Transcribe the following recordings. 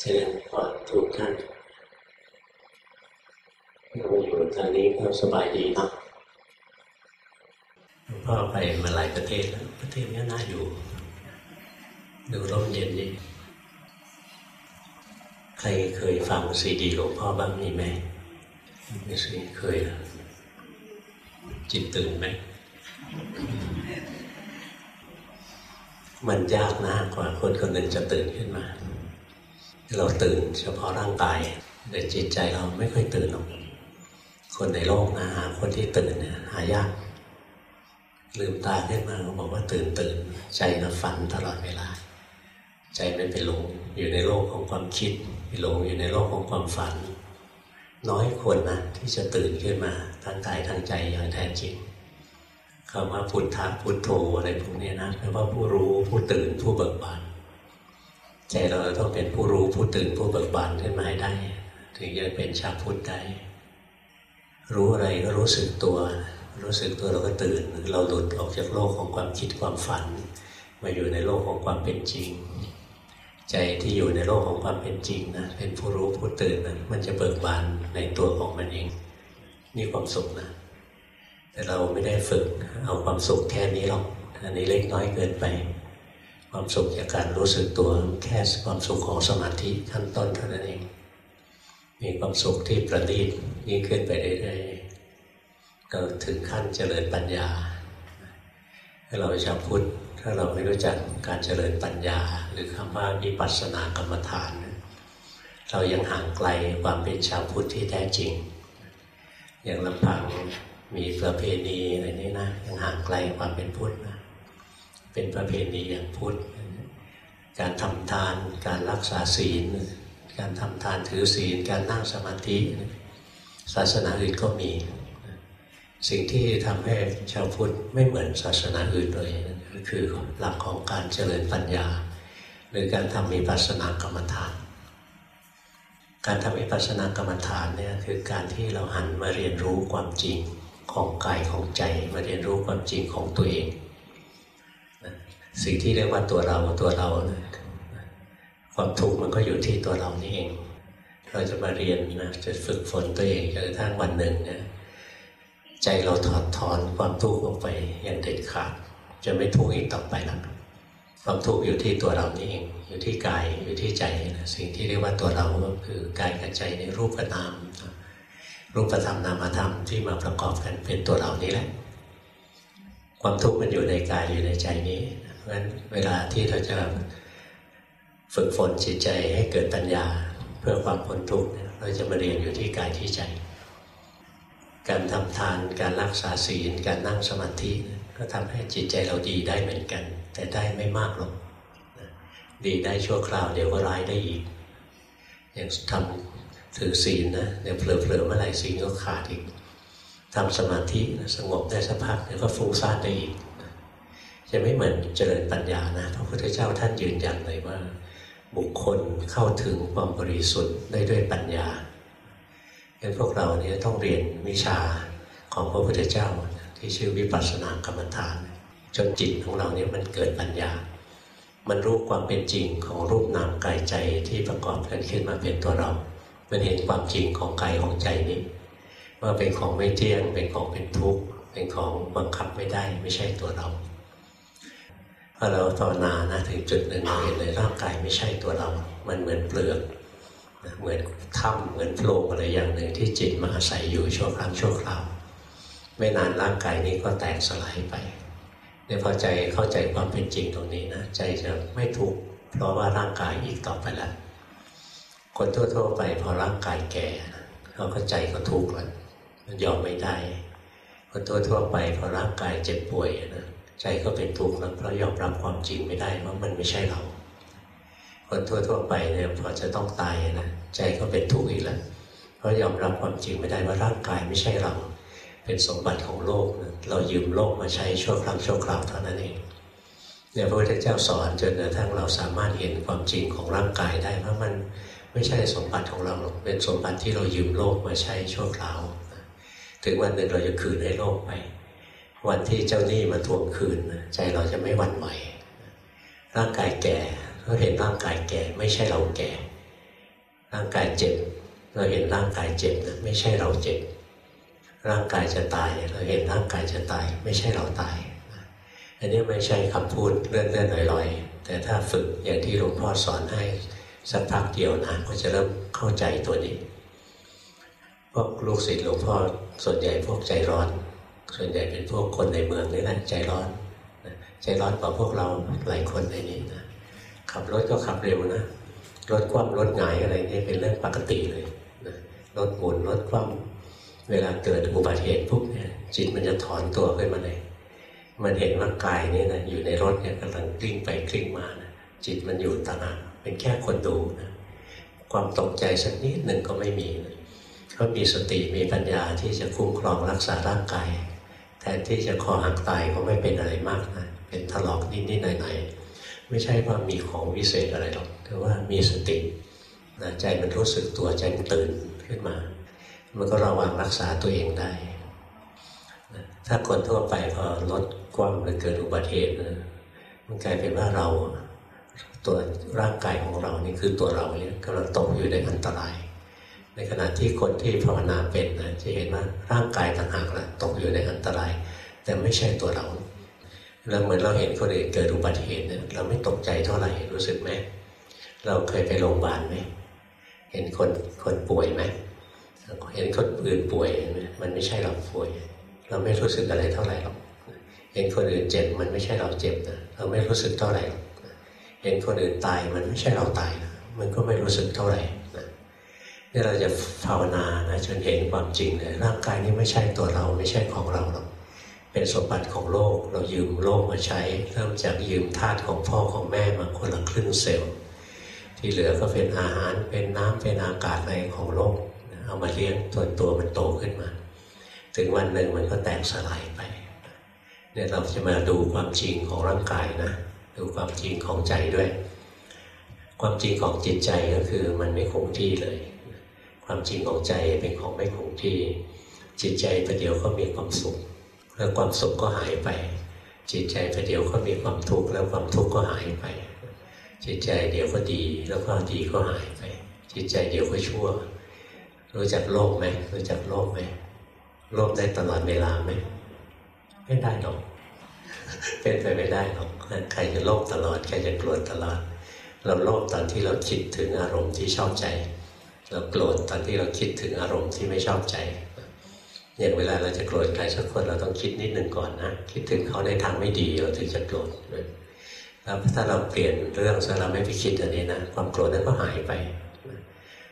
เชิญพอทุกท่านเราอยู่ทางนี้ก็สบายดีเนาะหลวงพ่อไปมาหลายประเทศแล้วประเทศนี้น่าอยู่ ดูร่มเย็นดีใครเคยฟังซีดีหลวงพ่อบ้างมีไหมไม่สิเคยจิตตื่นไหม มันยากนะกว่าคนคนหนึ่งจะตื่นขึ้นมา เราตื่นเฉพาะร่างกายแต่จิตใจเราไม่ค่อยตื่นหรอก คนในโลกนะหาคนที่ตื่นเนี่ยหายากลืมตาขึ้นมาก็บอกว่าตื่นตื่นใจนะฝันตลอดเวลา ใจมันไปหลงอยู่ในโลกของความคิดไปหลงอยู่ในโลกของความฝัน น้อยคนนะที่จะตื่นขึ้นมาทั้งกายทั้งใจอย่างแท้จริงคำว่าพุทธะพุทโธอะไรพวกนี้นะแปลว่าผู้รู้ผู้ตื่นผู้เบิกบาน ใจเราต้องเป็นผู้รู้ผู้ตื่นผู้เบิกบานขึ้นมาให้ได้ ถึงจะเป็นชาวพุทธได้ รู้อะไรก็รู้สึกตัว รู้สึกตัวเราก็ตื่น เราหลุดออกจากโลกของความคิดความฝัน มาอยู่ในโลกของความเป็นจริง ใจที่อยู่ในโลกของความเป็นจริงนะเป็นผู้รู้ผู้ตื่นนะมันจะเบิกบานในตัวของมันเองนี่ความสุขนะ แต่เราไม่ได้ฝึกเอาความสุขแค่นี้หรอกอันนี้เล็กน้อยเกินไป ความสุขจากการรู้สึกตัวแค่ความสุขของสมาธิขั้นต้นเท่านั้นเอง มีความสุขที่ประณีตยิ่งขึ้นไปเรื่อยๆก็ถึงขั้นเจริญปัญญาถ้าเราชาวพุทธถ้าเราไม่รู้จักการเจริญปัญญา หรือคำว่าวิปัสสนากรรมฐาน เรายังห่างไกลความเป็นชาวพุทธที่แท้จริง อย่างลำพังมีประเพณีอะไรนี้นะยังห่างไกลความเป็นพุทธนะ เป็นประเพณีอย่างพุทธ การทำทาน การรักษาศีล การทำทานถือศีล การนั่งสมาธิศาสนาอื่นก็มี สิ่งที่ทำให้ชาวพุทธไม่เหมือนศาสนาอื่นเลยก็คือหลักของการเจริญปัญญา หรือการทำมีปัสนากรรมฐานการทำวิปัสสนากรรมฐานเนี่ยคือการที่เราหันมาเรียนรู้ความจริงของกายของใจ มาเรียนรู้ความจริงของตัวเอง สิ่งที่เรียกว่าตัวเราตัวเรานะความทุกข์มันก็อยู่ที่ตัวเรานี่เอง เราจะมาเรียนนะจะฝึกฝนตัวเองจนกระทั่งวันหนึ่งนะใจเราถอดถอนความทุกข์ออกไปอย่างเด็ดขาด จะไม่ทุกข์อีกต่อไปแล้วความทุกข์อยู่ที่ตัวเรานี่เอง อยู่ที่กายอยู่ที่ใจนะสิ่งที่เรียกว่าตัวเราก็คือกายกับใจในรูปนามรูปธรรมนามธรรมที่มาประกอบกันเป็นตัวเรานี้แหละ ความทุกข์มันอยู่ในกายอยู่ในใจนี้ เพราะฉะนั้นเวลาที่เราจะฝึกฝนจิตใจให้เกิดปัญญาเพื่อความพ้นทุกข์เราจะมาเรียนอยู่ที่กายที่ใจ การทำทานการรักษาศีล การนั่งสมาธิ ก็ทำให้จิตใจเราดีได้เหมือนกัน แต่ได้ไม่มากหรอกดีได้ชั่วคราวเดี๋ยวก็ร้ายได้อีก อย่างทำถือศีลนะเดี๋ยวเผลอๆเมื่อไหร่ศีลก็ขาดอีกทำสมาธิสงบได้สักพักเดี๋ยวก็ฟุ้งซ่านได้อีก จะไม่เหมือนเจริญปัญญานะพระพุทธเจ้าท่านยืนยันเลยว่า บุคคลเข้าถึงความบริสุทธิ์ได้ด้วยปัญญาดังพวกเราเนี่ยต้องเรียนวิชาของพระพุทธเจ้าที่ชื่อวิปัสสนากรรมฐาน จนจิตของเราเนี่ยมันเกิดปัญญา มันรู้ความเป็นจริงของรูปนามกายใจที่ประกอบกันขึ้นมาเป็นตัวเรา มันเห็นความจริงของกายของใจนี้ว่าเป็นของไม่เที่ยงเป็นของเป็นทุกข์เป็นของบังคับไม่ได้ไม่ใช่ตัวเรา พอเราภาวนานะถึงจุดหนึ่งเราเห็นเลยร่างกายไม่ใช่ตัวเรา มันเหมือนเปลือกเหมือนถ้ำเหมือนโพรงอะไรอย่างหนึ่งที่จิตมาอาศัยอยู่ชั่วครั้งชั่วคราวไม่นานร่างกายนี้ก็แตกสลายไปเนี่ยพอใจเข้าใจความเป็นจริงตรงนี้นะใจจะไม่ทุกข์เพราะว่าร่างกายอีกต่อไปแล้วคนทั่วๆไปพอร่างกายแก่เขาก็ใจก็ทุกข์แล้วมันยอมไม่ได้ คนทั่วๆไปพอร่างกายเจ็บป่วยนะ ใจก็เป็นทุกข์แล้วเพราะยอมรับความจริงไม่ได้ว่ามันไม่ใช่เรา คนทั่วๆไปเนี่ยพอจะต้องตายนะใจก็เป็นทุกข์อีกแล้วเพราะยอมรับความจริงไม่ได้ว่าร่างกายไม่ใช่เรา เป็นสมบัติของโลกนะเรายืมโลกมาใช้ชั่วครั้งชั่วคราวเท่านั้นเองเนี่ยพระพุทธเจ้าสอนจนกระทั่งเราสามารถเห็นความจริงของร่างกายได้ว่ามันไม่ใช่สมบัติของเราเป็นสมบัติที่เรายืมโลกมาใช้ชั่วคราว ถึงวันหนึ่งเราจะคืนให้โลกไป วันที่เจ้าหนี้มาทวงคืน ใจเราจะไม่หวั่นไหวร่างกายแก่เราเห็นร่างกายแก่ไม่ใช่เราแก่ ร่างกายเจ็บ เราเห็นร่างกายเจ็บนะไม่ใช่เราเจ็บ ร่างกายจะตาย เราเห็นร่างกายจะตาย ไม่ใช่เราตายอันนี้ไม่ใช่คำพูดเลื่อนเลื่อนลอยๆ แต่ถ้าฝึกอย่างที่หลวงพ่อสอนให้สักพักเดียวนะก็จะเริ่มเข้าใจตัวนี้พวกลูกศิษย์หลวงพ่อส่วนใหญ่พวกใจร้อน ส่วนใหญ่เป็นพวกคนในเมืองนี่แหละใจร้อนใจร้อนกว่าพวกเราหลายคนในนี้นะขับรถก็ขับเร็วนะรถคว่ำรถหงายอะไรนี่เป็นเรื่องปกติเลยนะรถหมุนรถคว่ำเวลาเกิดอุบัติเหตุปุ๊บเนี่ยจิตมันจะถอนตัวขึ้นมาเลยมันเห็นว่ากายนี่นะอยู่ในรถเนี่ยกำลังกลิ้งไปกลิ้งมานะจิตมันอยู่ต่างหากเป็นแค่คนดูนะความตกใจสักนิดหนึ่งก็ไม่มีนะก็มีสติมีปัญญาที่จะคุ้มครองรักษาร่างกาย ทนที่จะคอหักตายก็ไม่เป็นอะไรมากนะเป็นถลอกนิดๆหน่อยๆไม่ใช่ว่ามีของวิเศษอะไรหรอกแต่ว่ามีสตินะใจมันรู้สึกตัวใจมันตื่นขึ้นมา มันก็ระวังรักษาตัวเองได้นะถ้าคนทั่วไปพอรถกว้างหรือเกิดอุบัติเหตุนะมันกลายเป็นว่าเราตัวร่างกายของเรานี่คือตัวเราเนี่ยกำลังตกอยู่ในอันตราย ในขณะที่คนที่ภาวนาเป็นนะจะเห็นว่าร่างกายต่างหากแหละตกอยู่ในอันตราย แต่ไม่ใช่ตัวเราเราเหมือนเราเห็นคนอื่นเกิดอุบัติเหตุเนี่ยเราไม่ตกใจเท่าไหร่รู้สึกไหมเราเคยไปโรงพยาบาลไหมเห็นคนคนป่วยไหมเห็นคนอื่นป่วยมันไม่ใช่เราป่วย เราไม่รู้สึกอะไรเท่าไหร่หรอกเห็นคนอื่นเจ็บมันไม่ใช่เราเจ็บนะเราไม่รู้สึกเท่าไหร่เห็นคนอื่นตายมันไม่ใช่เราตายนะมันก็ไม่รู้สึกเท่าไหร่ นี่เราจะภาวนานะจนเห็นความจริงเลยร่างกายนี้ไม่ใช่ตัวเราไม่ใช่ของเราหรอกเป็นสมบัติของโลก เรายืมโลกมาใช้เริ่มจากยืมธาตุของพ่อของแม่มาคนละครึ่งเซลล์ที่เหลือก็เป็นอาหารเป็นน้ำเป็นอากาศอะไรของโลกเอามาเลี้ยงตัวตัวมันโตขึ้นมา ถึงวันหนึ่งมันก็แตกสลายไปเนี่ยเราจะมาดูความจริงของร่างกายนะดูความจริงของใจด้วย ความจริงของจิตใจก็คือมันไม่คงที่เลย ความจริงของใจเป็นของไม่คงที่จิตใจประเดี๋ยวก็มีความสุข แล้วความสุขก็หายไป จิตใจประเดี๋ยวก็มีความทุกข์แล้วความทุกข์ก็หายไป จิตใจเดี๋ยวก็ดีแล้วก็ดีก็หายไป จิตใจเดี๋ยวก็ชั่ว รู้จักโลภไหมรู้จักโลภไหมโลภได้ตลอดเวลาไหมไม่ได้หรอกเป็นไปไม่ได้หรอกใครจะโลภตลอดใครจะโกรธตลอด เราโลภตอนที่เราคิดถึงอารมณ์ที่ชอบใจ เราโกรธตอนที่เราคิดถึงอารมณ์ที่ไม่ชอบใจอย่างเวลาเราจะโกรธใครสักคนเราต้องคิดนิดหนึ่งก่อนนะ คิดถึงเขาในทางไม่ดีเราถึงจะโกรธแล้วถ้าเราเปลี่ยนเรื่องซะเราไม่ไปคิดอันนี้นะความโกรธนั้นก็หายไป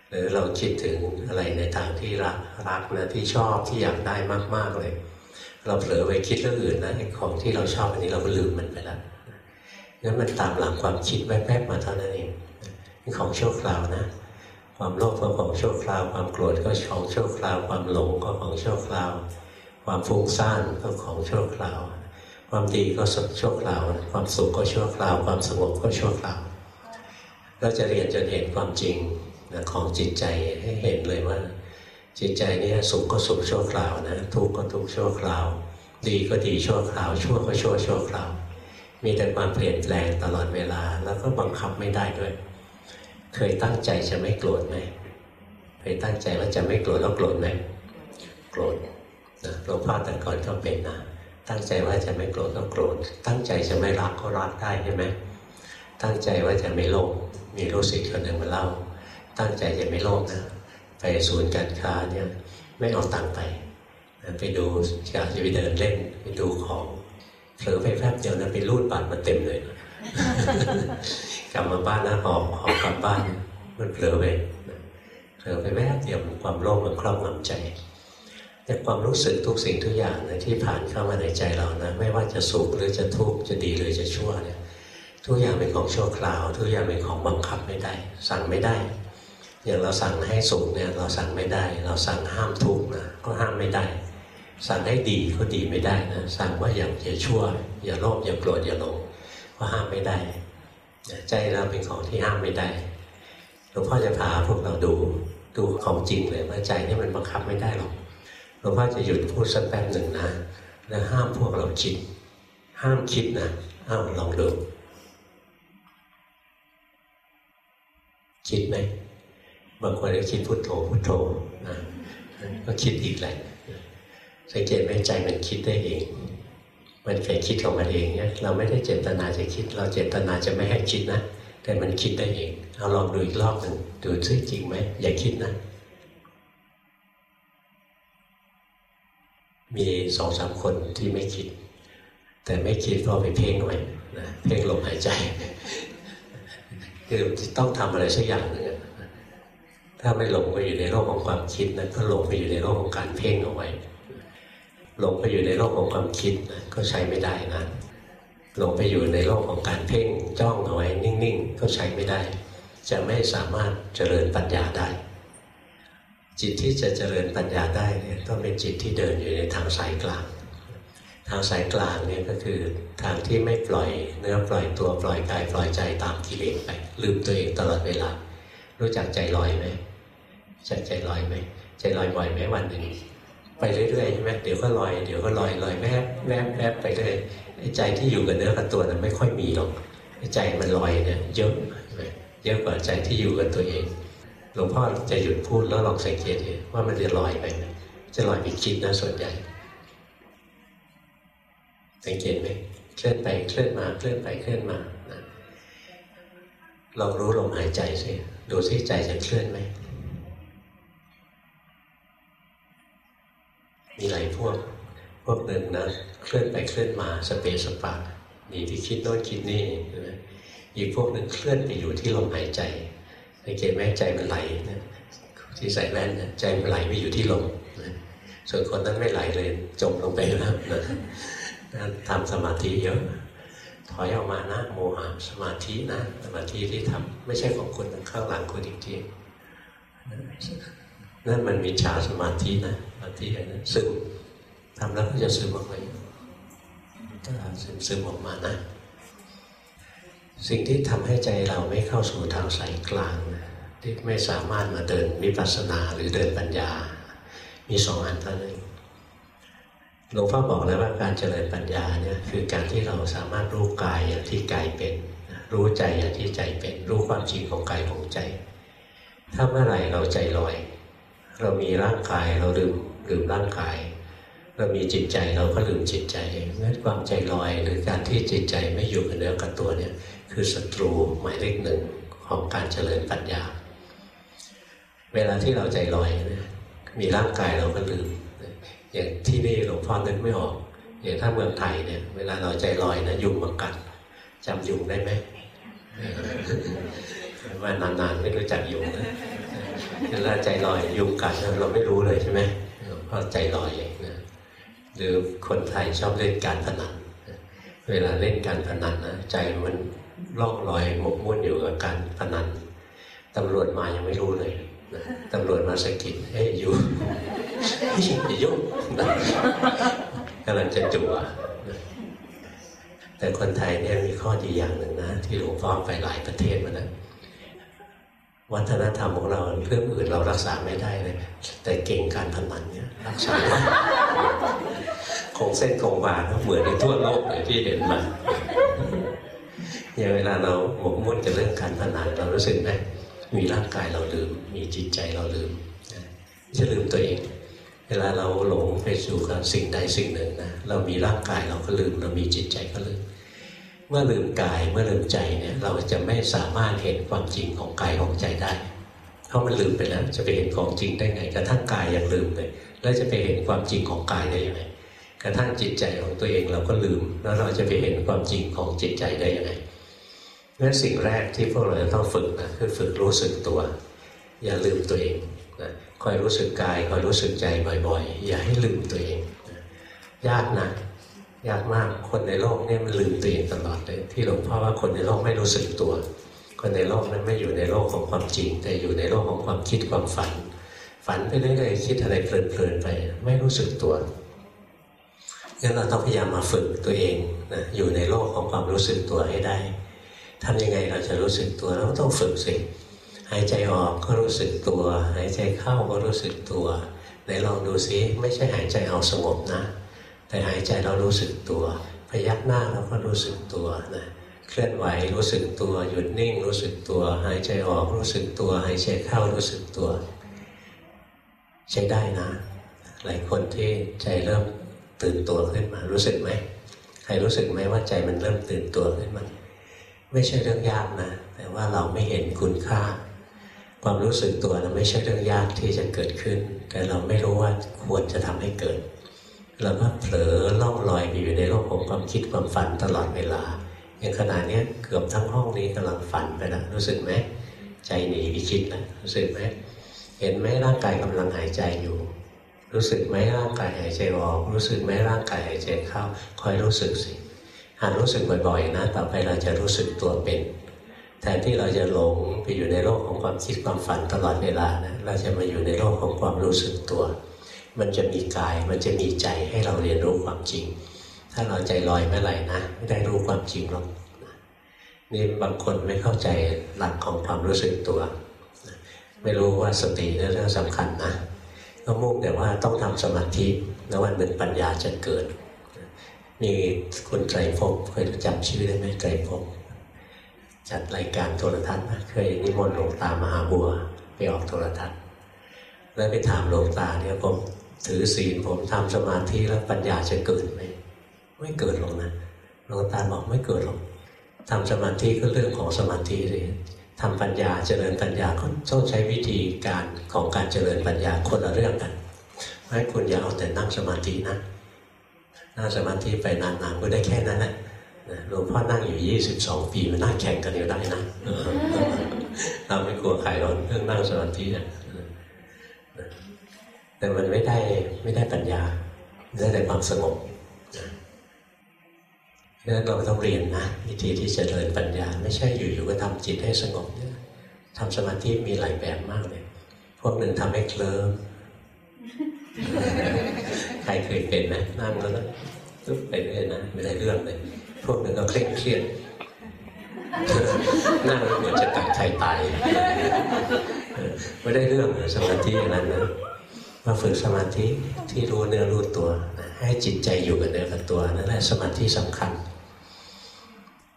หรือเราคิดถึงอะไรในทางที่รักรักนะที่ชอบที่อยากได้มากๆเลย เราเผลอไปคิดเรื่องอื่นนะของที่เราชอบอันนี้เราก็ลืมมันไปแล้วงั้นมันตามหลังความคิดแวบๆมาเท่านั้นเองของชั่วคราวนะ ความโลภก็ของชั่วคราว ความโกรธก็ของชั่วคราว ความหลงก็ของชั่วคราว ความฟุ้งซ่านก็ของชั่วคราว ความดีก็ชั่วคราว ความสุขก็ชั่วคราว ความสงบก็ชั่วคราว เราจะเรียนจนเห็นความจริงของจิตใจให้เห็นเลยว่า จิตใจนี่สุขก็สุขชั่วคราวนะทุกข์ก็ทุกข์ชั่วคราว ดีก็ดีชั่วคราว ชั่วก็ชั่วชั่วคราว มีแต่ความเปลี่ยนแปลงตลอดเวลา แล้วก็บังคับไม่ได้ด้วย เคยตั้งใจจะไม่โกรธไหมเคยตั้งใจว่าจะไม่โกรธแล้วโกรธไหมโกรธนะหลวงพ่อแต่ก่อนก็เป็นนะตั้งใจว่าจะไม่โกรธก็โกรธ ตั้งใจจะไม่รักก็รักได้ใช่ไหมตั้งใจว่าจะไม่โลภมีรู้สิทธิ์คนหนึ่งมาเล่า ตั้งใจจะไม่โลภนะไปศูนย์การค้าเนี่ยไม่เอาตังค์ไปไปดูอยากจะไปเดินเล่นไปดูของเผลอไปแป๊บเดียวนะไปรูดบัตรมาเต็มเลย กลับมาบ้านแล้วหอบหอบกลับบ้าน มันเผลอไปเผลอไปแวบเดียวความโลภมันครอบงำใจ แต่ความรู้สึกทุกสิ่งทุกอย่างนะที่ผ่านเข้ามาในใจเรานะ ไม่ว่าจะสุขหรือจะทุกข์จะดีหรือจะชั่วเนี่ยทุกอย่างเป็นของชั่วคราว ทุกอย่างเป็นของบังคับไม่ได้ สั่งไม่ได้ อย่างเราสั่งให้สุขเนี่ยเราสั่งไม่ได้ เราสั่งห้ามทุกข์นะก็ห้ามไม่ได้ สั่งให้ดีก็ดีไม่ได้นะสั่งว่าอย่าอย่าชั่ว อย่าโลภอย่าโกรธอย่าหลงก็ห้ามไม่ได้ ใจเราเป็นของที่ห้ามไม่ได้หลวงพ่อจะพาพวกเราดูดูของจริงเลยว่าใจนี่มันบังคับไม่ได้หรอกหลวงพ่อจะหยุดพูดสักแป๊บหนึ่งนะแล้วห้ามพวกเราคิด ห้ามคิดนะอ้าวลองดูคิดไหมบางคนก็คิดพุทโธพุทโธนะก็คิดอีกแหละสังเกตไหมใจมันคิดได้เอง มันไปคิดของมันเองเนี่ยเราไม่ได้เจตนาจะคิด เราเจตนาจะไม่ให้คิดนะ แต่มันคิดได้เอง เอาลองดูอีกรอบหนึ่งดูซิจริงไหมอย่าคิดนะ มีสองสามคนที่ไม่คิด แต่ไม่คิดเพราะไปเพ่งไว้นะเพ่งลมหายใจคือต้องทำอะไรสักอย่างหนึ่งถ้าไม่หลงไปอยู่ในโลกของความคิดนะก็หลงไปอยู่ในโลกของการเพ่งเอาไว้ หลงไปอยู่ในโลกของความคิดก็ใช้ไม่ได้นะหลงไปอยู่ในโลกของการเพ่งจ้องเอาไว้นิ่งๆ ก็ใช้ไม่ได้ จะไม่สามารถเจริญปัญญาได้ จิตที่จะเจริญปัญญาได้เนี่ยต้องเป็นจิตที่เดินอยู่ในทางสายกลาง ทางสายกลางเนี่ยก็คือทางที่ไม่ปล่อยเนื้อปล่อยตัวปล่อยกายปล่อยใจตามกิเลสไปลืมตัวเองตลอดเวลา รู้จักใจลอยไหมจักใจลอยไหมใจลอยบ่อยไหมวันหนึ่ง ไปเรื่อยๆใช่ไหมเดี๋ยวก็ลอยเดี๋ยวก็ลอยลอยแวบแวบแวบไปเรื่อยไอ้ใจที่อยู่กับเนื้อกับตัวนั้นไม่ค่อยมีหรอกไอ้ใจมันลอยเนี่ยเยอะเยอะกว่าใจที่อยู่กับตัวเองหลวงพ่อจะหยุดพูดแล้วลองสังเกตดูว่ามันจะลอยไปจะลอยไปคิดนะส่วนใหญ่สังเกตไหมเคลื่อนไปเคลื่อนมาเคลื่อนไปเคลื่อนมานะลองรู้ลมหายใจสิดูสิใจจะเคลื่อนไหม มีหลายพวก พวกหนึ่งนะ เคลื่อนไปเคลื่อนมาสเปสสปะหนีไปคิดโน้นคิดนี่นะอีกพวกหนึ่งเคลื่อนไปอยู่ที่ลมหายใจสังเกตไหมใจมันไหลนะที่ใส่แว่นนะใจมันไหลไปอยู่ที่ลมนะส่วนคนนั้นไม่ไหลเลยจมลงไปแล้วนะทำสมาธิเยอะถอยออกมานะโมหะสมาธินะสมาธิที่ทำไม่ใช่ของคุณข้างหลังคุณอีกที นั่นมันมีชาสมาธินะสมาธิอย่างนั้นซึมทำแล้วก็จะซึมออกไปก็ซึมซึมออกมานะ สิ่งที่ทำให้ใจเราไม่เข้าสู่ทางสายกลางที่ไม่สามารถมาเดินวิปัสสนาหรือเดินปัญญา มีสองอันเท่านั้นหลวงพ่อบอกแล้วว่าการเจริญปัญญาเนี่ยคือการที่เราสามารถรู้กายอย่างที่กายเป็นรู้ใจอย่างที่ใจเป็น รู้ความจริงของกายของใจ ถ้าเมื่อไหร่เราใจลอย เรามีร่างกายเราลืมลืมร่างกาย เรามีจิตใจเราก็ลืมจิตใจงั้นความใจลอยหรือการที่จิตใจไม่อยู่กับเนื้อกับตัวเนี่ยคือศัตรูหมายเลขหนึ่งของการเจริญปัญญา เวลาที่เราใจลอยนะมีร่างกายเราก็ลืมอย่างที่นี่หลวงพ่อนึกไม่ออกอย่างถ้าเมืองไทยเนี่ยเวลาเราใจลอยนะยุงมากัดจำยุงได้ไหมว่านานๆไม่รู้จักยุงนะ เวลาใจลอยยุงกัดเราไม่รู้เลยใช่ไหมเพราะใจลอยนะหรือคนไทยชอบเล่นการพนันเวลาเล่นการพนันนะใจมันล่องลอยหมกมุ่นอยู่กับการพนันตำรวจมายังไม่รู้เลยตำรวจมาสะกิดเฮ้ยอยู่อย่ายุ่งกำลังจะจั่วแต่คนไทยเนี่ยมีข้อดีอย่างหนึ่งนะ ที่หลวงพ่อไปหลายประเทศมาแล้ว วัฒนธรรมของเราเรื่องอื่นเรารักษาไม่ได้เลย แต่เก่งการพนันเนี่ยรักษาได้คงเส้นคงวาเหมือนในทั่วโลกเลยที่เห็นมาอย่างเวลาเราหมกมุ่นกับเรื่องการพนันเรารู้สึกไหมมีร่างกายเราลืม มีจิตใจเราลืมจะลืมตัวเอง เวลาเราหลงไปสู่กับสิ่งใดสิ่งหนึ่งนะเรามีร่างกายเราก็ลืม เรามีจิตใจก็ลืม เมื่อลืมกายเมื่อลืมใจเนี่ยเราจะไม่สามารถเห็นความจริงของกายของใจได้ เพราะมันลืมไปแล้วจะไปเห็นของจริงได้ไงกระทั่งกายยังลืมเลย แล้วจะไปเห็นความจริงของกายได้ยังไงกระทั่งจิตใจของตัวเองเราก็ลืม แล้วเราจะไปเห็นความจริงของจิตใจได้ยังไงงั้นสิ่งแรกที่พวกเราต้องฝึกนะคือฝึกรู้สึกตัว อย่าลืมตัวเองนะคอยรู้สึกกายคอยรู้สึกใจบ่อยๆ อย่าให้ลืมตัวเองนะยากนะ ยากมากคนในโลกนี่มันลืมตัวเองตลอดเลยที่หลวงพ่อว่าคนในโลกไม่รู้สึกตัว คนในโลกนั้นไม่อยู่ในโลกของความจริง แต่อยู่ในโลกของความคิดความฝัน ฝันไปเรื่อยๆคิดอะไรเพลินๆไป ไม่รู้สึกตัวงั้นเราต้องพยายามมาฝึกตัวเองนะอยู่ในโลกของความรู้สึกตัวให้ได้ทำยังไงเราจะรู้สึกตัวเราต้องฝึกสิหายใจออกก็รู้สึกตัว หายใจเข้าก็รู้สึกตัวไหนลองดูซิไม่ใช่หายใจเอาสงบนะ แต่หายใจเรารู้สึกตัวพยักหน้าเราก็รู้สึกตัวนะเคลื่อนไหวรู้สึกตัวหยุดนิ่งรู้สึกตัว หายใจออกรู้สึกตัว หายใจเข้ารู้สึกตัว ใช้ได้นะ หลายคนที่ใจเริ่มตื่นตัวขึ้นมารู้สึกไหมใครรู้สึกไหมว่าใจมันเริ่มตื่นตัวขึ้นมาไม่ใช่เรื่องยากนะ แต่ว่าเราไม่เห็นคุณค่า ความรู้สึกตัวนะไม่ใช่เรื่องยากที่จะเกิดขึ้น แต่เราไม่รู้ว่าควรจะทำให้เกิด เราก็เผลอล่องลอยไปอยู่ในโลกของความคิดความฝันตลอดเวลา อย่างขณะนี้เกือบทั้งห้องนี้กำลังฝันไปแล้วรู้สึกไหมใจหนีไปคิดแล้วรู้สึกไหมเห็นไหมร่างกายกำลังหายใจอยู่ รู้สึกไหมร่างกายหายใจออก รู้สึกไหมร่างกายหายใจเข้าคอยรู้สึกสิหากรู้สึกบ่อยๆนะต่อไปเราจะรู้สึกตัวเป็น แทนที่เราจะหลงไปอยู่ในโลกของความคิดความฝันตลอดเวลานะเราจะมาอยู่ในโลกของความรู้สึกตัว มันจะมีกาย มันจะมีใจให้เราเรียนรู้ความจริง ถ้าเราใจลอยเมื่อไหร่นะ ไม่ได้รู้ความจริงหรอกนี่บางคนไม่เข้าใจหลักของความรู้สึกตัว ไม่รู้ว่าสติเรื่องสำคัญนะก็มุ่งแต่ว่าต้องทำสมาธิแล้ววันหนึ่งปัญญาจะเกิด มีคุณไตรภพเคยจำชื่อได้ไหมไตรภพจัดรายการโทรทัศน์เคยนิมนต์หลวงตามหาบัวไปออกโทรทัศน์ แล้วไปถามหลวงตาเนี่ยผม ถือศีลผมทำสมาธิแล้วปัญญาจะเกิดไหมไม่เกิดหรอกนะหลวงตาบอกไม่เกิดหรอกทำสมาธิก็เรื่องของสมาธิเลยทำปัญญาเจริญปัญญาก็ต้องใช้วิธีการของการเจริญปัญญาคนละเรื่องกันให้คุณอย่าเอาแต่นั่งสมาธินะนั่งสมาธิไปนานๆก็ได้แค่นั้นแหละหลวงพ่อนั่งอยู่ 22 ปีมันนั่งแข่งกันอยู่ได้นะเราไม่กลัวใครหรอกเรื่องนั่งสมาธิเนี่ย แต่มันไม่ได้ไม่ได้ปัญญาได้แต่ความสงบดังนั้นเราต้องเรียนนะวิธีที่จะเจริญปัญญา ไม่ใช่อยู่ๆก็ทำจิตให้สงบเนี่ยทำสมาธิมีหลายแบบมากเลย พวกหนึ่งทำให้เคลิ้มใครเคยเป็นไหมนั่งแล้วตุ๊บไปเรื่อยนะไม่ได้เรื่องเลย พวกหนึ่งก็เคร่งเครียดนั่งเหมือนจะตัดใครตายไม่ได้เรื่องสมาธิอย่างนั้นนะ มาฝึกสมาธิที่รู้เนื้อรู้ตัวให้จิตใจอยู่กับเนื้อกับตัวนั่นแหละสมาธิสำคัญ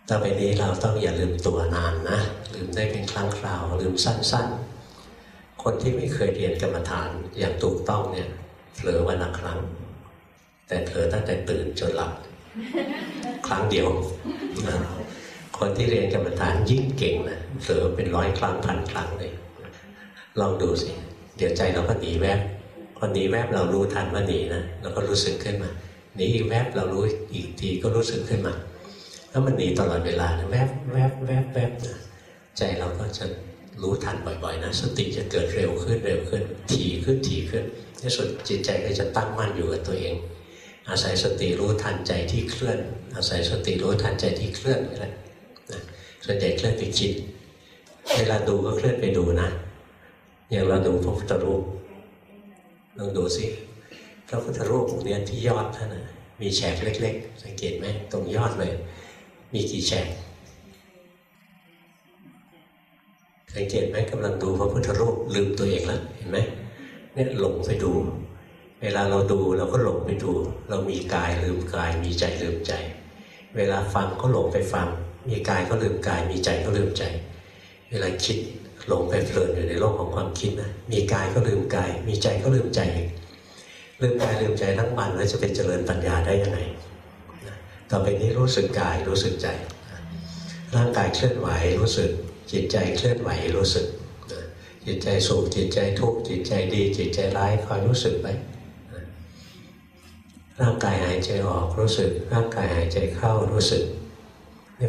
ต่อไปนี้เราต้องอย่าลืมตัวนานนะ ลืมได้เป็นครั้งคราว ลืมสั้น ๆ คนที่ไม่เคยเรียนกรรมฐานอย่างถูกต้องเนี่ยเผลอวันละครั้ง แต่เผลอตั้งแต่ตื่นจนหลับ ครั้งเดียว คนที่เรียนกรรมฐานยิ่งเก่งนะเผลอเป็นร้อยครั้งพันครั้งเลยลองดูสิ เดี๋ยวใจเราก็หนีแวบ พอหนีแวบเรารู้ทันว่าหนีนะเราก็รู้สึกขึ้นมาหนีอีกแวบเรารู้อีกทีก็รู้สึกขึ้นมาแล้วมันหนีตลอดเวลานะแวบแวบแวบแวบนะใจเราก็จะรู้ทันบ่อยๆนะสติจะเกิดเร็วขึ้นเร็วขึ้น ถี่ขึ้นถี่ขึ้นในสุดจิตใจก็จะตั้งมั่นอยู่กับตัวเอง อาศัยสติรู้ทันใจที่เคลื่อน อาศัยสติรู้ทันใจที่เคลื่อนนี่แหละนะส่วนใหญ่เคลื่อนไปคิดเวลาดูก็เคลื่อนไปดูนะอย่างเราดูพระพุทธรูป ลองดูสิพระพุทธรูปองค์นี้ที่ยอดท่านะมีแฉกเล็ก ๆ สังเกตไหมตรงยอดเลย มีกี่แฉกสังเกตไหมกำลังดูพระพุทธรูปลืมตัวเองแล้วเห็นไหมเนี่ยหลงไปดู เวลาเราดูเราก็หลงไปดู เรามีกายลืมกาย มีใจลืมใจ เวลาฟังก็หลงไปฟัง มีกายก็ลืมกาย มีใจก็ลืมใจ เวลาคิด หลงไปเพลินอยู่ในโลกของความคิดนะมีกายก็ลืมกาย มีใจก็ลืมใจ ลืมกายลืมใจทั้งวันแล้วจะเป็นเจริญปัญญาได้ยังไงต่อไปนี้รู้สึกกายรู้สึกใจ ร่างกายเคลื่อนไหวรู้สึก จิตใจเคลื่อนไหวรู้สึก จิตใจสุขจิตใจทุกข์จิตใจดี จิตใจร้ายคอยรู้สึกไปร่างกายหายใจออกรู้สึก ร่างกายหายใจเข้ารู้สึก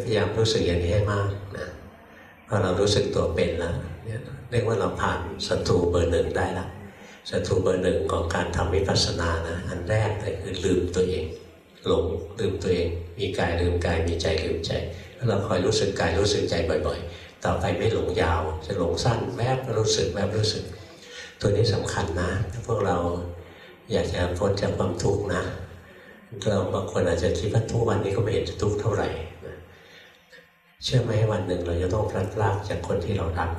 พยายามรู้สึกอย่างนี้ให้มากนะพอเรารู้สึกตัวเป็นแล้ว เรียกว่าเราผ่านศัตรูเบอร์หนึ่งได้แล้วศัตรูเบอร์หนึ่งของการทำวิปัสสนานะอันแรกเลยคือลืมตัวเอง หลงลืมตัวเอง มีกายลืมกายมีใจลืมใจแล้วเราคอยรู้สึกกายรู้สึกใจบ่อย ๆ ต่อไปไม่หลงยาว จะหลงสั้นแวบรู้สึกแวบรู้สึก ตัวนี้สำคัญนะถ้าพวกเราอยากจะพ้นจากความทุกข์นะเราบางคนอาจจะคิดว่าทุกวันนี้ก็ไม่เห็นจะทุกข์เท่าไหร่เชื่อไหมวันหนึ่งเราจะต้องพลัดพรากจากคนที่เรารัก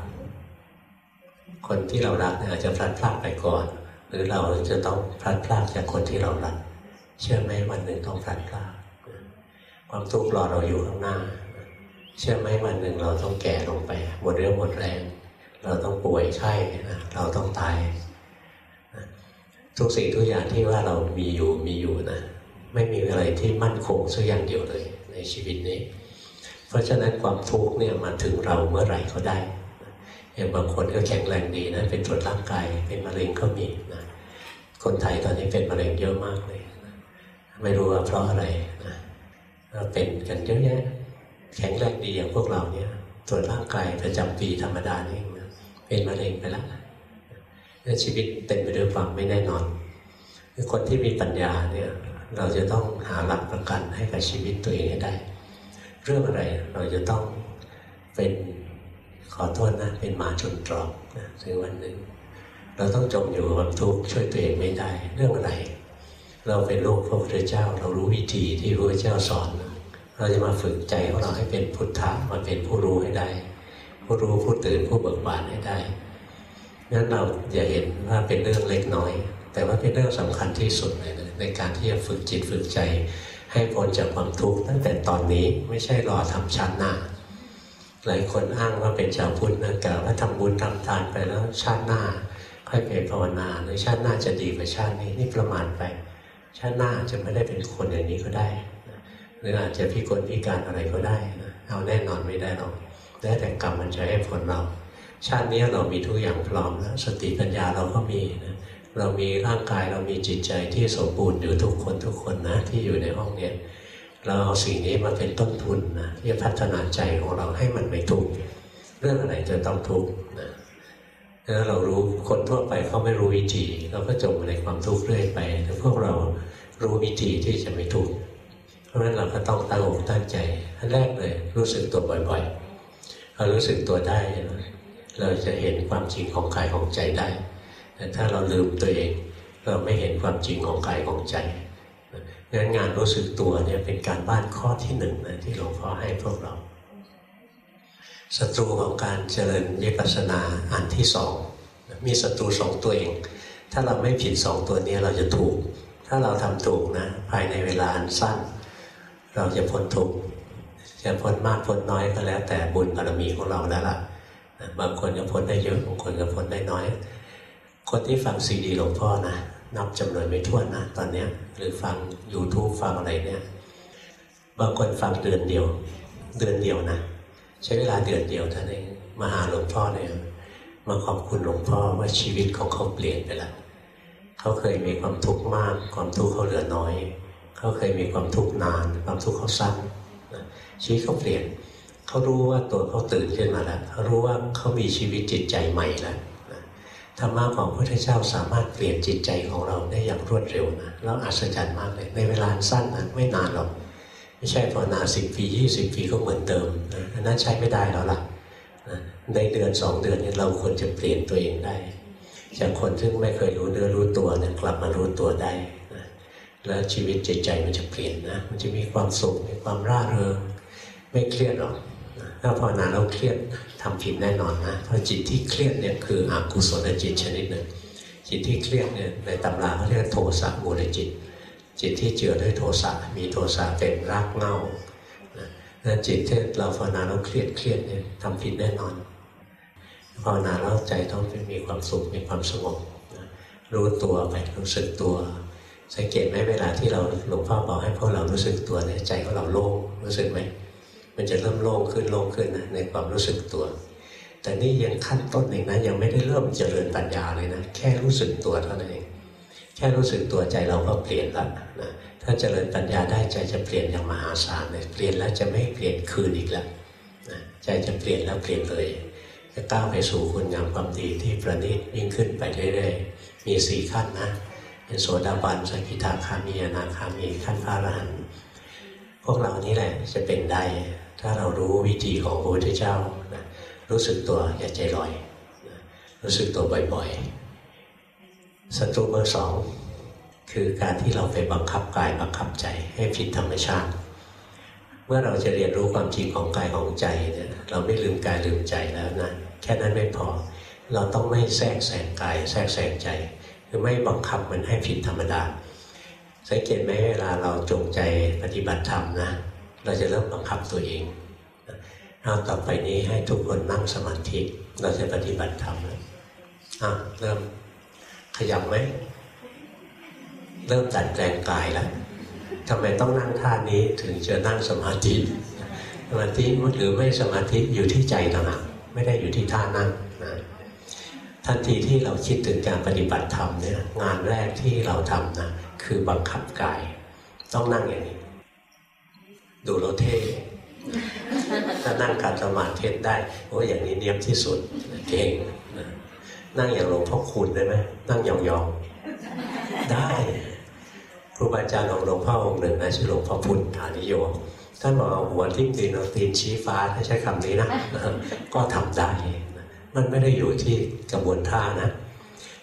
คนที่เรารักเนี่ยอาจจะพลัดพรากไปก่อน หรือเราจะต้องพลัดพรากจากคนที่เรารัก เชื่อไหมวันหนึ่งต้องพลัดพรากความทุกข์รอเราอยู่ข้างหน้า เชื่อไหมวันหนึ่งเราต้องแก่ลงไปหมดเรื่องหมดแรง เราต้องป่วยไข้นะเราต้องตายทุกสิ่งทุกอย่างที่ว่าเรามีอยู่มีอยู่นะไม่มีอะไรที่มั่นคงสักอย่างเดียวเลยในชีวิตนี้ เพราะฉะนั้นความทุกข์เนี่ยมาถึงเราเมื่อไหร่ก็ได้ อย่างบางคนก็แข็งแรงดีนะเป็นตรวจร่างกายเป็นมะเร็งก็มีนะคนไทยตอนนี้เป็นมะเร็งเยอะมากเลยนะไม่รู้ว่าเพราะอะไรนะเป็นกันเยอะแยะแข็งแรงดีอย่างพวกเราเนี่ยตรวจร่างกายประจำปีธรรมดานี่นะเป็นมะเร็งไปแล้วชีวิตเต็มไปด้วยความไม่แน่นอนคนที่มีปัญญาเนี่ยเราจะต้องหาหลักประกันให้กับชีวิตตัวเองให้ได้ เรื่องอะไรเราจะต้องเป็น อโทษนะ เป็นมาจนตรอกนะถึงวันหนึ่งเราต้องจมอยู่กับความทุกข์ช่วยตัวเองไม่ได้เรื่องอะไร เราเป็นลูกพระพุทธเจ้า เรารู้วิธีที่พระพุทธเจ้าสอน เราจะมาฝึกใจของเราให้เป็นพุทธะมาเป็นผู้รู้ให้ได้ ผู้รู้ผู้ตื่นผู้เบิกบานให้ได้งั้นเราอย่าเห็นว่าเป็นเรื่องเล็กน้อย แต่ว่าเป็นเรื่องสำคัญที่สุดเลยนะในการที่จะฝึกจิตฝึกใจ ให้พ้นจากความทุกข์ตั้งแต่ตอนนี้ไม่ใช่รอทำชาติหน้า หลายคนอ้างว่าเป็นชาวพุทธนะกล่าวว่าทำบุญทำทานไปแล้วชาติหน้า ค่อยไปภาวนาหรือชาติหน้าจะดีกว่าชาตินี้นี่ประมาณไป ชาติหน้าจะไม่ได้เป็นคนอย่างนี้ก็ได้หรืออาจจะพิกลพิการอะไรก็ได้นะเอาแน่นอนไม่ได้หรอกได้แต่กรรมมันจะให้ผลเรา ชาตินี้เรามีทุกอย่างพร้อมแล้วสติปัญญาเราก็มีนะเรามีร่างกายเรามีจิตใจที่สมบูรณ์อยู่ทุกคนทุกคนนะที่อยู่ในห้องเนี้ย เราเอาสิ่งนี้มาเป็นต้นทุนนะที่จะพัฒนาใจของเราให้มันไม่ทุกข์เรื่องอะไรจะต้องทุกข์นะถ้าเรารู้คนทั่วไปเขาไม่รู้วิธีเราก็จมในความทุกข์เรื่อยไปแต่พวกเรารู้วิธีที่จะไม่ทุกข์เพราะฉะนั้นเราก็ต้องตั้งอกตั้งใจอันแรกเลยรู้สึกตัวบ่อยๆเรารู้สึกตัวได้เราจะเห็นความจริงของกายของใจได้แต่ถ้าเราลืมตัวเอง เราไม่เห็นความจริงของกายของใจ งั้นงานรู้สึกตัวเนี่ยเป็นการบ้านข้อที่หนึ่งนะที่หลวงพ่อให้พวกเราศัตรูของการเจริญวิปัสสนาอันที่สองมีศัตรูสองตัวเอง ถ้าเราไม่ผิดสองตัวนี้เราจะถูก ถ้าเราทำถูกนะภายในเวลาอันสั้น เราจะพ้นทุกข์จะพ้นมากพ้นน้อยก็แล้ว แต่บุญบารมีของเราแล้วล่ะบางคนก็พ้นได้เยอะบางคนก็พ้นได้น้อย คนที่ฟังซีดีหลวงพ่อนะ นับจำนวนไม่ถ้วนนะตอนนี้หรือฟัง YouTube ฟังอะไรเนี่ยบางคนฟังเดือนเดียว เดือนเดียวนะ ใช้เวลาเดือนเดียวท่านเองมาหาหลวงพ่อเลยมาขอบคุณหลวงพ่อว่าชีวิตของเขาเปลี่ยนไปแล้วเขาเคยมีความทุกข์มาก ความทุกข์เขาเหลือน้อยเขาเคยมีความทุกข์นาน ความทุกข์เขาสั้นชีวิตเขาเปลี่ยนเขารู้ว่าตัวเขาตื่นขึ้นมาแล้วเขารู้ว่าเขามีชีวิตจิตใจใหม่แล้ว ธรรมะของพระพุทธเจ้าสามารถเปลี่ยนจิตใจของเราได้อย่างรวดเร็วนะแล้วอัศจรรย์มากเลย ในเวลาสั้นนะไม่นานหรอกไม่ใช่ภาวนาสิบปียี่สิบปีก็เหมือนเดิมนะนั้นใช้ไม่ได้แล้วล่ะในเดือนสองเดือนนี้เราควรจะเปลี่ยนตัวเองได้จากคนที่ไม่เคยรู้เนื้อรู้ตัวเนี่ยกลับมารู้ตัวได้นะแล้วชีวิตจิตใจมันจะเปลี่ยนนะมันจะมีความสุขมีความร่าเริงไม่เครียดหรอก ถ้าภาวนาเราเครียดทำผิดแน่นอนนะ เพราะจิตที่เครียดเนี่ยคืออกุศลจิตชนิดหนึ่ง จิตที่เครียดเนี่ยในตำราเขาเรียกโทสะมูลจิต จิตที่เจือด้วยโทสะมีโทสะเป็นรากเง้านะจิตที่เราภาวนาเราเครียดเครียดเนี่ยทำผิดแน่นอนภาวนาแล้วใจต้องมีความสุขมีความสงบนะรู้ตัวไปรู้สึกตัว สังเกตไหมเวลาที่เราหลวงพ่อบอกให้พวกเรารู้สึกตัวเนี่ยใจของเราโล่งรู้สึกไหม มันจะเริ่มโล่งขึ้นโล่งขึ้นนะในความรู้สึกตัว แต่นี่ยังขั้นต้นเองนะยังไม่ได้เริ่มเจริญปัญญาเลยนะแค่รู้สึกตัวเท่านั้นเองแค่รู้สึกตัวใจเราก็เปลี่ยนล้วนะถ้าเจริญปัญญาได้ใจจะเปลี่ยนอย่างมหาศาลเลยเปลี่ยนแล้วจะไม่เปลี่ยนคืนอีกแล้วนะใจจะเปลี่ยนแล้วเปลี่ยนเลยจะก้าวไปสู่คุณงามความดีที่ประณีตยิ่งขึ้นไปเรื่อยๆมีสี่ขั้นนะเป็นโสดาบันสกิทาคามีอนาคามีขั้นพระอรหันต์พวกเรานี้แหละจะเป็นได้ ถ้าเรารู้วิธีของพระพุทธเจ้านะรู้สึกตัวอย่าใจลอยนะรู้สึกตัวบ่อยๆศัตรูเบอร์สองคือการที่เราไปบังคับกายบังคับใจให้ผิดธรรมชาติ เมื่อเราจะเรียนรู้ความจริงของกายของใจเนี่ยเราไม่ลืมกายลืมใจแล้วนะแค่นั้นไม่พอ เราต้องไม่แทรกแซงกาย แทรกแซงใจคือไม่บังคับมันให้ผิดธรรมดาสังเกตไหมเวลาเราจงใจปฏิบัติธรรมนะ เราจะเริ่มบังคับตัวเองเอาต่อไปนี้ให้ทุกคนนั่งสมาธิ เราจะปฏิบัติธรรมแล้วอะเริ่มขยับไหม เริ่มตัดแปลงกายแล้วทำไมต้องนั่งท่านี้ถึงจะนั่งสมาธิสมาธิหรือไม่สมาธิอยู่ที่ใจต่างหากไม่ได้อยู่ที่ท่านั่งนะทันทีที่เราคิดถึงการปฏิบัติธรรมเนี่ยงานแรกที่เราทำนะคือบังคับกาย ต้องนั่งอย่างนี้ ดูโลเท่ถ้านั่งการสมาธิได้โอ้อย่างนี้เนียบที่สุดเก่งนั่งอย่างหลวงพ่อคุณได้ไหมนั่งยองๆ ได้ครูบาอาจารย์ของหลวงพ่อองค์หนึ่งนะชื่อหลวงพ่อพุทธานิโยท่านบอกเอาหัวทิ่มดินเอาตีนชี้ฟ้าถ้าใช้คำนี้นะก็ทำได้ มันไม่ได้อยู่ที่กระบวนท่านะ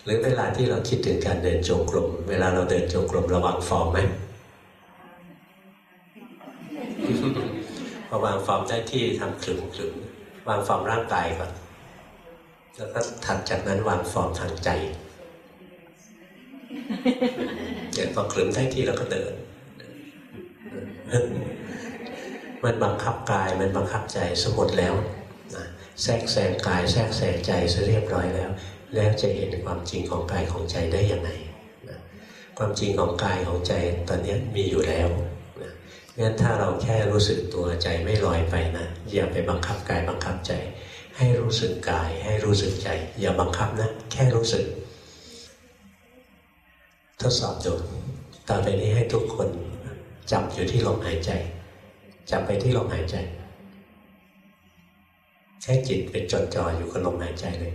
หรือเวลาที่เราคิดถึงการเดินจงกรม เวลาเราเดินจงกรมระวังฟอร์มไหม พอวางฟอร์มได้ที่ทำคลึงคลึงวางฟอร์มร่างกายก่อนแล้วก็ถัดจากนั้นวางฟอร์มทางใจเดี๋ยวพอคลึงได้ที่แล้วก็เดิน มันบังคับกายมันบังคับใจสมหมดแล้วนะแทรกแซงกายแทรกแซงใจซะเรียบร้อยแล้ว แล้วจะเห็นความจริงของกายของใจได้ยังไงนะความจริงของกายของใจตอนนี้มีอยู่แล้ว งั้นถ้าเราแค่รู้สึกตัวใจไม่ลอยไปนะอย่าไปบังคับกายบังคับใจ ให้รู้สึกกาย ให้รู้สึกใจ อย่าบังคับนะ แค่รู้สึก ทดสอบดูต่อไปนี้ให้ทุกคนจับอยู่ที่ลมหายใจจับไปที่ลมหายใจให้จิตเป็นจดจ่ออยู่กับลมหายใจเลย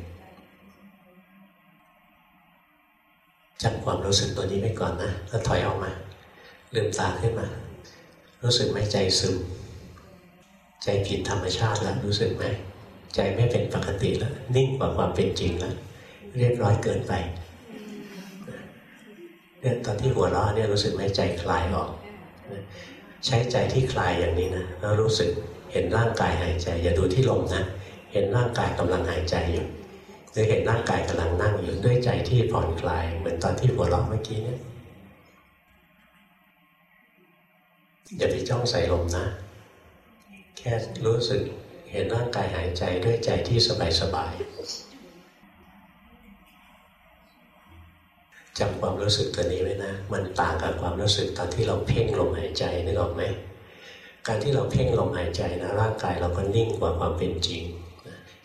จับความรู้สึกตัวนี้ไปก่อนนะแล้วถอยออกมาลืมตาขึ้นมา รู้สึกไหมใจซึม ใจผิดธรรมชาติแล้วรู้สึกไหมใจไม่เป็นปกติแล้ว นิ่งกว่าความเป็นจริงแล้วเรียบร้อยเกินไปเนี่ยตอนที่หัวเราะเนี่ยรู้สึกไหมใจคลายออก ใช้ใจที่คลายอย่างนี้นะแล้วรู้สึกเห็นร่างกายหายใจ อย่าดูที่ลมนะเห็นร่างกายกำลังหายใจอยู่หรือเห็นร่างกายกำลังนั่งอยู่ด้วยใจที่ผ่อนคลาย เหมือนตอนที่หัวเราะเมื่อกี้เนี่ย อย่าไปจ้องใส่ลมนะ แค่รู้สึกเห็นร่างกายหายใจด้วยใจที่สบายๆจำความรู้สึกตัวนี้ไว้นะ มันต่างกับความรู้สึกตอนที่เราเพ่งลมหายใจนึกออกไหม การที่เราเพ่งลมหายใจนะร่างกายเราก็นิ่งกว่าความเป็นจริง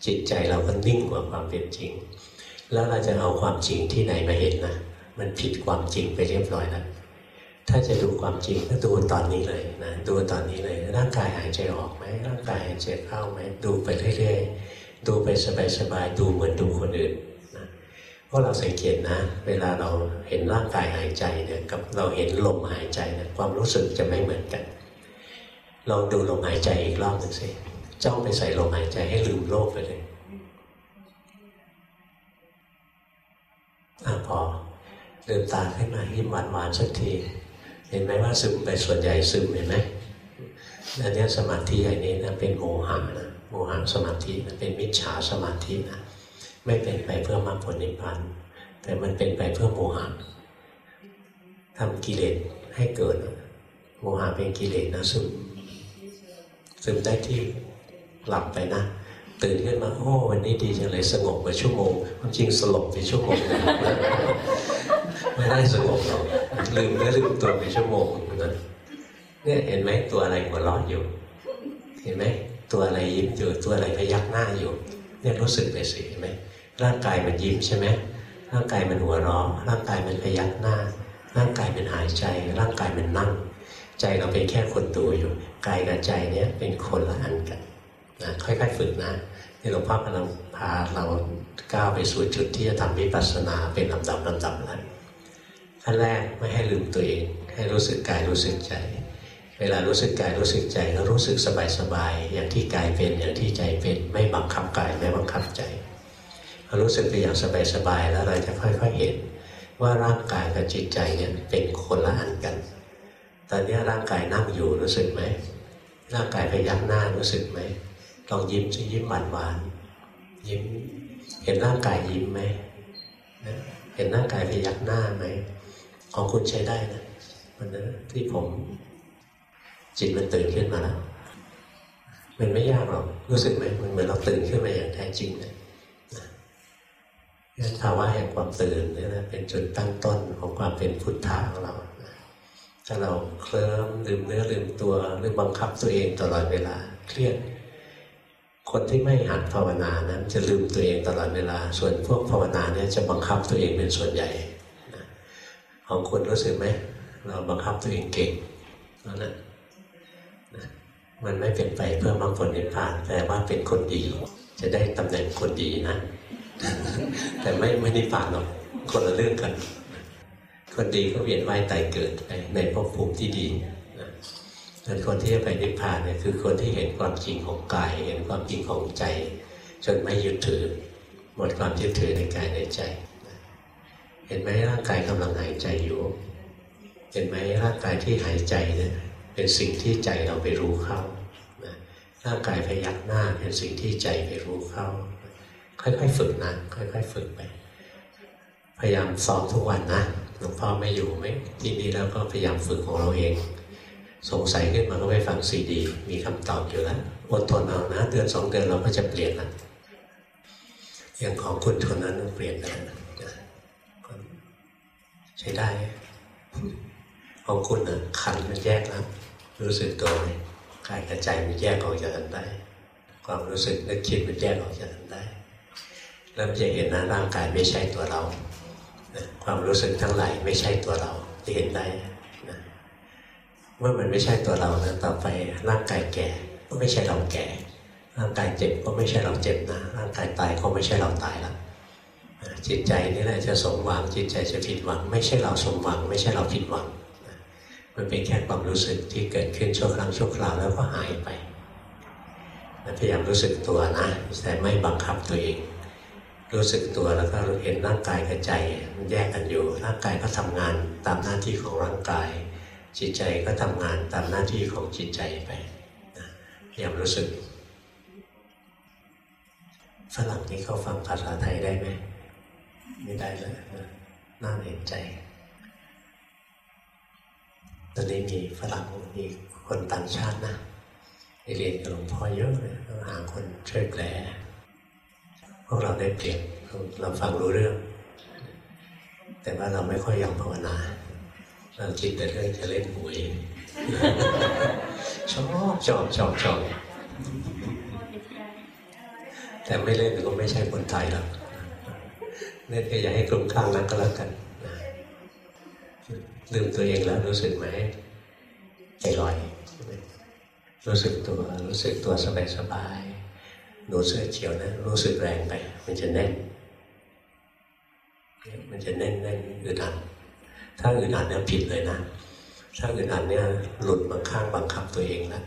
จิตใจเราก็นิ่งกว่าความเป็นจริง แล้วเราจะเอาความจริงที่ไหนมาเห็นนะ มันผิดความจริงไปเรียบร้อยแล้ว ถ้าจะดูความจริงก็ดูตอนนี้เลยนะดูตอนนี้เลยร่างกายหายใจออกไหมร่างกายหายใจเข้าไหมดูไปเรื่อยๆดูไปสบายๆดูเหมือนดูคนอื่นนะเพราะเราสังเกตนะ เวลาเราเห็นร่างกายหายใจเนี่ยกับเราเห็นลมหายใจเนี่ยความรู้สึกจะไม่เหมือนกันลองดูลมหายใจอีกรอบหนึ่งสิจ้องไปใส่ลมหายใจให้ลืมโลกไปเลยอะพอลืมตาขึ้นมายิ้มหวานๆสักที เห็นไหมว่าซึมไปส่วนใหญ่ซึมเห็นไหมอันนี้สมาธิอย่างนี้นะเป็นโมหะนะโมหะสมาธินะเป็นมิจฉาสมาธินะไม่เป็นไปเพื่อมรรคผลนิพพานแต่มันเป็นไปเพื่อโมหะทำกิเลสให้เกิดโมหะเป็นกิเลสนะซึมซึมได้ที่หลับไปนะ ตื่นขึ้นมาโอ้วันนี้ดีจังเลยสงบไปชั่วโมงความจริงสลบไปชั่วโมงไม่ได้สงบหรอกลืมเนื้อลืมตัวไปชั่วโมงนะเนี่ยเห็นไหมตัวอะไรหัวเราะอยู่ เห็นไหมตัวอะไรยิ้มอยู่ตัวอะไรพยักหน้าอยู่ เนี่ยรู้สึกไปสิเห็นไหมร่างกายมันยิ้มใช่ไหมร่างกายมันหัวเราะร่างกายมันพยักหน้า ร่างกายมันหายใจ ร่างกายมันนั่ง ใจเราเป็นแค่คนดูอยู่กายกับใจเนี่ยเป็นคนละอันกัน นะค่อยๆฝึกนะที่หลวงพ่อกำลังพาเราก้าวไปสู่จุดที่จะทำวิปัสสนาเป็นลำดับลำดับแล้วขั้นแรกไม่ให้ลืมตัวเอง ให้รู้สึกกายรู้สึกใจ เวลารู้สึกกายรู้สึกใจก็รู้สึกสบายๆอย่างที่กายเป็นอย่างที่ใจเป็น ไม่บังคับกายไม่บังคับใจพอรู้สึกไปอย่างสบายๆแล้วเราจะค่อย ๆเห็น ว่าร่างกายกับจิตใจเนี่ยเป็นคนละอันกัน ตอนนี้ร่างกายนั่งอยู่รู้สึกไหมร่างกายพยักหน้ารู้สึกไหม ลองยิ้มจะยิ้มหวานหวานยิ้ม เห็นร่างกายยิ้มไหมเห็นร่างกายพยักหน้าไหมของคุณใช้ได้นะมันนะที่ผม จิตมันตื่นขึ้นมาแล้วมันไม่ยากหรอกรู้สึกไหมมันเหมือนเราตื่นขึ้นมาอย่างแท้จริงเลยนะงั้นภาวะแห่งความตื่นนี่นะเป็นจุดตั้งต้นของความเป็นพุทธะของเราถ้าเราเคลิ้มลืมเนื้อลืมตัวหรือบังคับตัวเองตลอดเวลาเครียด คนที่ไม่หัดภาวนานั้นจะลืมตัวเองตลอดเวลา ส่วนพวกภาวนาเนี่ยจะบังคับตัวเองเป็นส่วนใหญ่ของคุณรู้สึกไหมเราบังคับตัวเองเก่งนั่นแหละนะมันไม่เป็นไปเพื่อมรรคผลนิพพานแต่ว่าเป็นคนดี จะได้ตำแหน่งคนดีนะ แต่ไม่ไม่นิพพานหรอกคนละเรื่องกัน คนดีก็เวียนว่ายตายเกิดในภพภูมิที่ดี นะส่วนคนที่จะไปนิพพานเนี่ยคือคนที่เห็นความจริงของกาย เห็นความจริงของใจ จนไม่ยึดถือ หมดความยึดถือในกายในใจ เห็นไหมร่างกายกำลังหายใจอยู่ เห็นไหมร่างกายที่หายใจเนี่ยเป็นสิ่งที่ใจเราไปรู้เข้านะร่างกายพยักหน้าเป็นสิ่งที่ใจไปรู้เข้า ค่อยๆฝึกนะค่อย ๆ ฝึกไป พยายามซ้อมทุกวันนะหลวงพ่อไม่อยู่ไหมที่นี่แล้วก็พยายามฝึกของเราเอง สงสัยขึ้นมาก็ไปฟังซีดี มีคำตอบอยู่แล้วอดทนเอานะเดือนสองเดือนเราก็จะเปลี่ยนละอย่างของคุณคนนั้นเปลี่ยนแล้วใช้ได้ ของคุณนะขันมันแยกแล้วรู้สึกตัวไหมกายกับใจมันแยกออกจากกันได้ ความรู้สึกนึกคิดมันแยกออกจากกันได้เริ่มจะเห็นนะร่างกายไม่ใช่ตัวเรานะความรู้สึกทั้งหลายไม่ใช่ตัวเราจะเห็นได้ เมื่อมันไม่ใช่ตัวเรานะต่อไปร่างกายแก่ก็ไม่ใช่เราแก่ ร่างกายเจ็บก็ไม่ใช่เราเจ็บนะ ร่างกายตายก็ไม่ใช่เราตายแล้วจิตใจนี่แหละจะสมหวังจิตใจจะผิดหวัง ไม่ใช่เราสมหวัง ไม่ใช่เราผิดหวัง มันเป็นแค่ความรู้สึกที่เกิดขึ้นชั่วครั้งชั่วคราวแล้วก็หายไปพยายามรู้สึกตัวนะแต่ไม่บังคับตัวเอง รู้สึกตัวแล้วก็เห็นร่างกายกับใจมันแยกกันอยู่ร่างกายก็ทำงานตามหน้าที่ของร่างกาย จิตใจก็ทำงานตามหน้าที่ของจิตใจไปพยายารู้สึกฝรั่งนี่เขาฟังภาษาไทยได้ไหมไม่ได้เลยน่าเห็นใจ ตอนนี้มีฝรั่งมีคนต่างชาตินะไปเรียนกับหลวงพ่อเยอะเลยต้องหาคนช่วยแปลพวกเราได้เปรียบเราฟังรู้เรื่อง แต่ว่าเราไม่ค่อยยอมภาวนา คิดแต่เรื่องจะเล่นหวยชอบชอบชอบชอบแต่ไม่เล่นก็ไม่ใช่คนไทยหรอกเล่นก็อย่าให้กลุ่มข้างนั้นก็แล้วกันลืมตัวเองแล้วรู้สึกไหมใจลอย รู้สึกตัวรู้สึกตัวสบายสบายหนูเสื้อเขียวนะ รู้สึกแรงไป มันจะแน่น มันจะแน่นแน่นอึดอัด ถ้าอึดอัดเนี่ยผิดเลยนะ ถ้าอึดอัดเนี่ยหลุดบางข้างบังคับตัวเองแล้ว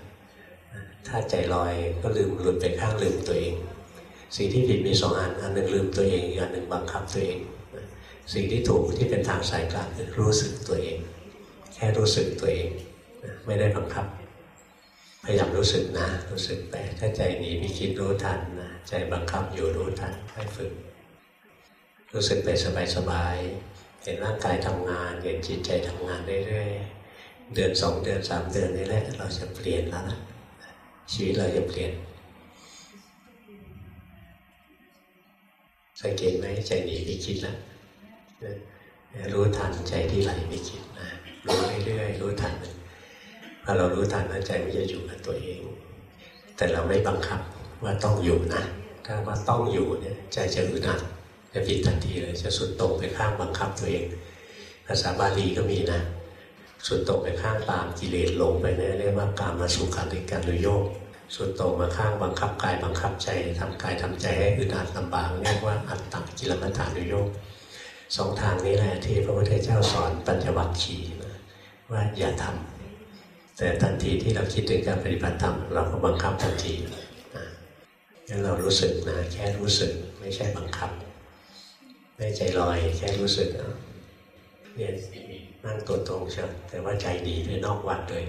ถ้าใจลอยก็ลืมหลุดไปข้างลืมตัวเอง สิ่งที่ผิดมีสองอันอันหนึ่งลืมตัวเองอีกอันหนึ่งบังคับตัวเอง สิ่งที่ถูกที่เป็นทางสายกลางคือรู้สึกตัวเอง แค่รู้สึกตัวเองไม่ได้บังคับพยายามรู้สึกนะ รู้สึกไปถ้าใจหนีไปคิดรู้ทันนะใจบังคับอยู่รู้ทันให้ฝึก รู้สึกไปสบายๆ เห็นร่างกายทำงาน เห็นจิตใจทำงานเรื่อยๆ เดือนสองเดือนสามเดือนนี้แหละเราจะเปลี่ยนแล้วนะชีวิตเราจะเปลี่ยน สังเกตไหมใจหนีไปคิดแล้วรู้ทันใจที่ไหลไปคิดนะรู้เรื่อยๆรู้ทันพอเรารู้ทันนะใจมันจะอยู่กับตัวเอง แต่เราไม่บังคับว่าต้องอยู่นะถ้าว่าต้องอยู่เนี่ยใจจะอึดอัด จะผิดทันทีเลยจะสุดตรงไปข้างบังคับตัวเองภาษาบาลีก็มีนะ สุดตรงไปข้างตามกิเลสลงไปเนี่ยเรียกว่าการมาสุขันธิการุโยกสุดตรงมาข้างบังคับกายบังคับใจทำกายทำใจให้อึดอัดลำบากเรียกว่าอัตตกิลมัฏฐานุโยกสองทางนี้แหละที่พระพุทธเจ้าสอนปัญจวัคคีย์ว่าอย่าทำแต่ทันทีที่เราคิดถึงการปฏิบัติธรรมเราก็บังคับทันทีนะงั้นเรารู้สึกนะแค่รู้สึกไม่ใช่บังคับ ไม่ใจลอยแค่รู้สึกเนี่ยนั่งตัวตรงเชียวแต่ว่าใจดีด้วยนอกวัดเลย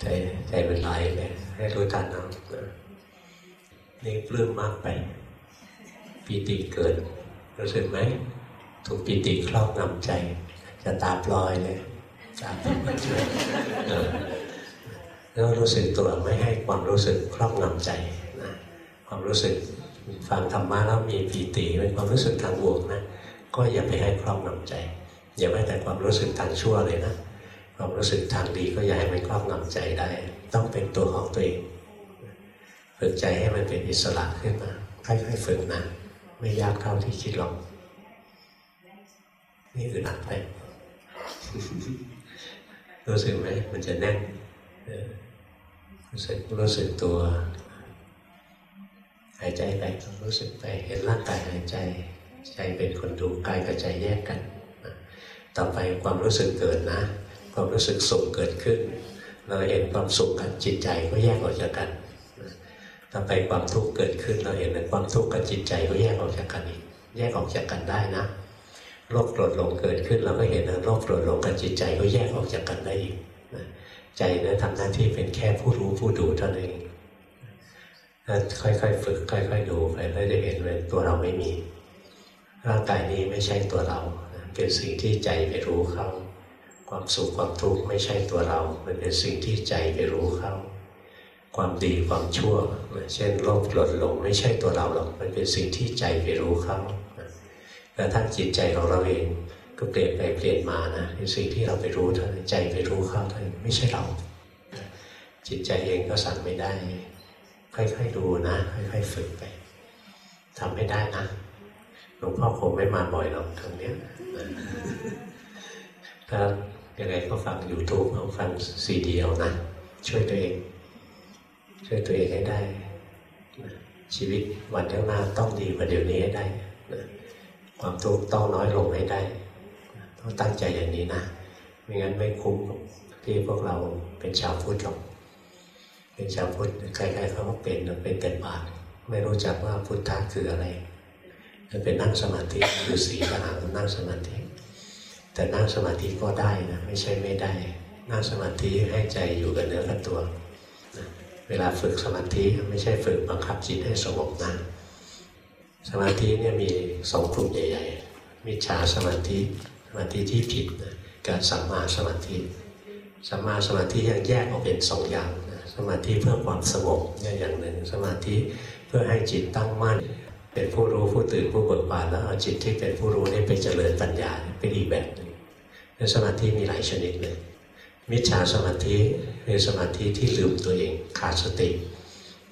ใจใจเป็นไหลเลยให้รู้ทันเอานี่ปลื้มมากไปปีติเกิด รู้สึกไหมถูกปิติครอบงำใจ จะตาปลอยเลยตาปลอยแล้วรู้สึกตัวไม่ให้ความรู้สึกครอบงำใจนะความรู้สึก ฟังธรรมะแล้วมีปีติเป็นความรู้สึกทางบวกนะก็อย่าไปให้ครอบงำใจ อย่าแม้แต่ความรู้สึกทางชั่วเลยนะความรู้สึกทางดีก็อย่าให้มันครอบงำใจได้ ต้องเป็นตัวของตัวเองฝึกใจให้มันเป็นอิสระขึ้นมาค่อยๆฝึกนะไม่ยากเท่าที่คิดหรอกนี่อึดอัดไปรู้สึกไหมมันจะแน่นรู้สึกรู้สึกตัว หายใจไปรู้สึกไปเห็นร่างกายหายใจใจเป็นคนดูกายกับใจแยกกันต่อไปความรู้สึกเกิดนะ ความรู้สึกสุขเกิดขึ้น เราเห็นความสุขกับจิตใจก็แยกออกจากกันต่อไปความทุกข์เกิดขึ้นเราเห็นความทุกข์กับจิตใจก็แยกออกจากกันอีกแยกออกจากกันได้นะโลภโกรธหลงเกิดขึ้นเราก็เห็นนะโลภโกรธหลงกับจิตใจก็แยกออกจากกันได้อีกใจนะทำหน้าที่เป็นแค่ผู้รู้ผู้ดูเท่านั้นเอง ค่อยๆฝึกค่อย ๆ ดูไปแล้วจะเห็นเลยตัวเราไม่มี ร่างกายนี้ไม่ใช่ตัวเรา เป็นสิ่งที่ใจไปรู้เข้า ความสุขความทุกข์ไม่ใช่ตัวเรา มันเป็นสิ่งที่ใจไปรู้เข้า ความดีความชั่ว เช่นโลภโกรธหลงไม่ใช่ตัวเราหรอก มันเป็นสิ่งที่ใจไปรู้เข้ากระทั่งจิตใจของเราเองก็เปลี่ยนไปเปลี่ยนมานะเป็นสิ่งที่เราไปรู้เท่านั้นใจไปรู้เข้าเท่านั้นไม่ใช่เรา จิตใจเองก็สั่งไม่ได้ ค่อยๆดูนะ ค่อยๆฝึกไปทำไม่ได้นะหลวงพ่อคงไม่มาบ่อยหรอกตรงนี้ถ้ายังไงก็ฟังยูทูบเอาฟังซีดีเอานะ ช่วยตัวเอง ช่วยตัวเองให้ได้ ชีวิตวันข้างหน้าต้องดีกว่าเดี๋ยวนี้ให้ได้ ความทุกข์ต้องน้อยลงให้ได้ ต้องตั้งใจอย่างนี้นะ ไม่งั้นไม่คุ้มที่พวกเราเป็นชาวพุทธหรอก เป็นชาวพุทธใครๆเขาก็เป็นเป็นแต่บาทไม่รู้จักว่าพุทธะคืออะไรเป็นนั่งสมาธิคือสีทหารนั่งสมาธิ แต่นั่งสมาธิก็ได้นะไม่ใช่ไม่ได้ นั่งสมาธิให้ใจอยู่กับเนื้อกับตัวเวลาฝึกสมาธิไม่ใช่ฝึกบังคับจิตให้สงบนะสมาธิเนี่ยมีสองกลุ่มใหญ่ๆมิจฉาสมาธิสมาธิที่ผิดนะกับสัมมาสมาธิสัมมาสมาธิยังแยกออกเป็นสองอย่าง มาธิเพื่อความสงบเนี่ยอย่างหนึ่ง สมาธิเพื่อให้จิตตั้งมั่น เป็นผู้รู้ผู้ตื่นผู้เบิกบานแล้วเอาจิตที่เป็นผู้รู้นี่ไปเจริญปัญญาเป็นอีกแบบหนึ่งสมาธิมีหลายชนิดเลยมิจฉาสมาธิเป็นสมาธิที่ลืมตัวเองขาดสติ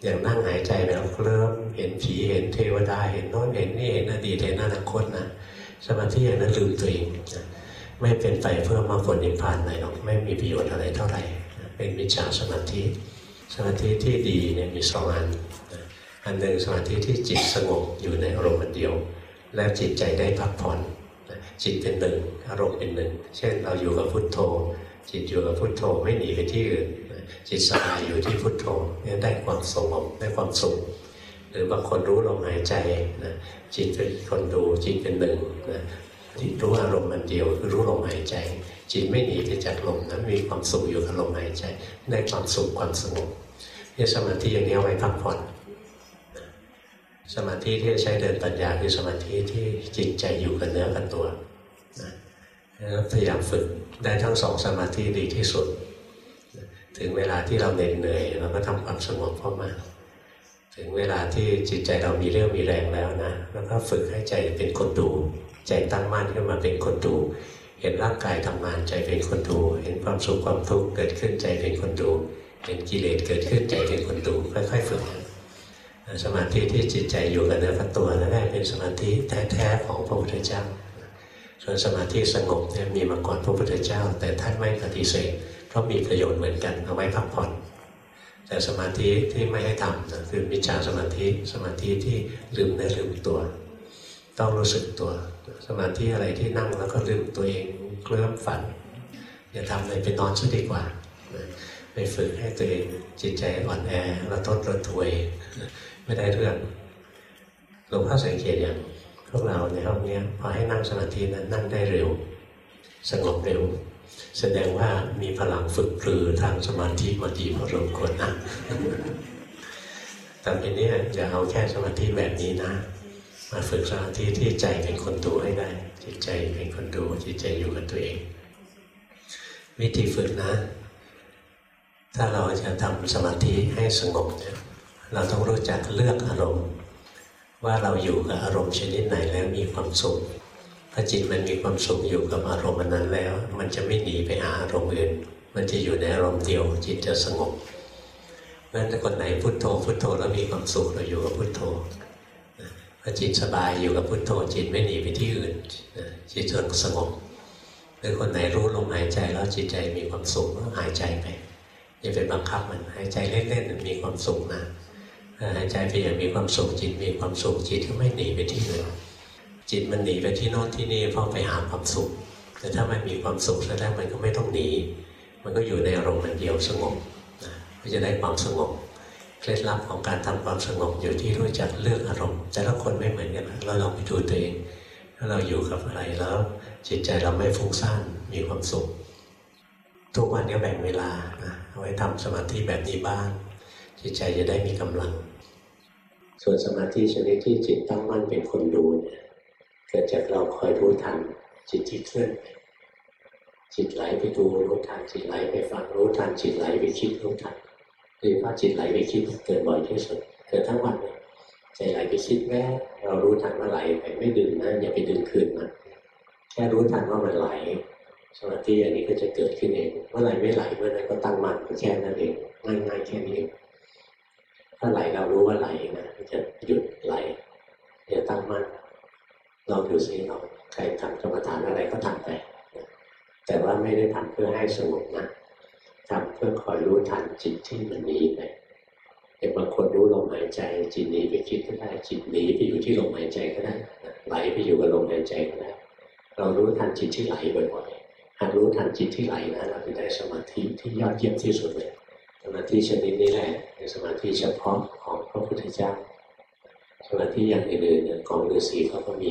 อย่างนั่งหายใจแล้วเคลิ้มเห็นผีเห็นเทวดาเห็นโน้นเห็นนี่เห็นอดีตเห็นอนาคตนะสมาธิอย่างนั้นลืมตัวเองไม่เป็นไปเพื่อมาผลนิพพานอะไรหรอกไม่มีประโยชน์อะไรเท่าไหร่ เป็นมิจฉาสมาธิ สมาธิที่ดีเนี่ยมีสองอันอันหนึ่งสมาธิที่จิตสงบอยู่ในอารมณ์เดียว และจิตใจได้พักผ่อนจิตเป็นหนึ่งอารมณ์เป็นหนึ่ง เช่นเราอยู่กับพุทโธ จิตอยู่กับพุทโธไม่หนีไปที่อื่นจิตสบายอยู่ที่พุทโธเนี่ยได้ความสงบได้ความสุขหรือบางคนรู้ลมหายใจนะจิตเป็นคนดูจิตเป็นหนึ่งนะจิตรู้อารมณ์มันเดียวคือรู้ลมหายใจ จิตไม่หนีไปจากลมนะมีความสุขอยู่กับลมหายใจได้ความสุขความสงบเนี่ยสมาธิอย่างนี้ไว้พักผ่อนสมาธิที่ใช้เดินปัญญาคือสมาธิที่จิตใจอยู่กับเนื้อกับตัวนะพยายามฝึกได้ทั้งสองสมาธิดีที่สุด ถึงเวลาที่เราเหน็ดเหนื่อยเราก็ทำความสงบเข้ามา ถึงเวลาที่จิตใจเรามีเรื่องมีแรงแล้วนะ แล้วก็ฝึกให้ใจเป็นคนดู ใจตั้งมั่นขึ้นมาเป็นคนดู เห็นร่างกายทำงานใจเป็นคนดู เห็นความสุขความทุกข์เกิดขึ้นใจเป็นคนดู เห็นกิเลสเกิดขึ้นใจเป็นคนดู ค่อยๆฝึกสมาธิที่จิตใจอยู่กับเนื้อกับตัวนั่นแหละเป็นสมาธิแท้ๆของพระพุทธเจ้า ส่วนสมาธิสงบเนี่ยมีมาก่อนพระพุทธเจ้า แต่ท่านไม่ปฏิเสธเพราะมีประโยชน์เหมือนกันเอาไว้พักผ่อนแต่สมาธิที่ไม่ให้ทำนะคือมิจฉาสมาธิสมาธิที่ลืมเนื้อลืมตัว ต้องรู้สึกตัว สมาธิอะไรที่นั่งแล้วก็ลืมตัวเองเคลื่อนฝันอย่าทำเลยไปนอนซะดีกว่าไปฝึกให้ตัวเองจิตใจอ่อนแอระทดระทวยไม่ได้เรื่องหลวงพ่อสังเกตอย่างพวกเราในห้องนี้พอให้นั่งสมาธินั้นนั่งได้เร็ว สงบเร็ว แสดงว่ามีพลังฝึกปรือทางสมาธิมาดีพอสมควรนะแต่ทีนี้จะเอาแค่สมาธิแบบนี้นะ มาฝึกสมาธิที่ใจเป็นคนดูให้ได้ จิตใจเป็นคนดู จิตใจอยู่กับตัวเอง วิธีฝึกนะ ถ้าเราจะทำสมาธิให้สงบเนี่ยเราต้องรู้จักเลือกอารมณ์ ว่าเราอยู่กับอารมณ์ชนิดไหนแล้วมีความสุขพอจิตมันมีความสุขอยู่กับอารมณ์นั้นแล้ว มันจะไม่หนีไปหาอารมณ์อื่น มันจะอยู่ในอารมณ์เดียว จิตจะสงบเพราะฉะนั้นคนไหนพุโทโธพุโทโธแล้วมีความสุขเราอยู่กับพุโทโธ พอจิตสบายอยู่กับพุโทโธจิตไม่หนีไปที่อื่นจิตจนสงบหรือคนไหนรู้ลมหายใจแล้วจิตใจมีความสุขก็หายใจไปอย่าไปบังคับมันหายใจเล่นๆมีความสุขนะหายใจไปอย่างมีความสุขจิตมีความสุขจิตก็ไม่หนีไปที่อื่นจิตมันหนีไปที่โน้นที่นี่เพราะไปหาความสุข แต่ถ้ามันมีความสุขแล้วมันก็ไม่ต้องหนี มันก็อยู่ในอารมณ์มันเดียวสงบก็จะได้ความสงบ เคล็ดลับของการทำความสงบอยู่ที่รู้จักเลือกอารมณ์ แต่ละคนไม่เหมือนกันเราลองไปดูตัวเองถ้าเราอยู่กับอะไรแล้ว จิตใจเราไม่ฟุ้งซ่านมีความสุข ทุกวันนี้แบ่งเวลานะเอาไว้ทำสมาธิแบบนี้บ้าง จิตใจจะได้มีกำลัง ส่วนสมาธิชนิดที่จิตตั้งมั่นเป็นคนดูเนี่ยเกิดจากเราคอยรู้ทันจิตที่เคลื่อนจิตไหลไปดูรู้ทันจิตไหลไปฟังรู้ทันจิตไหลไปคิดรู้ทัน หรือว่าจิตไหลไปคิดเกิดบ่อยที่สุด เกิดทั้งวันเลยใจไหลไปคิดแม่เรารู้ทันว่าไหลไปไม่ดึงนะอย่าไปดึงคืนมาแค่รู้ทันว่ามันไหลสมาธิอันนี้ก็จะเกิดขึ้นเองเมื่อไหร่ไม่ไหลเมื่อนั้นก็ตั้งมั่นแค่นั้นเองง่ายๆแค่นี้เองถ้าไหลเรารู้ว่าไหลนะจะหยุดไหลอย่าตั้งมั่นเราดูสิเราใครทำกรรมฐานอะไรก็ทำไปแต่ว่าไม่ได้ทำเพื่อให้สงบนะ ทำเพื่อคอยรู้ทันจิตที่มันหนีไปแต่บางคนรู้ลมหายใจ จิตหนีไปคิดก็ได้จิตหนีไปอยู่ที่ลมหายใจก็ได้ไหลไปอยู่กับลมหายใจก็ได้เรารู้ทันจิตที่ไหลบ่อยๆหากรู้ทันจิตที่ไหลนะเราจะได้สมาธิที่ยอดเยี่ยมที่สุดเลยสมาธิชนิดนี้แหละเป็นสมาธิเฉพาะของพระพุทธเจ้าสมาธิอย่างอื่นๆของฤาษีเขาก็มี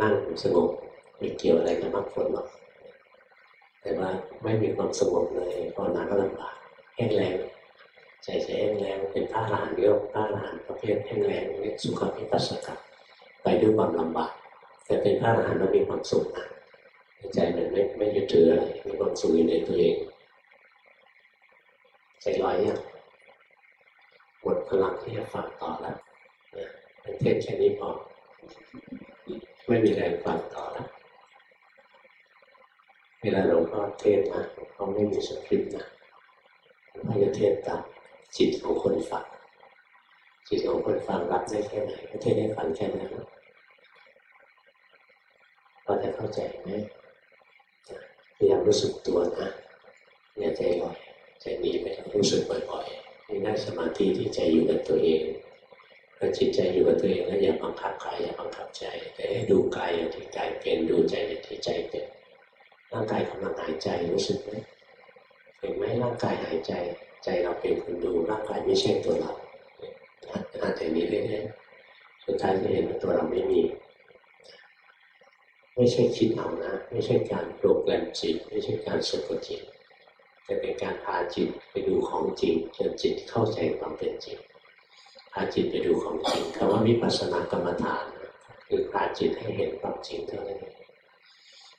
นั่งสงบไม่เกี่ยวอะไรกับมรรคผลหรอก แต่ว่าไม่มีความสงบเลยภาวนาก็ลำบากแห้งแรงใจจะแห้งแรงเป็นพระอรหันต์เรียกพระอรหันต์ประเภทแห้งแรงเรียกสุขภิปัสสกะไปด้วยความลำบาก แต่เป็นพระอรหันต์เรามีความสุขนะใจมันไม่ไม่ยึดถืออะไรมีความสุขอยู่ในตัวเองใจลอยยังหมดพลังที่จะฟังต่อแล้วเป็นเทศแค่นี้พอไม่มีแรงฟังต่อแล้ว เวลาหลวงพ่อเทศนะหลวงพ่อไม่มีสคริปต์นะหลวงพ่อจะเทศตามจิตของคนฟังจิตของคนฟังรับได้แค่ไหนก็เทศได้ฟังแค่นั้นเราจะเข้าใจไหมพยายามรู้สึกตัวนะอย่าใจลอยใจหนีไปรู้สึกบ่อยๆนี่ได้สมาธิที่ใจอยู่กับตัวเองพอจิตใจอยู่กับตัวเองแล้วอย่าบังคับกายอย่าบังคับใจ แต่ให้ดูกายอย่างที่กายเป็นดูใจอย่างที่ใจเป็น ร่างกายกำลังหายใจรู้สึกไหมเห็นไหมร่างกายหายใจ ใจเราเป็นคนดูร่างกายไม่ใช่ตัวเราอาจจะนี้เรื่อยๆสุดท้ายจะเห็นว่าตัวเราไม่มี ไม่ใช่คิดเอานะไม่ใช่การโปรแกรมจิต ไม่ใช่การสะกดจิตแต่เป็นการพาจิตไปดูของจริงจนจิตเข้าใจความเป็นจริงพาจิตไปดูของจริงคำว่าวิปัสสนากรรมฐาน คือพาจิตให้เห็นความจริงเท่านั้นเอง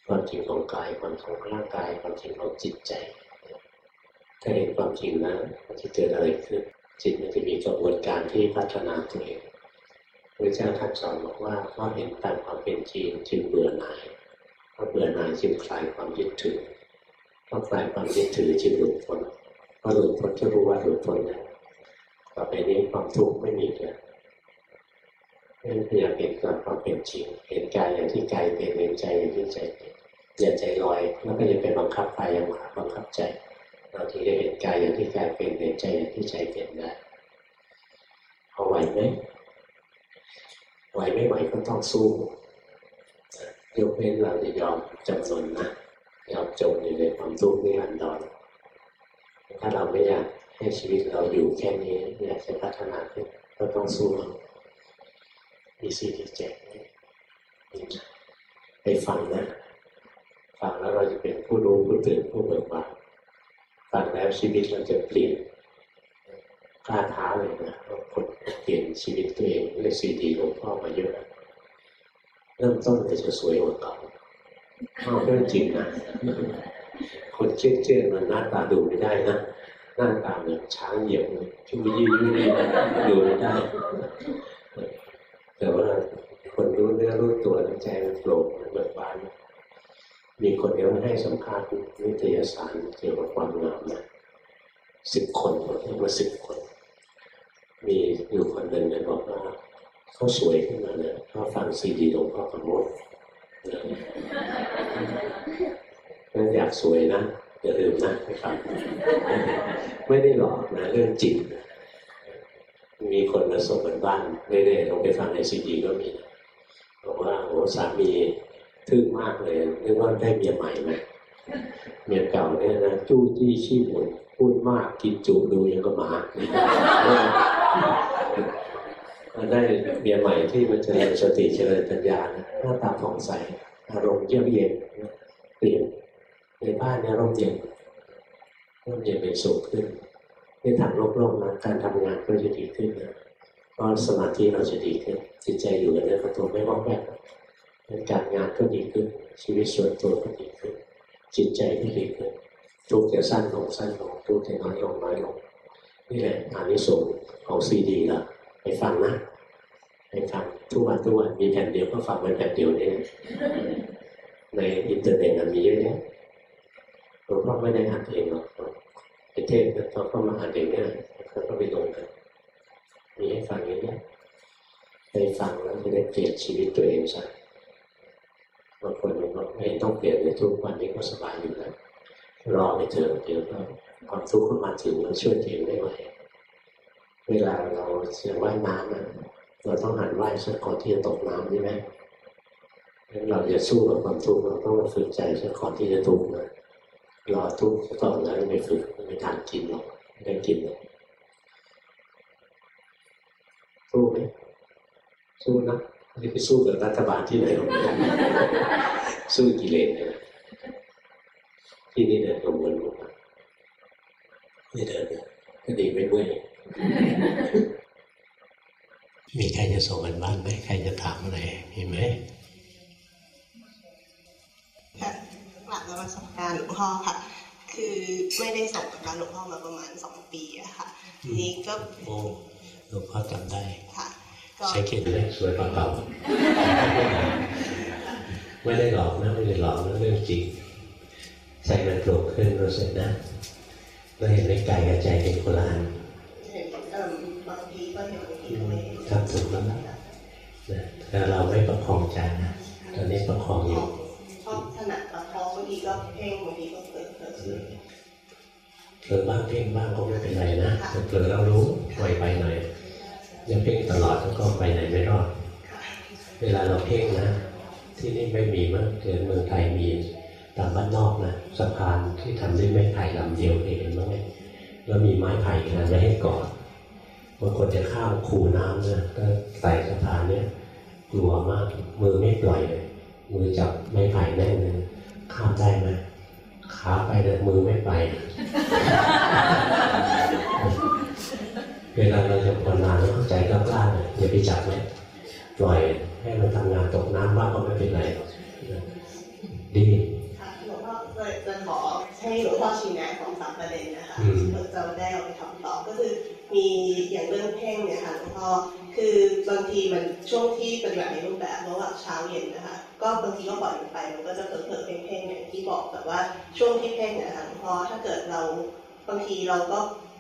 ความจริงของกายความจริงของร่างกาย ความจริงของจิตใจ ถ้าเห็นความจริงนะมันจะเกิดอะไรขึ้น จิตมันจะมีกระบวนการที่พัฒนาตัวเองพระเจ้าท่านสอนบอกว่าเพราะเห็นตามความเป็นจริงจึงเบื่อหน่ายเพราะเบื่อหน่ายจึงคลายความยึดถือเพราะคลายความยึดถือจึงหลุดพ้นพอหลุดพ้นจะรู้ว่าหลุดพ้นแล้วต่อไปนี้ความทุกข์ไม่มีแล้วพยายามเห็นตามความเป็นจริง เห็นกายอย่างที่กายเป็นเห็นใจอย่างที่ใจเป็น อย่าใจลอยแล้วก็อย่าไปบังคับกายอย่างบังคับใจเราถึงจะเห็นกายอย่างที่กายเป็นเห็นใจอย่างที่ใจเป็นได้เอาไหวไหมไหวไม่ไหวก็ต้องสู้ยกเว้นเราจะยอมจำนนนะยอมจมอยู่ในความทุกข์นิรันดรถ้าเราไม่อยากให้ชีวิตเราอยู่แค่นี้อยากจะพัฒนาขึ้นก็ต้องสู้มีสี่ที่เจ็ดไปฟังนะ ฟังแล้วเราจะเป็นผู้รู้ผู้ตื่นผู้เบิกบานฟังแล้วชีวิตเราจะเปลี่ยนกล้าท้าเลยนะคนเปลี่ยนชีวิตตัวเองเลยซีดีหลวงพ่อมาเยอะเริ่มต้นเลยจะสวยกว่าเก่าเอเรื่องจริงนะคนเครียดๆมันหน้าตาดูไม่ได้นะหน้าตาเหมือนช้างเหยียบเลยชุ่มยี่ยุ่ยนี่ดูไม่ได้ แต่ว่าคนรู้เนื้อรู้ตัวใจมันโปร่งมันเบิกบาน มีคนเดียวให้สัมภาษณ์นิตยสารเกี่ยวกับความงามนะสิบคนเรียกว่าสิบคน มีอยู่คนหนึ่งเนี่ยบอกว่าเขาสวยขึ้นมาเนี่ยเขาฟังซีดีหลวงพ่อประโมทนั่นอยากสวยนะอย่าลืมนะไปฟังไม่ได้หลอกนะเรื่องจริงมีคนมาส่งกันบ้านเรื่อยๆลงไปฟังในซีดีก็มีบอกว่าโอ้สามี ทึ่งมากเลยนึกว่าได้เมียใหม่ไหมเมียเก่าเนี่ยนะจู้จี้ชี้หมุนพูดมากกินจุดูยังก็หมามันได้เมียใหม่ที่มันเจริญสติเจริญปัญญาหน้าตาผ่องใสอารมณ์เยือกเย็นเปลี่ยนในบ้านเนี่ยร่มเย็นร่มเย็นเป็นสุขขึ้นในทางโลกโลกนะการทำงานก็จะดีขึ้นนะเพราะสมาธิเราจะดีขึ้นจิตใจอยู่กับเนื้อกับตัวไม่วอกแวก การงานก็ดีขึ้น ชีวิตส่วนตัวก็ดีขึ้น จิตใจก็ดีขึ้นทุกข์จะสั้นลงสั้นลงทุกข์จะน้อยลงน้อยลงนี่แหละอานิสงส์ของซีดีละไปฟังนะไปฟังทุกวันทุกวันมีแผ่นเดียวก็ฟังไปแผ่นเดียวนี้ในอินเทอร์เน็ตมันมีเยอะแยะหลวงพ่อไม่ได้อ่านเองหรอกไปเทศน์เขาก็มาอ่านเองเนี่ยเขาก็ไปลงกันมีให้ฟังอย่างนี้ไปฟังแล้วจะได้เปลี่ยนชีวิตตัวเองซะ บางคนบอกไม่ต้องเปลี่ยนในทุกวันนี้ก็สบายอยู่แล้วรอไปเถอเดี๋ยวก็ความทุกข์ขึ้นมาถึงมันช่วยตัวเองไม่ไหวเวลาเราเสียว่ายน้ำนะเราต้องหันว่ายซะก่อนที่จะตกน้ำใช่ไหมงั้นเราจะสู้กับความทุกข์เราต้องฝึกใจซะก่อนที่จะทุกข์นะรอทุกข์ก่อนแล้วไม่ฝึกไม่ทานกินหรอกไม่ได้กินหรอกสู้ไหมสู้นะ ไม่ไปสู้กับรัฐบาลที่ไหนหรอกสู้กิเลสเนี่ยที่นี่เดินลงเงินลงมาไม่เดินเนี่ยก็ดีไม่เมื่อยมีใครจะส่งกันบ้านไหมใครจะถามอะไรมีไหมค่ะกลับนมัสการหลวงพ่อค่ะ คือไม่ได้ส่งกับการหลวงพ่อมาประมาณสองปีอะค่ะทีนี้ก็โอ้หลวงพ่อจำได้ค่ะก็ ใช้เข็ดเลยสวยกว่าเก่าไม่ได้หลอกนะไม่ได้หลอกนะเรื่องจริงใจมันโกรธขึ้นรู้สึกนะเราเห็นในกายกับใจเป็นคนละอันเห็นเอิ่มบางทีก็เห็นบางทีก็ไม่เห็นทำถูกแล้วนะนะแต่เราไม่ประคองใจนะตอนนี้ประคองอยู่ชอบถนัดประคองบางทีก็เพ่งบางทีก็เผลอเผลอเผลอบ้างเพ่งบ้างก็ไม่เป็นไรนะแต่เผลอเรารู้ปล่อยไปหน่อย อย่าเพ่งตลอดแล้วก็ไปไหนไม่รอด เวลาเราเพ่งนะ ที่นี่ไม่มีมั้งเกิดเมืองไทยมีตามบ้านนอกนะสะพานที่ทำด้วยไม้ไผ่ลำเดียวเคยเห็นบ้งไหมแล้วมีไม้ไผ่กันไว้ให้เกาะบางคนจะข้ามคูน้ำนะก็ไต่สะพานเนี่ยกลัวมากมือไม่ปล่อยเลยมือจับไม้ไผ่แน่นเลยข้ามได้ไหมขาไปแต่มือไม่ไป เวลาเราจะภาวนาแล้วเข้าใจกล้าๆเนี่ยอย่าไปจับเลยปล่อยให้มันทำงานตกน้ำบ้างก็ไม่เป็นไรดีค่ะหลวงพ่อเลยจะขอให้หลวงพ่อชี้แนะสองสามประเด็นนะคะอืมเราจะได้เอาไปทำต่อก็คือมีอย่างเรื่องเพ่งเนี่ยค่ะหลวงพ่อคือบางทีมันช่วงที่ปฏิบัติในรูปแบบระหว่างเช้าเย็นนะคะ ก็บางทีก็ปล่อยมันไปมันก็จะเผลอๆเพ่งๆอย่างที่บอกแต่ว่าช่วงที่เพ่งเนี่ยค่ะหลวงพ่อถ้าเกิดเราบางทีเราก็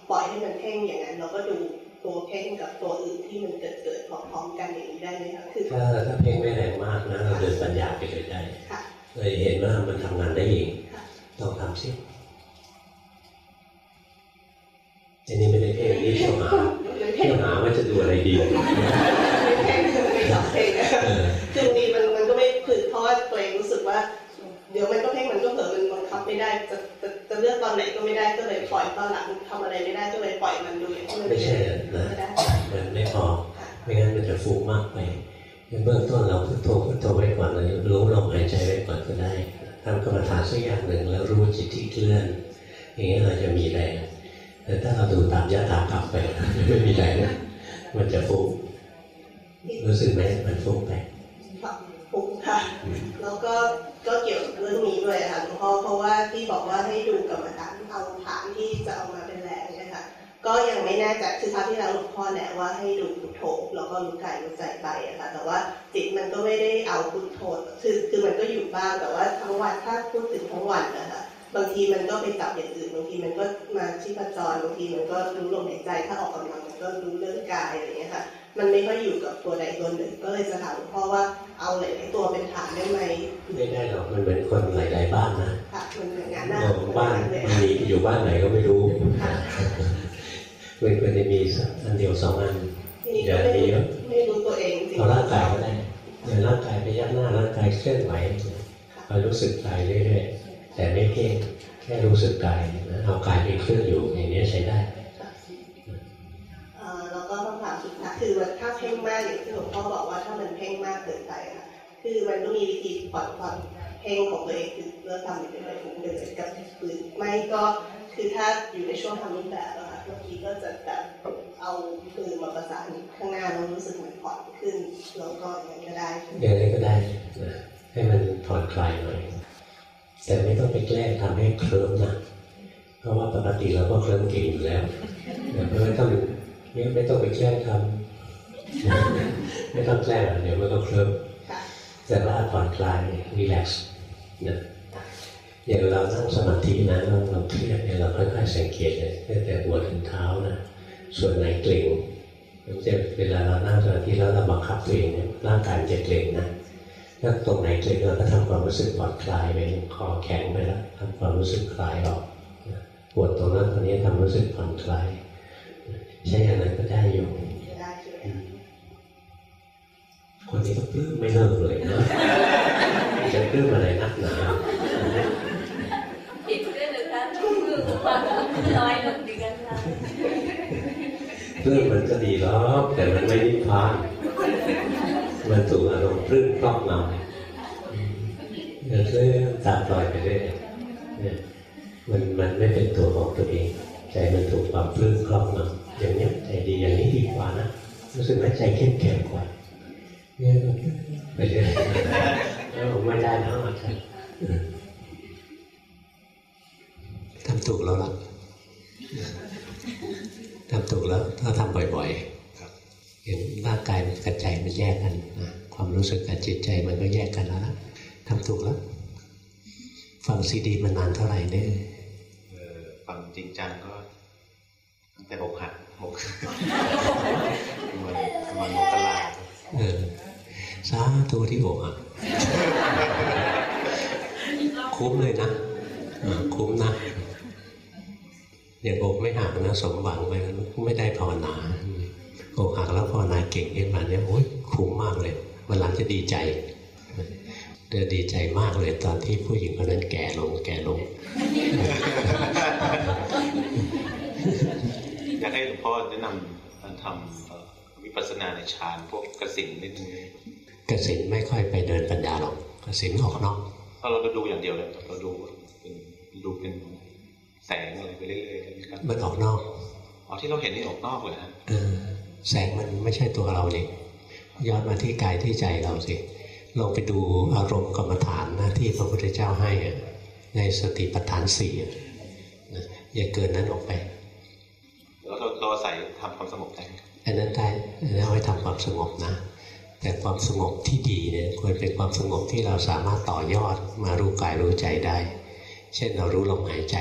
ปล่อยให้มันเพ่งอย่างนั้น เราก็ดูตัวเพ่งกับตัวอื่นที่มันเกิดเกิดๆพร้อมๆกันอย่างนี้ได้ไหมคะคือถ้าถ้าเพ่งไม่แรงมากนะเราเดินปัญญาไปเลยได้ค่ะเลยเห็นว่ามันทำงานได้เองค่ะลองทำสิอันนี้ไม่ได้เพ่งนี่เที่ยวหาเพ่เที่งยวหาว่าจะดูอะไรดีเพ่งคือไม่ชอบเพ่งนะคะเออคือบางทีมันมันก็ไม่คือเพราะว่าตัวเองรู้สึกว่า เดี๋ยวมันก็เพ่งมันก็เผลอมันบังคับไม่ได้จะจะจะ เลือกตอนไหนก็ไม่ได้ก็เลยปล่อยตอนหลังทำอะไรไม่ได้ก็เลยปล่อยมันดูอย่างที่มันไม่ใช่นะไม่ได้มันไม่พอค่ะไม่งั้นมันจะฟุ้งมากไปในเบื้องต้นเราพุทโธพุทโธไว้ก่อนเลยรู้ลมหายใจไว้ก่อนก็ได้ทำกรรมฐานสักอย่างหนึ่งแล้วรู้จิตที่เคลื่อน อย่างนี้เราจะมีแรงแต่ถ้าเราดูตามยะถากลับไปไม่มีแรงนะมันจะฟุ้งรู้สึกไหมมันฟุ้งไปปุ๊บค่ะแล้วก็ ก็เกี่ยวกับเรื่องนี้ด้วยค่ะหลวงพ่อเพราะว่าที่บอกว่าให้ดูกรรมฐานเอาฐานที่จะเอามาเป็นแรงเนะคะก็ยังไม่แน่ใจคือคราวที่แล้วหลวงพ่อแนะว่าให้ดูพุทโธแล้วก็รู้กายรู้ใจไปอะค่ะแต่ว่าจิตมันก็ไม่ได้เอาพุทโธคือคือมันก็อยู่บ้างแต่ว่าทั้งวันถ้าพูดถึงทั้งวันนะคะบางทีมันก็ไปจับอย่างอื่นบางทีมันก็มาที่ประจรบางทีมันก็รู้ลมหายใจถ้าออกกำลังมันก็รู้เรื่องกายอะไรอย่างเงี้ยค่ะ มันไม่ค่อยอยู่กับตัวใดตัวหนึ่ง ก็เลยจะถามหลวงพ่อว่าเอาหลายๆตัวเป็นฐานได้ไหมไม่ได้หรอกมันเหมือนคนหลายๆบ้านนะค่ะมันเหมือนงานหน้าเราบ้านเลยมันมีอยู่บ้านไหนก็ไม่รู้ค่ะมันควรจะมีสักอันเดียวสองอันทีนี้ก็ไม่รู้ไม่รู้ตัวเองจริงเอาร่างกายก็ได้เดี๋ยวร่างกายไปยักหน้าร่างกายเคลื่อนไหวคอยรู้สึกกายเรื่อยๆแต่ไม่เพ่งแค่รู้สึกกายนะเอากายเป็นเครื่องอยู่อย่างนี้ใช้ได้ คือว่าถ้าเพ่งมากอย่างที่หลวงพ่อบอกว่าถ้ามันเพ่งมากเกินไปอะค่ะคือมันต้องมีวิธีปล่อยความเพ่งของตัวเองคือเลิกทำเป็นไปผมเดินกับปืนไม่ก็คือถ้าอยู่ในช่วงทำรูปแบบอะค่ะบางทีก็จะแบบเอาปืนมาประสานข้างหน้าแล้วรู้สึกเหมือนผ่อนขึ้นแล้วก็อย่างนี้ก็ได้อย่างนี้ก็ได้นะให้มันผ่อนคลายหน่อยแต่ไม่ต้องไปแกล้งทำให้เคลิ้มนะเพราะว่าปกติเราก็เคลิ้มเก่งอยู่แล้วแต่ไม่ต้องไม่ต้องไปแกล้งทำ ไม่ต้องแกล้งอะเดี๋ยวมันก็เคลิ้มค่ะแต่ว่าผ่อนคลายรีแลกซ์นะอย่างเรานั่งสมาธินะเราเราเครียดเนี่ยเราค่อยๆสังเกตเลยตั้งแต่หัวถึงเท้านะส่วนไหนเกร็งมันจะเวลาเรานั่งสมาธิแล้วเราบังคับตัวเองเนี่ยร่างกายมันจะเกร็งนะถ้าตรงไหนเกร็งเราก็ทำความรู้สึกผ่อนคลายไปคอแข็งไปแล้วทำความรู้สึกคลายออกนะปวดตรงนั้นตรงนี้ทำรู้สึกผ่อนคลายใช้อย่างนั้นก็ได้อยู่ คนนี้ก็ปลื้มไม่เลิกเลยนะจะปลื้มอะไรนักหนาผิดด้วยนะคะต้องคือความน้อยลงดีกันค่ะปลื้มมันก็ดีหรอกแต่มันไม่นิพพานมันถูกอารมณ์ปลื้มครอบงำเรื่อยๆตามรอยไปเรื่อยเนี่ยมันมันไม่เป็นตัวของตัวเองใจมันถูกความปลื้มครอบงำอย่างนี้ใจดีอย่างนี้ดีกว่านะรู้สึกไหมใจเข้มแข็งกว่า เนี่ยไปเรื่อยแล้วผมไม่ได้นะอาจารย์ทำถูกแล้วล่ะทำถูกแล้วถ้าทำบ่อยๆเห็นร่างกายกับใจมันแยกกันนะความรู้สึกกับจิตใจมันก็แยกกันแล้วนะทำถูกแล้ว ฟังซีดีมานานเท่าไหร่เนี่ยเออฟังจริงจังก็ตั้งแต่อกหักอกมันมันมกราเออ สาธุที่อกอะคุ้มเลยนะคุ้มนะอย่างอกไม่หักนะสมหวังไปไม่ได้ภาวนาอกหักแล้วภาวนาเก่งขึ้นมาเนี่ยโอ้ยคุ้มมากเลยวันหลังจะดีใจเดี๋ยวดีใจมากเลยตอนที่ผู้หญิงคนนั้นแก่ลงแก่ลงอยากให้หลวงพ่อแนะนำการทำวิปัสสนาในฌานพวกกสินนิดนึง กสินไม่ค่อยไปเดินปัญญาหรอกกสินออกนอกเพราะเราก็ดูอย่างเดียวเลยเราดูเป็นดูเป็นแสงอะไรไปเรื่อยๆนะครับมันออกนอกอ๋อที่เราเห็นนี่ออกนอกเลยฮะเออแสงมันไม่ใช่ตัวเรานี่ย้อนมาที่กายที่ใจเราสิลองไปดูอารมณ์กรรมฐานนะที่พระพุทธเจ้าให้อะในสติปัฏฐานสี่อะนะอย่าเกินนั้นออกไป แล้วเราเราอาศัยทำความสงบได้ไหมอันนั้นได้อันนั้นเอาไว้ทำความสงบนะ แต่ความสงบที่ดีเนี่ยควรเป็นความสงบที่เราสามารถต่อยอดมารู้กายรู้ใจได้ เช่นเรารู้ลมหายใจ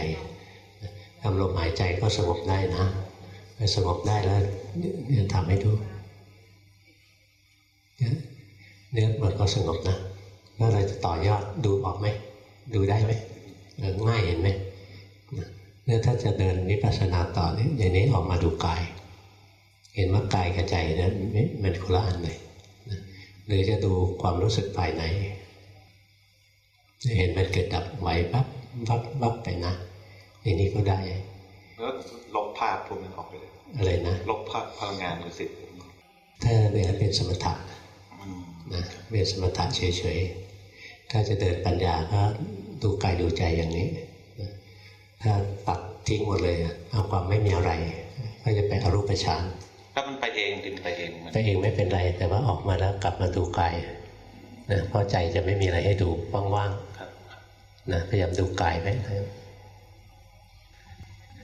ทำลมหายใจก็สงบได้นะสงบได้แล้วเนี่ยทำให้ดูเนี่ยมันก็สงบนะแล้วเราจะต่อยอดดูออกไหมดูได้ไหมง่ายเห็นไหมเนี่ยถ้าจะเดินวิปัสสนาต่อเนี่ยอย่างนี้ออกมาดูกาย เห็นว่ากายกับใจนะไม่มันคนละอันเลย หรือจะดูความรู้สึกภายในเห็นมันเกิดดับไหวปั๊บวับวับไปนะอย่างนี้ก็ได้แล้วลบภาพพวกนั้นออกไปเลยอะไรนะลบภาพพลังงานหรือสิทธิ์ถ้าเป็นนเป็นสมถะอืมนะเป็นสมถะเฉยๆถ้าจะเดินปัญญาก็ดูกายดูใจอย่างนี้นะถ้าตัดทิ้งหมดเลยอะเอาความไม่มีอะไร ก็จะไปอรูปฌาน ถ้ามันไปเองดินไปเองไปเองไม่เป็นไร แต่ว่าออกมาแล้วกลับมาดูกายนะเพราะใจจะไม่มีอะไรให้ดูว่างๆนะพยายามดูกายไว้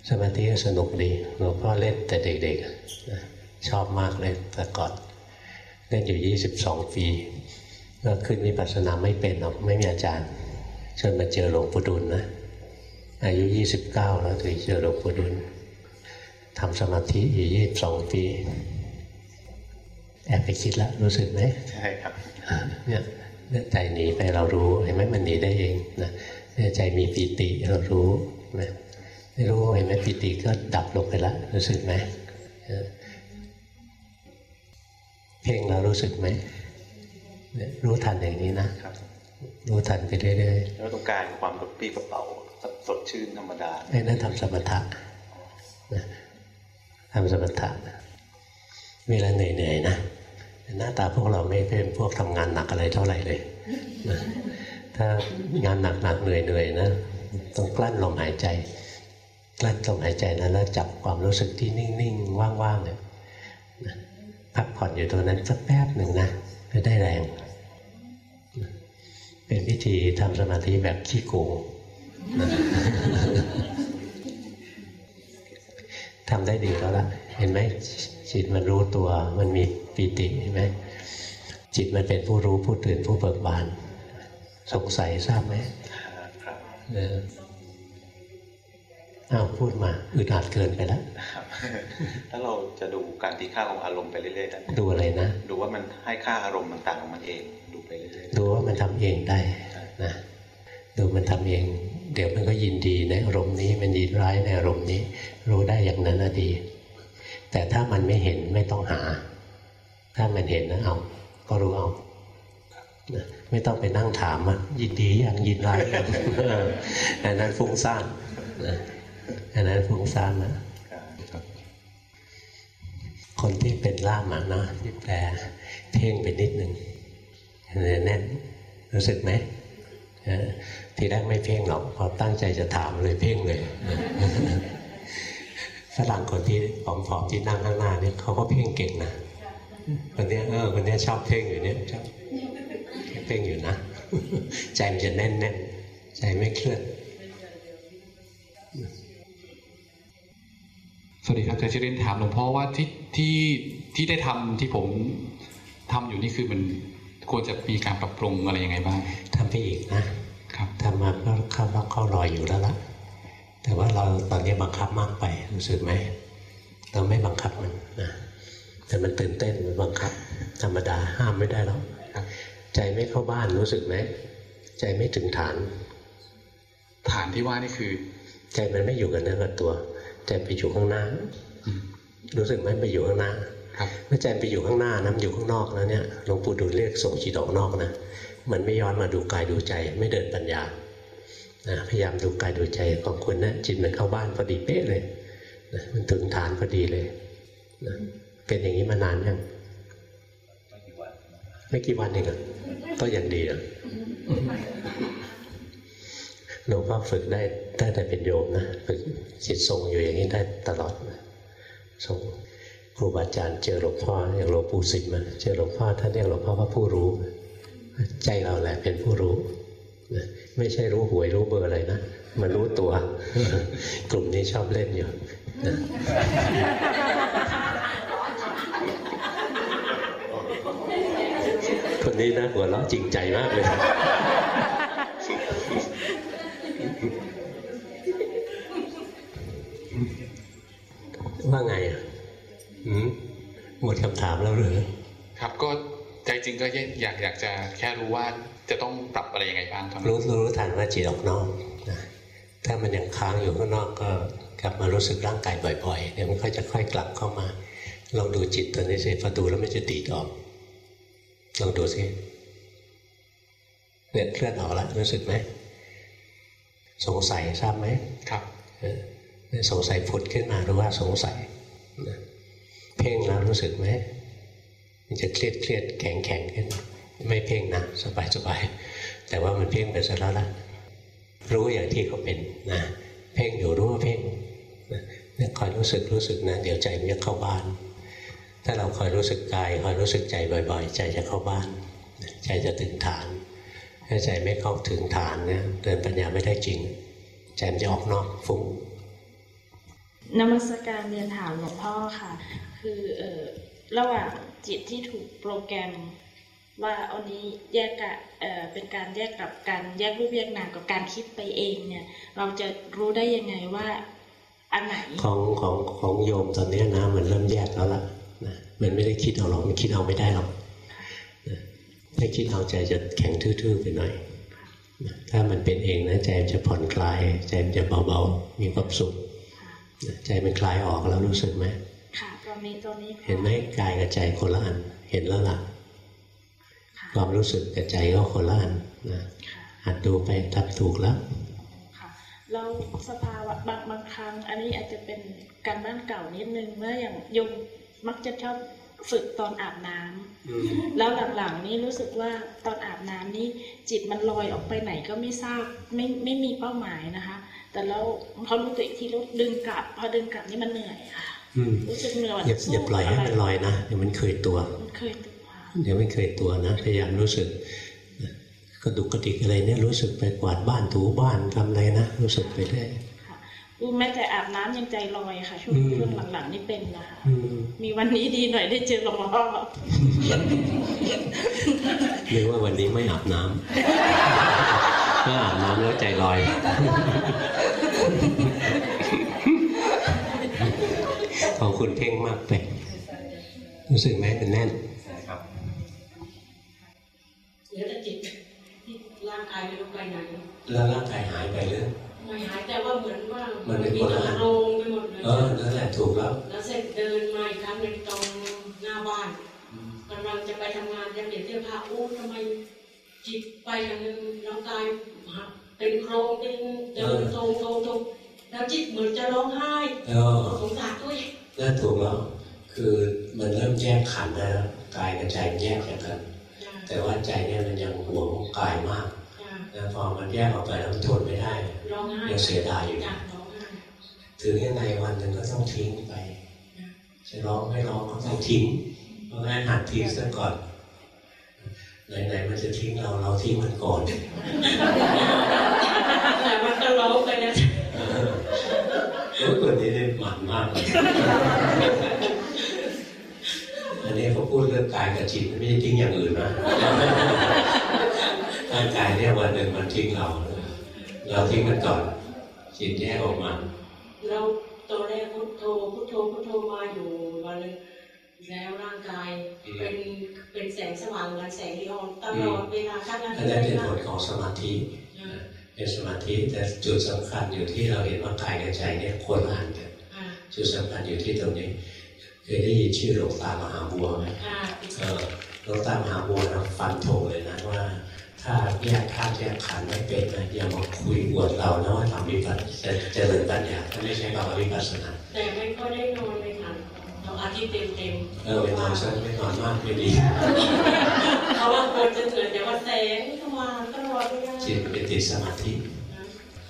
สมาธิก็สนุกดีหลวงพ่อเล่นแต่เด็กๆนะชอบมากเลยแต่ก่อนเล่นอยู่ 22 ปีก็ขึ้นวิปัสสนาไม่เป็นหรอกไม่มีอาจารย์จนมาเจอหลวงปู่ดุลนะอายุ 29 แล้วถึงเจอหลวงปู่ดุล ทำสมาธิอยู่22ปี แอบไปคิดแล้วรู้สึกไหมใช่ครับเนี่ยเนี่ยใจหนีไปเรารู้เห็นไหมมันหนีได้เองนะเนี่ยใจมีปีติเรารู้นะไม่รู้เห็นไหมปีติก็ดับลงไปแล้วรู้สึกไหมเออเพ่งเรารู้สึกไหมเนี่ยรู้ทันอย่างนี้นะครับรู้ทันไปเรื่อยแล้วตรงกลางความกระปรี้กระเป๋าสดชื่นธรรมดาๆไอ้นั่นทำสมถะนะ ทำสมถะเวลาเหนื่อยๆนะหน้าตาพวกเราไม่เป็นพวกทำงานหนักอะไรเท่าไหร่เลยนะถ้างานหนักๆเหนื่อยๆนะต้องกลั้นลมหายใจ กลั้นลมหายใจนะแล้วจับความรู้สึกที่นิ่งๆว่างๆเนี่ยพักผ่อนอยู่ตรงนั้นสักแป๊บหนึ่งนะจะได้แรง เป็นวิธีทำสมาธิแบบขี้โกง ทำได้ดีแล้วล่ะเห็นไหมจิตมันรู้ตัวมันมีปีติเห็นไหมจิตมันเป็นผู้รู้ผู้ตื่นผู้เบิกบาน สงสัยทราบไหมครับเอออ้าวพูดมาอึดอัดเกินไปแล้วครับถ้าเราจะดูการตีค่าของอารมณ์ไปเรื่อยๆได้ไหมดูอะไรนะ ดูว่ามันให้ค่าอารมณ์มันต่างของมันเอง ดูไปเรื่อยดูว่ามันทำเองได้นะดูมันทำเอง เดี๋ยวมันก็ยินดีในอารมณ์นี้มันยินร้ายในอารมณ์นี้ รู้ได้อย่างนั้นนะดี แต่ถ้ามันไม่เห็นไม่ต้องหา ถ้ามันเห็นนะเอา ก็รู้เอาไม่ต้องไปนั่งถามว่ายินดีอย่างยินร้ายอย่างอันนั้นฟุ้งซ่านอันนั้นฟุ้งซ่านนะคนที่เป็นล่ามนะที่แปลเพ่งไปนิดหนึ่งแน่นรู้สึกไหม ทีแรกไม่เพ่งหรอกพอตั้งใจจะถามเลยเพ่งเลยฝรั่งคนที่ผอมๆที่นั่งข้างหน้าเนี่ยเขาก็เพ่งเก่งนะคนนี้เออคนนี้ชอบเพ่งอยู่เนี่ยชอบเพ่งอยู่นะ ใจมันจะแน่นๆใจไม่เคลื่อนสวัสดีครับจะเรียนถามหลวงพ่อว่าที่ที่ที่ได้ทำที่ผมทำอยู่นี่คือมัน ควรจะมีการปรับปรุงอะไรยังไงบ้างทำไปอีกนะครับทำมาก็เข้าร่องเข้ารอยอยู่แล้วละแต่ว่าเราตอนนี้บังคับมากไปรู้สึกไหมเราไม่บังคับมันนะแต่มันตื่นเต้นมันบังคับ ธรรมดาห้ามไม่ได้แล้วครับใจไม่เข้าบ้านรู้สึกไหมใจไม่ถึงฐาน ฐานที่ว่านี่คือ ใจมันไม่อยู่กับเนื้อกับตัว ใจไปอยู่ข้างหน้าอืมรู้สึกไหมไปอยู่ข้างหน้าครับ เมื่อใจไปอยู่ข้างหน้านะมันอยู่ข้างนอกแล้วเนี่ยหลวงปู่ดูลเรียกส่งจิตออกนอกนะมันไม่ย้อนมาดูกายดูใจ ไม่เดินปัญญานะพยายามดูกายดูใจของคุณนะจิตมันเข้าบ้านพอดีเป๊ะเลยนะมันถึงฐานพอดีเลยนะเป็นอย่างนี้มานานยังไม่กี่วันเองอะก็ยังดีอะหลวงพ่อฝึกได้ตั้แต่เป็นโยมนะฝึกจิตทรงอยู่อย่างนี้ได้ตลอดทรง ครูบาอาจารย์เจอหลวงพ่ออย่างหลวงปู่สิมมาเจอหลวงพ่อท่านเรียกหลวงพ่อว่าผู้รู้ ใจเราแหละเป็นผู้รู้ไม่ใช่รู้หวยรู้เบอร์อะไรนะมันรู้ตัว กลุ่มนี้ชอบเล่นอยู่คนนี้นะหัวเราะจริงใจมากเลยว่าไงอะ หืมหมดคำถามแล้วหรือครับก็ใจจริงก็อยากอยากจะแค่รู้ว่าจะต้องปรับอะไรยังไงบ้างเท่านั้นรู้รู้รู้ทันว่าจิตออกนอกนะถ้ามันยังค้างอยู่ข้างนอกก็กลับมารู้สึกร่างกายบ่อยๆเดี๋ยวมันก็จะค่อยกลับเข้ามาลองดูจิตตัวนี้สิพอดูแล้วมันจะตีดออกลองดูสิเนี่ยเคลื่อนออกแล้วรู้สึกไหมสงสัยทราบไหมครับเออเนี่ยสงสัยผุดขึ้นมาหรือว่าสงสัยนะ เพ่งแล้วรู้สึกไหมมันจะเครียดเครียดแข็งแข็งขึ้น ไม่เพ่งนะสบายสบายแต่ว่ามันเพ่งไปซะแล้วล่ะรู้อย่างที่เขาเป็นนะเพ่งอยู่รู้ว่าเพ่งนะเนี่ยคอยรู้สึกรู้สึกนะเดี๋ยวใจมันจะเข้าบ้าน ถ้าเราคอยรู้สึกกายคอยรู้สึกใจบ่อย ๆ ใจจะเข้าบ้าน ใจจะถึงฐาน ถ้าใจไม่เข้าถึงฐานเนี่ยเดินปัญญาไม่ได้จริงใจมันจะออกนอกฟุ้งนมัสการเรียนถามหลวงพ่อค่ะ คือเออระหว่างจิตที่ถูกโปรแกรมว่าอันนี้แยกกะเออเป็นการแยกกับการแยกรูปแยกนามกับการคิดไปเองเนี่ย เราจะรู้ได้ยังไงว่าอันไหนของของของโยมตอนนี้นะมันเริ่มแยกแล้วล่ะนะมันไม่ได้คิดเอาหรอกมันคิดเอาไม่ได้หรอกนะถ้าคิดเอาใจจะแข็งทื่อๆไปหน่อยนะถ้ามันเป็นเองนะใจมันจะผ่อนคลายใจมันจะเบาๆมีความสุขนะใจมันคลายออกแล้วรู้สึกไหม เห็นไหมกายกับใจคนละอัน เห็นแล้วล่ะค่ะความรู้สึกกับใจก็คนละอันนะค่ะหัดดูไปทับถูกแล้วค่ะแล้วสภาวะบางบางครั้ง อันนี้อาจจะเป็นการบ้านเก่านิดนึงว่าอย่างโยมมักจะชอบฝึกตอนอาบน้ำแล้วหลังๆนี่รู้สึกว่าตอนอาบน้ำนี่จิตมันลอยออกไปไหนก็ไม่ทราบไม่ไม่มีเป้าหมายนะคะ แต่แล้วพอรู้ตัวอีกทีรู้ดึงกลับ พอดึงกลับนี่มันเหนื่อยค่ะอืม รู้สึกเหนื่อยอย่าอย่าปล่อยให้มันลอยนะเดี๋ยวมันเคยตัวมันเคยตัวค่ะเดี๋ยวมันเคยตัวนะพยายามรู้สึกกระดุกกระดิกอะไรเนี่ยรู้สึกไปกวาดบ้านถูบ้านทำอะไรนะรู้สึกไปได้ค่ะรู้แม้แต่อาบน้ำยังใจลอยค่ะช่วงอืมช่วงหลังๆนี่เป็นนะคะอืมมีวันนี้ดีหน่อยได้เจอหลวงพ่อหรือว่าวันนี้ไม่อาบน้ำถ้าอาบน้ำแล้วใจลอย ของคุณเพ่งมากไป รู้สึกไหมมันแน่นครับเดี๋ยวแต่จิตที่ร่างกายไม่รู้ไปไหนแล้วร่างกายหายไปหรือไม่หายแต่ว่าเหมือนว่ามัมันเป็นมีคนละแต่อันโรงไปหมดเลยเออนั่นแหละถูกแล้ว แล้วเสร็จเดินมาอีกครั้งหนึ่งตรงหน้าบ้านกำลังจะไปทำงานจะเปลี่ยนเสื้อผ้าอู้ทำไมจิตไปอย่างนึงร่างกายเป็นโครงเป็นเดินตรงตรงตรงแล้วจิตเหมือนจะร้องไห้เออสงสารด้ว ยนั่นถูกแล้วคือมันเริ่มแยกขันธ์แล้วกายกับใจแยกจากกันจ้ะแต่ว่าใจเนี่ยมันยังหวงกายมากจ้ะนะพอมันแยกออกไปแล้วมันทนไม่ได้ร้องไห้ยังเสียดายอยู่จ้ะร้องไห้ถึงยังไงวันหนึ่งก็ต้องทิ้งไป จะร้องไม่ร้องก็ต้องทิ้งเพราะงั้นหัดทิ้งซะก่อนไหนๆมันจะทิ้งเราเราทิ้งมันก่อนแต่มันก็ร้องไปนะเออ โอ้ยคนนี้เนี่ยหมันมากเลยอันนี้เขาพูดเรื่องกายกับจิตไม่ได้ทิ้งอย่างอื่นนะร่างกายเนี่ยวันหนึ่งมันทิ้งเรา เราทิ้งมันก่อน จิตแยกออกมา เราตอนแรกพุทโธพุทโธพุทโธมาอยู่วันหนึงแล้วร่างกายเป็นเป็นแสงสว่างเหมือนแสงนีออนตลอดเวลาทั้งนั้นอันนั้นเป็นผลของสมาธิ อ่าเป็นสมาธิแต่จุดสำคัญอยู่ที่เราเห็นว่ากายกับใจเนี่ยคนละอันกันอ่าจุดสำคัญอยู่ที่ตรงนี้เคยได้ยินชื่อหลวงตามหาบัวไหมอ่าเออหลวงตามหาบัวนะฟันธงเลยนะว่า ถ้าแยกธาตุแยกขันธ์ไม่เป็นนะอย่ามาคุยอวดเรานะว่าทำวิปัสสนาเจริญปัญญาถ้าไม่ใช่คำว่าวิปัสสนาแต่ไม่ก็ได้นอนเลยค่ะเราอาทิตย์เต็มเต็มเออไปนอนซะไม่นอนมากไม่ดีเพราะว่าคนจะเหนื่อ จิตเป็นติดสมาธิ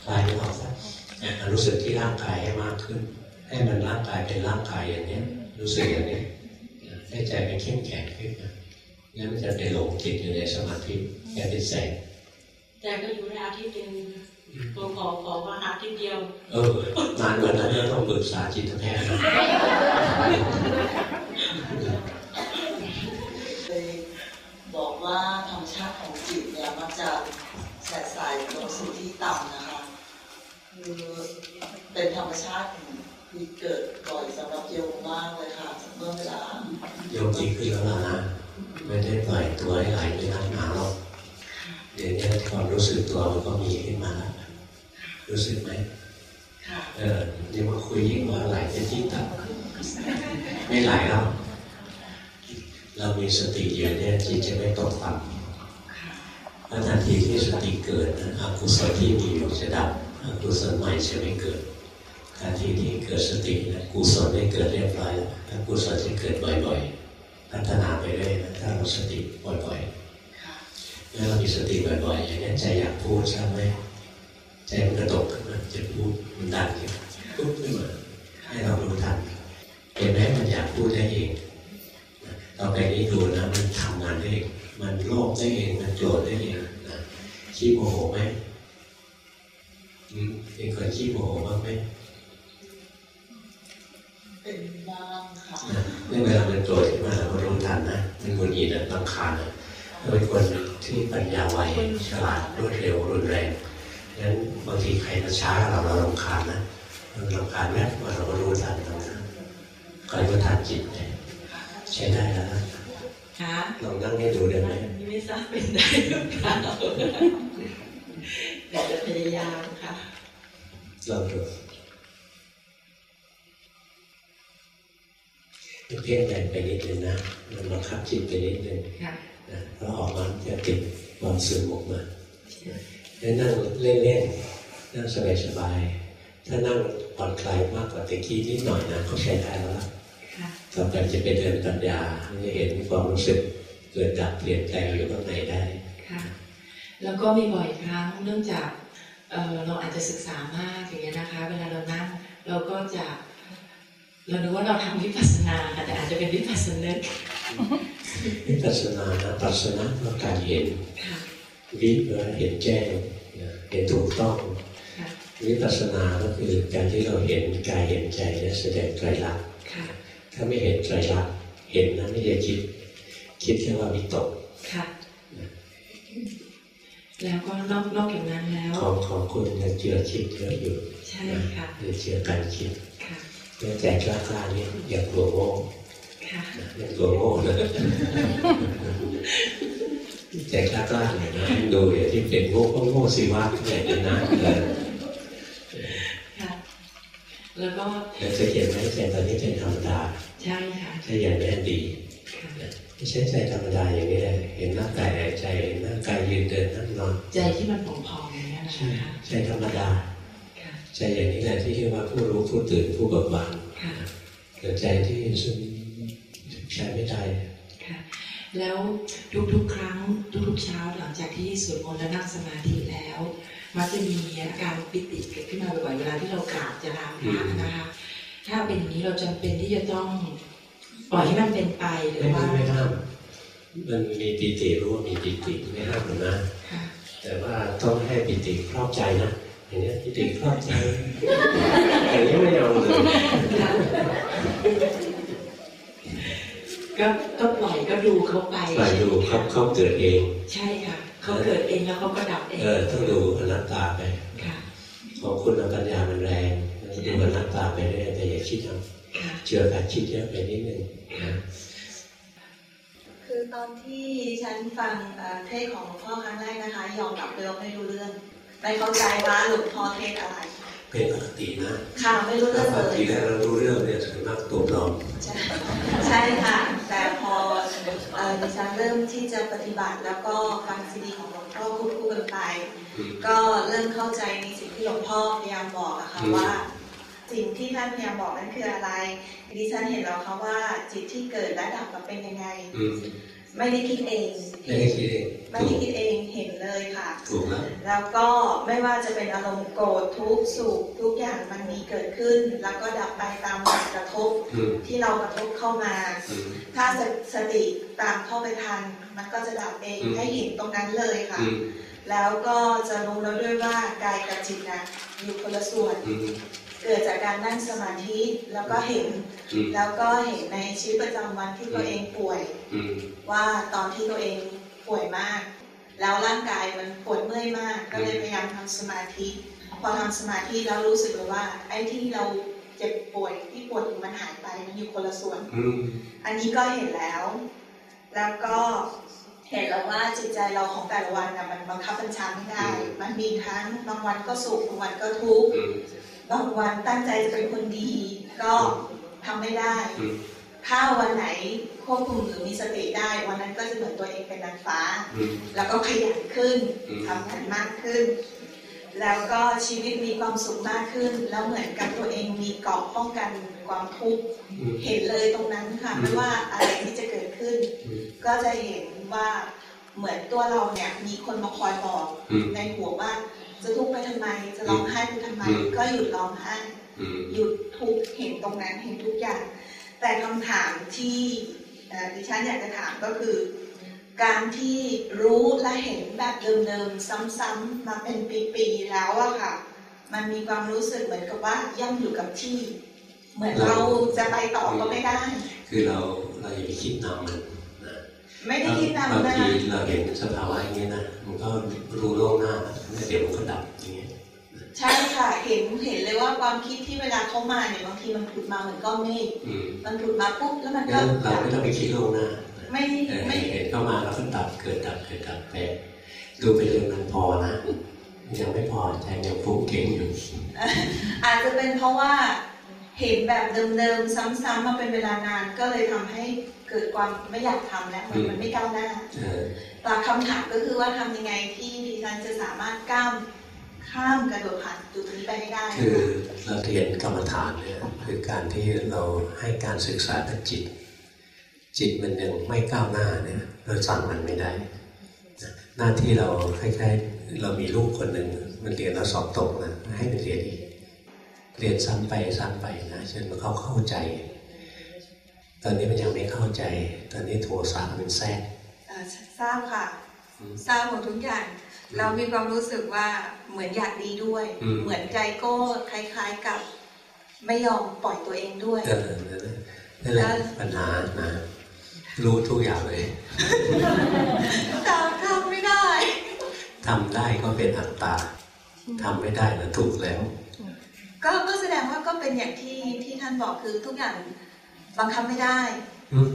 คลายไม่ออกซะเนี่ยรู้สึกที่ร่างกายให้มากขึ้น ให้มันร่างกายเป็นร่างกายอย่างนี้ยรู้สึกอย่างนี้ให้ใจมันเข้มแข็งขึ้นนะงั้นมันจะไปหลงจิตอยู่ในสมาธิแค่เป็นแสงแต่ก็อยู่ได้อาทิตย์หนึ่งขอขอขอว่าอาทิตย์เดียว เออนานกว่านั้นก็ต้องปรึกษาจิตแพทย์ ว่าธรรมชาติของจิตเนี่ยมักจะแสบสายลงสู่ที่ต่ำนะคะคือเป็นธรรมชาติที่เกิดบ่อยสำหรับโยมมากเลยค่ะเมื่อเวลาโยมดีขึ้นแล้วล่ะนะไม่ได้ปล่อยตัวให้ไหลไปทางหนาหรอกเดี๋ยวนี้ความรู้สึกตัวมันก็มีขึ้นมาแล้วรู้สึกไหมค่ะเออนี่มาคุยยิ่งว่าไหลไปที่ต่ำไม่ไหลแล้ว เรามีสติอยู่เนี่ยจิตจะไม่ตกต่ำแล้วทันทีที่สติเกิดนะอกุศลที่มีอยู่จะดับอกุศลใหม่จะไม่เกิดทันทีที่เกิดสตินะกุศลได้เกิดเรียบร้อยแล้วอกุศลจะเกิดบ่อยๆ พัฒนาไปเรื่อยนะถ้าเราสติบ่อยค่ะๆเมื่อเรามีสติบ่อยๆอย่างนี้ใจอยากพูดใช่ไหมใจมันกระตกขึ้นมาจะพูดมันดันขึ้นมาปุ๊บขึ้นมาให้เรารู้ทันเห็นไหมมันอยากพูดได้เองนะ ต่อไปนี้ดูนะมันทำงานได้เองมันโลภได้เองมันโกรธได้เองนะขี้โมโหไหมอืมเป็นคนขี้โมโหบ้างไหมเป็นบ้างค่ะนะเมื่อเวลามันโกรธขึ้นมาเราก็รู้ทันนะมันหงุดหงิดนะรำคาญนะเราเป็นคนที่ปัญญาไวฉลาดรวดเร็วรุนแรงงั้นบางทีใครมาช้าเราเรารำคาญนะเรารำคาญแวบมาเราก็รู้ทันเรานะคอยรู้ทันจิตเนี่ย ใช้ได้แล้วนะค่ะลองนั่งให้ดูได้ไหมไม่ทราบเป็นได้หรือเปล่าแต่จะพยายามค่ะลองดูเพี้ยนแรงไปนิดนึงนะมันบังคับจิตไปนิดนึงค่ะนะเพราะออกมาจะติดความซึมออกมาแล้วนั่งเล่นๆนั่งสบายๆถ้านั่งผ่อนคลายมากกว่าตะกี้นิดหน่อยนะก็ใช้ได้แล้วล่ะค่ะ ต่อไปจะเป็นเดินปัญญาจะเห็นความรู้สึกเกิดดับเปลี่ยนแปลงอยู่ข้างในได้ค่ะแล้วก็มีบ่อยครั้งเนื่องจากเอ่อเราอาจจะศึกษามากอย่างเงี้ยนะคะ เวลาเรานั่งเราก็จะเราดูว่าเราทำวิปัสสนาแต่อาจจะเป็นวิปัสสนึกวิปัสสนานะปัสสนะก็การเห็นค่ะวิแปลว่าเห็นแจ้งนะเห็นถูกต้องค่ะวิปัสสนาก็คือการที่เราเห็นกายเห็นใจเนี่ยแสดงไตรลักษณ์ค่ะ ถ้าไม่เห็นไตรลักษณ์เห็นนะไม่ใช่คิด คิดแค่ว่าวิตกค่ะแล้วก็นอกนอกจากนั้นแล้ว ของของคุณยังเจือคิดเยอะอยู่ใช่ค่ะหรือเจือการคิดค่ะแม้แต่กล้ากล้าๆนี่อย่ากลัวโง่ค่ะนะอย่ากลัวโง่นะใจกล้ากล้าๆเนี่ยนะดูอย่างที่เป็นโง่ก็โง่สิวะเนี่ยนะเออค่ะ แล้วก็แล้วจะเห็นไหมใจตอนนี้เป็นธรรมดา ใช่ค่ะถ้าอย่างนี้ดีค่ะไม่ใช่ใจธรรมดาอย่างนี้เลยเห็นร่างกายหายใจเห็นร่างกายยืนเดินนั่งนอน ใจที่มันผองๆอย่างเงี้ยนะใช่คะใจธรรมดาค่ะใจอย่างนี้แหละที่เรียกว่าผู้รู้ผู้ตื่นผู้เบิกบานค่ะเกิดใจที่ซึมใช้ไม่ได้ค่ะแล้วทุกๆ ครั้งทุกๆเช้าหลังจากที่สวดมนต์และนั่งสมาธิแล้ว มักจะมีอาการปิติเกิดขึ้นมาบ่อยๆเวลาที่เรากราบจะลาพระนะคะ ถ้าเป็นอย่างนี้เราจำเป็นที่จะต้องปล่อยให้มันเป็นไปหรือไม่ว่าไม่ห้ามมันมีปิติรู้ว่ามีปิติไม่ห้ามหรอกนะค่ะแต่ว่าต้องให้ปิติครอบใจนะอย่างนี้ยปิติครอบใจอย่างนี้ไม่เอาเลยค่ะก็ก็ปล่อยก็ดูเขาไปไปดูเขาเขาเกิดเอง ใช่ค่ะ เขาเกิดเองแล้วเขาก็ดับเองเออต้องดูอนัตตาไปค่ะของคุณปัญญามันแรงดูอนัตตาไปเรื่อยแต่อย่าคิดเอาค่ะเชื่อการคิดเยอะไปนิดนึงนะคือตอนที่ดิฉันฟังเอ่อเทศของหลวงพ่อครั้งแรกนะคะยอมรับเลยว่าไม่รู้เรื่องไม่เข้าใจว่าหลวงพ่อเทศอะไร เป็นปกตินะค่ะไม่รู้ถ้าเรื่องฟังเลทียแรกเรารู้เรื่องเนี่ยส่วนมากตัวปลอมใช่ใช่ค่ะ แต่พอเอ่อดิฉันเริ่มที่จะปฏิบัติแล้วก็ฟังซีดีของหลวงพ่อคู่คู่กันไปอืมก็เริ่มเข้าใจในสิ่งที่หลวงพ่อพยายามบอกอะค่ะอืมว่าสิ่งที่ท่านพยายามบอกนั้นคืออะไรดิฉันเห็นแล้วค่ะว่าจิตที่เกิดและดับมันเป็นยังไงอืม ไม่ได้คิดเองไม่ได้คิดเองไม่ถูได้กคิดเองเห็นเลยค่ะถูกแล้วแล้วก็ไม่ว่าจะเป็นอารมณ์โกรธทุกข์สุขทุกอย่างมันมีเกิดขึ้น แล้วก็ดับไปตามการกระทบอืมที่เรากระทบเข้ามาอืมถ้าสสติตามเข้าไปทัน มันก็จะดับเองอืมให้เห็นตรงนั้นเลยค่ะอืมแล้วก็จะรู้แล้วด้วยว่ากายกับจิตนะอยู่คนละส่วนอืมเกิดจากการนั่งสมาธิแล้วก็เห็นอืมแล้วก็เห็นในชีวิตประจำวันที่ตัวเองป่วยอืม ว่าตอนที่ตัวเองป่วยมาก แล้วร่างกายมันปวดเมื่อยมาก ก็เลยพยายามทำสมาธิ พอทำสมาธิแล้วรู้สึกเลยว่า ไอ้ที่เราเจ็บป่วยที่ปวดอยู่มันหายไปมันอยู่คนละส่วนอืมอันนี้ก็เห็นแล้ว แล้วก็เห็นแล้วว่าจิตใจเราของแต่ละวันนะมันบังคับบัญชาไม่ได้ มันมีทั้งบางวันก็สุขบางวันก็ทุกข์อืมบางวันตั้งใจจะเป็นคนดี ก็ทำไม่ได้อืม ถ้าวันไหนควบคุมหรือมีสติได้ วันนั้นก็จะเหมือนตัวเองเป็นนางฟ้าอืมแล้วก็ขยันขึ้นอืมทำงานมากขึ้น แล้วก็ชีวิตมีความสุขมากขึ้น แล้วเหมือนกับตัวเองมีเกราะป้องกันความทุกข์อืมเห็นเลยตรงนั้นค่ะอืมไม่ว่าอะไรที่จะเกิดขึ้นอืมก็จะเห็นว่าเหมือนตัวเราเนี่ยมีคนมาคอยบอกอืมในหัวว่าจะทุกข์ไปทำไม จะร้องไห้ไปทำไมอืมก็หยุดร้องไห้อืมหยุดทุกข์เห็นตรงนั้นเห็นทุกอย่าง แต่คำถามที่เอ่อดิฉันอยากจะถามก็คือ การที่รู้และเห็นแบบเดิมๆซ้ำๆมาเป็นปีๆแล้วอะค่ะ มันมีความรู้สึกเหมือนกับว่าย่ำอยู่กับที่ เหมือนเราจะไปต่อก็ไม่ได้ คือเราเราอย่าไปคิดนำมันนะไม่ได้คิดนำบางนะทีเราเห็นสภาวะอย่างนี้นะมันก็รู้ล่วงหน้าแล้วเดี๋ยวมันก็ดับอย่างเงี้ย ใช่ค่ะ เห็นเห็นเลยว่าความคิดที่เวลาเขามาเนี่ยบางทีมันผุดมาเหมือนก้อนเมฆอืมมันผุดมาปุ๊บแล้วมันก็งั้นเราไม่ต้องไปคิดล่วงหน้าไม่เออไม่เห็นเข้ามาแล้วก็ดับเกิดดับเกิดดับไปดูไปเรื่องนั้นพอนะยังไม่พอใจยังฟุ้งเก่งอยู่ อาจจะเป็นเพราะว่าเห็นแบบเดิมๆซ้ำๆมาเป็นเวลานานก็เลยทำให้เกิดความไม่อยากทำแล้วมันมันไม่ก้าวหน้าเออแต่คำถามก็คือว่าทำยังไงที่ดิฉันจะสามารถก้าว ข้ามกระโดดผ่านจุดนี้ไปให้ได้ คือเราเรียนกรรมฐานเนี่ยคือการที่เราให้การศึกษากับจิต จิตมันยังไม่ก้าวหน้าเนี่ยเราสั่งมันไม่ได้ หน้าที่เราคล้ายๆเรามีลูกคนหนึ่งมันเรียนแล้วสอบตกนะให้มันเรียนอีกเรียนซ้ำไปซ้ำไปนะจนมันเขาเข้าใจ ตอนนี้มันยังไม่เข้าใจ ตอนนี้โทสะมันแทรกเอ่อทราบค่ะทราบหมดทุกอย่าง เรามีความรู้สึกว่าเหมือนอยากดีด้วยอืมเหมือนใจก็คล้าย ๆกับ ไม่ยอมปล่อยตัวเองด้วยเออนั่นแหละนั่นแหละปัญหานะรู้ทุกอย่างเลยแต่ทำไม่ได้ทำได้ก็เป็นอัตตาทำไม่ได้นะถูกแล้ว ก็ก็แสดงว่าก็เป็นอย่างที่ที่ท่านบอกคือทุกอย่างบังคับไม่ได้อืม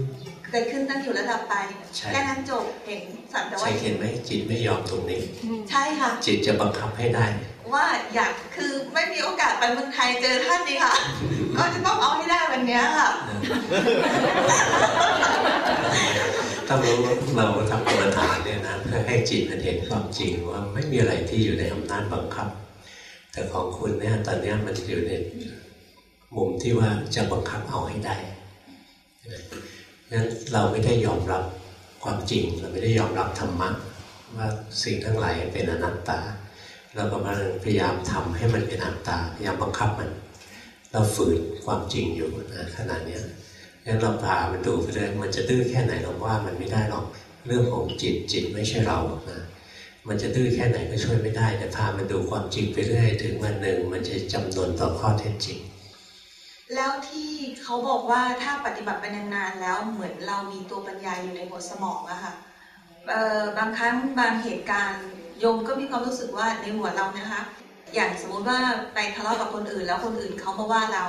เกิดขึ้นตั้งอยู่ระดับไปใช่แค่นั้นจบเห็นสัตว์แต่ว่าใช่เห็นไหมจิตไม่ยอมตรงนี้ ใช่ค่ะ จิตจะบังคับให้ได้ ว่าอยากคือไม่มีโอกาสไปเมืองไทยเจอท่านนี่ค่ะ ก็จะต้องเอาให้ได้วันเนี้ยค่ะต้องรู้ว่าเราทำกรรมฐานเนี่ยนะเพื่อให้จิตมันเห็นความจริงว่าไม่มีอะไรที่อยู่ในอำนาจบังคับ แต่ของคุณเนี่ยตอนเนี้ยมันอยู่ในมุมที่ว่าจะบังคับเอาให้ได้ งั้นเราไม่ได้ยอมรับความจริง เราไม่ได้ยอมรับธรรมะว่าสิ่งทั้งหลายเป็นอนัตตา เรากำลังพยายามทำให้มันเป็นอนัตตาพยายามบังคับมัน เราฝืนความจริงอยู่นะขณะเนี้งั้นเราพามันดูไปเลยมันจะดื้อแค่ไหนเราว่ามันไม่ได้หรอกเรื่องของจิตจิตไม่ใช่เรานะมันจะดื้อแค่ไหนก็ช่วยไม่ได้แต่พามันดูความจริงไปเรื่อยถึงวันหนึ่งมันจะจำนวนต่อข้อเท็จจริง แล้วที่เขาบอกว่าถ้าปฏิบัติไปนานๆแล้วเหมือนเรามีตัวปัญญาอยู่ในหัวสมองอะค่ะบางครั้งบางเหตุการณ์โยมก็มีความรู้สึกว่าในหัวเรานะคะ อย่างสมมุติว่าไปทะเลาะกับคนอื่น แล้วคนอื่นเขามาว่าเรา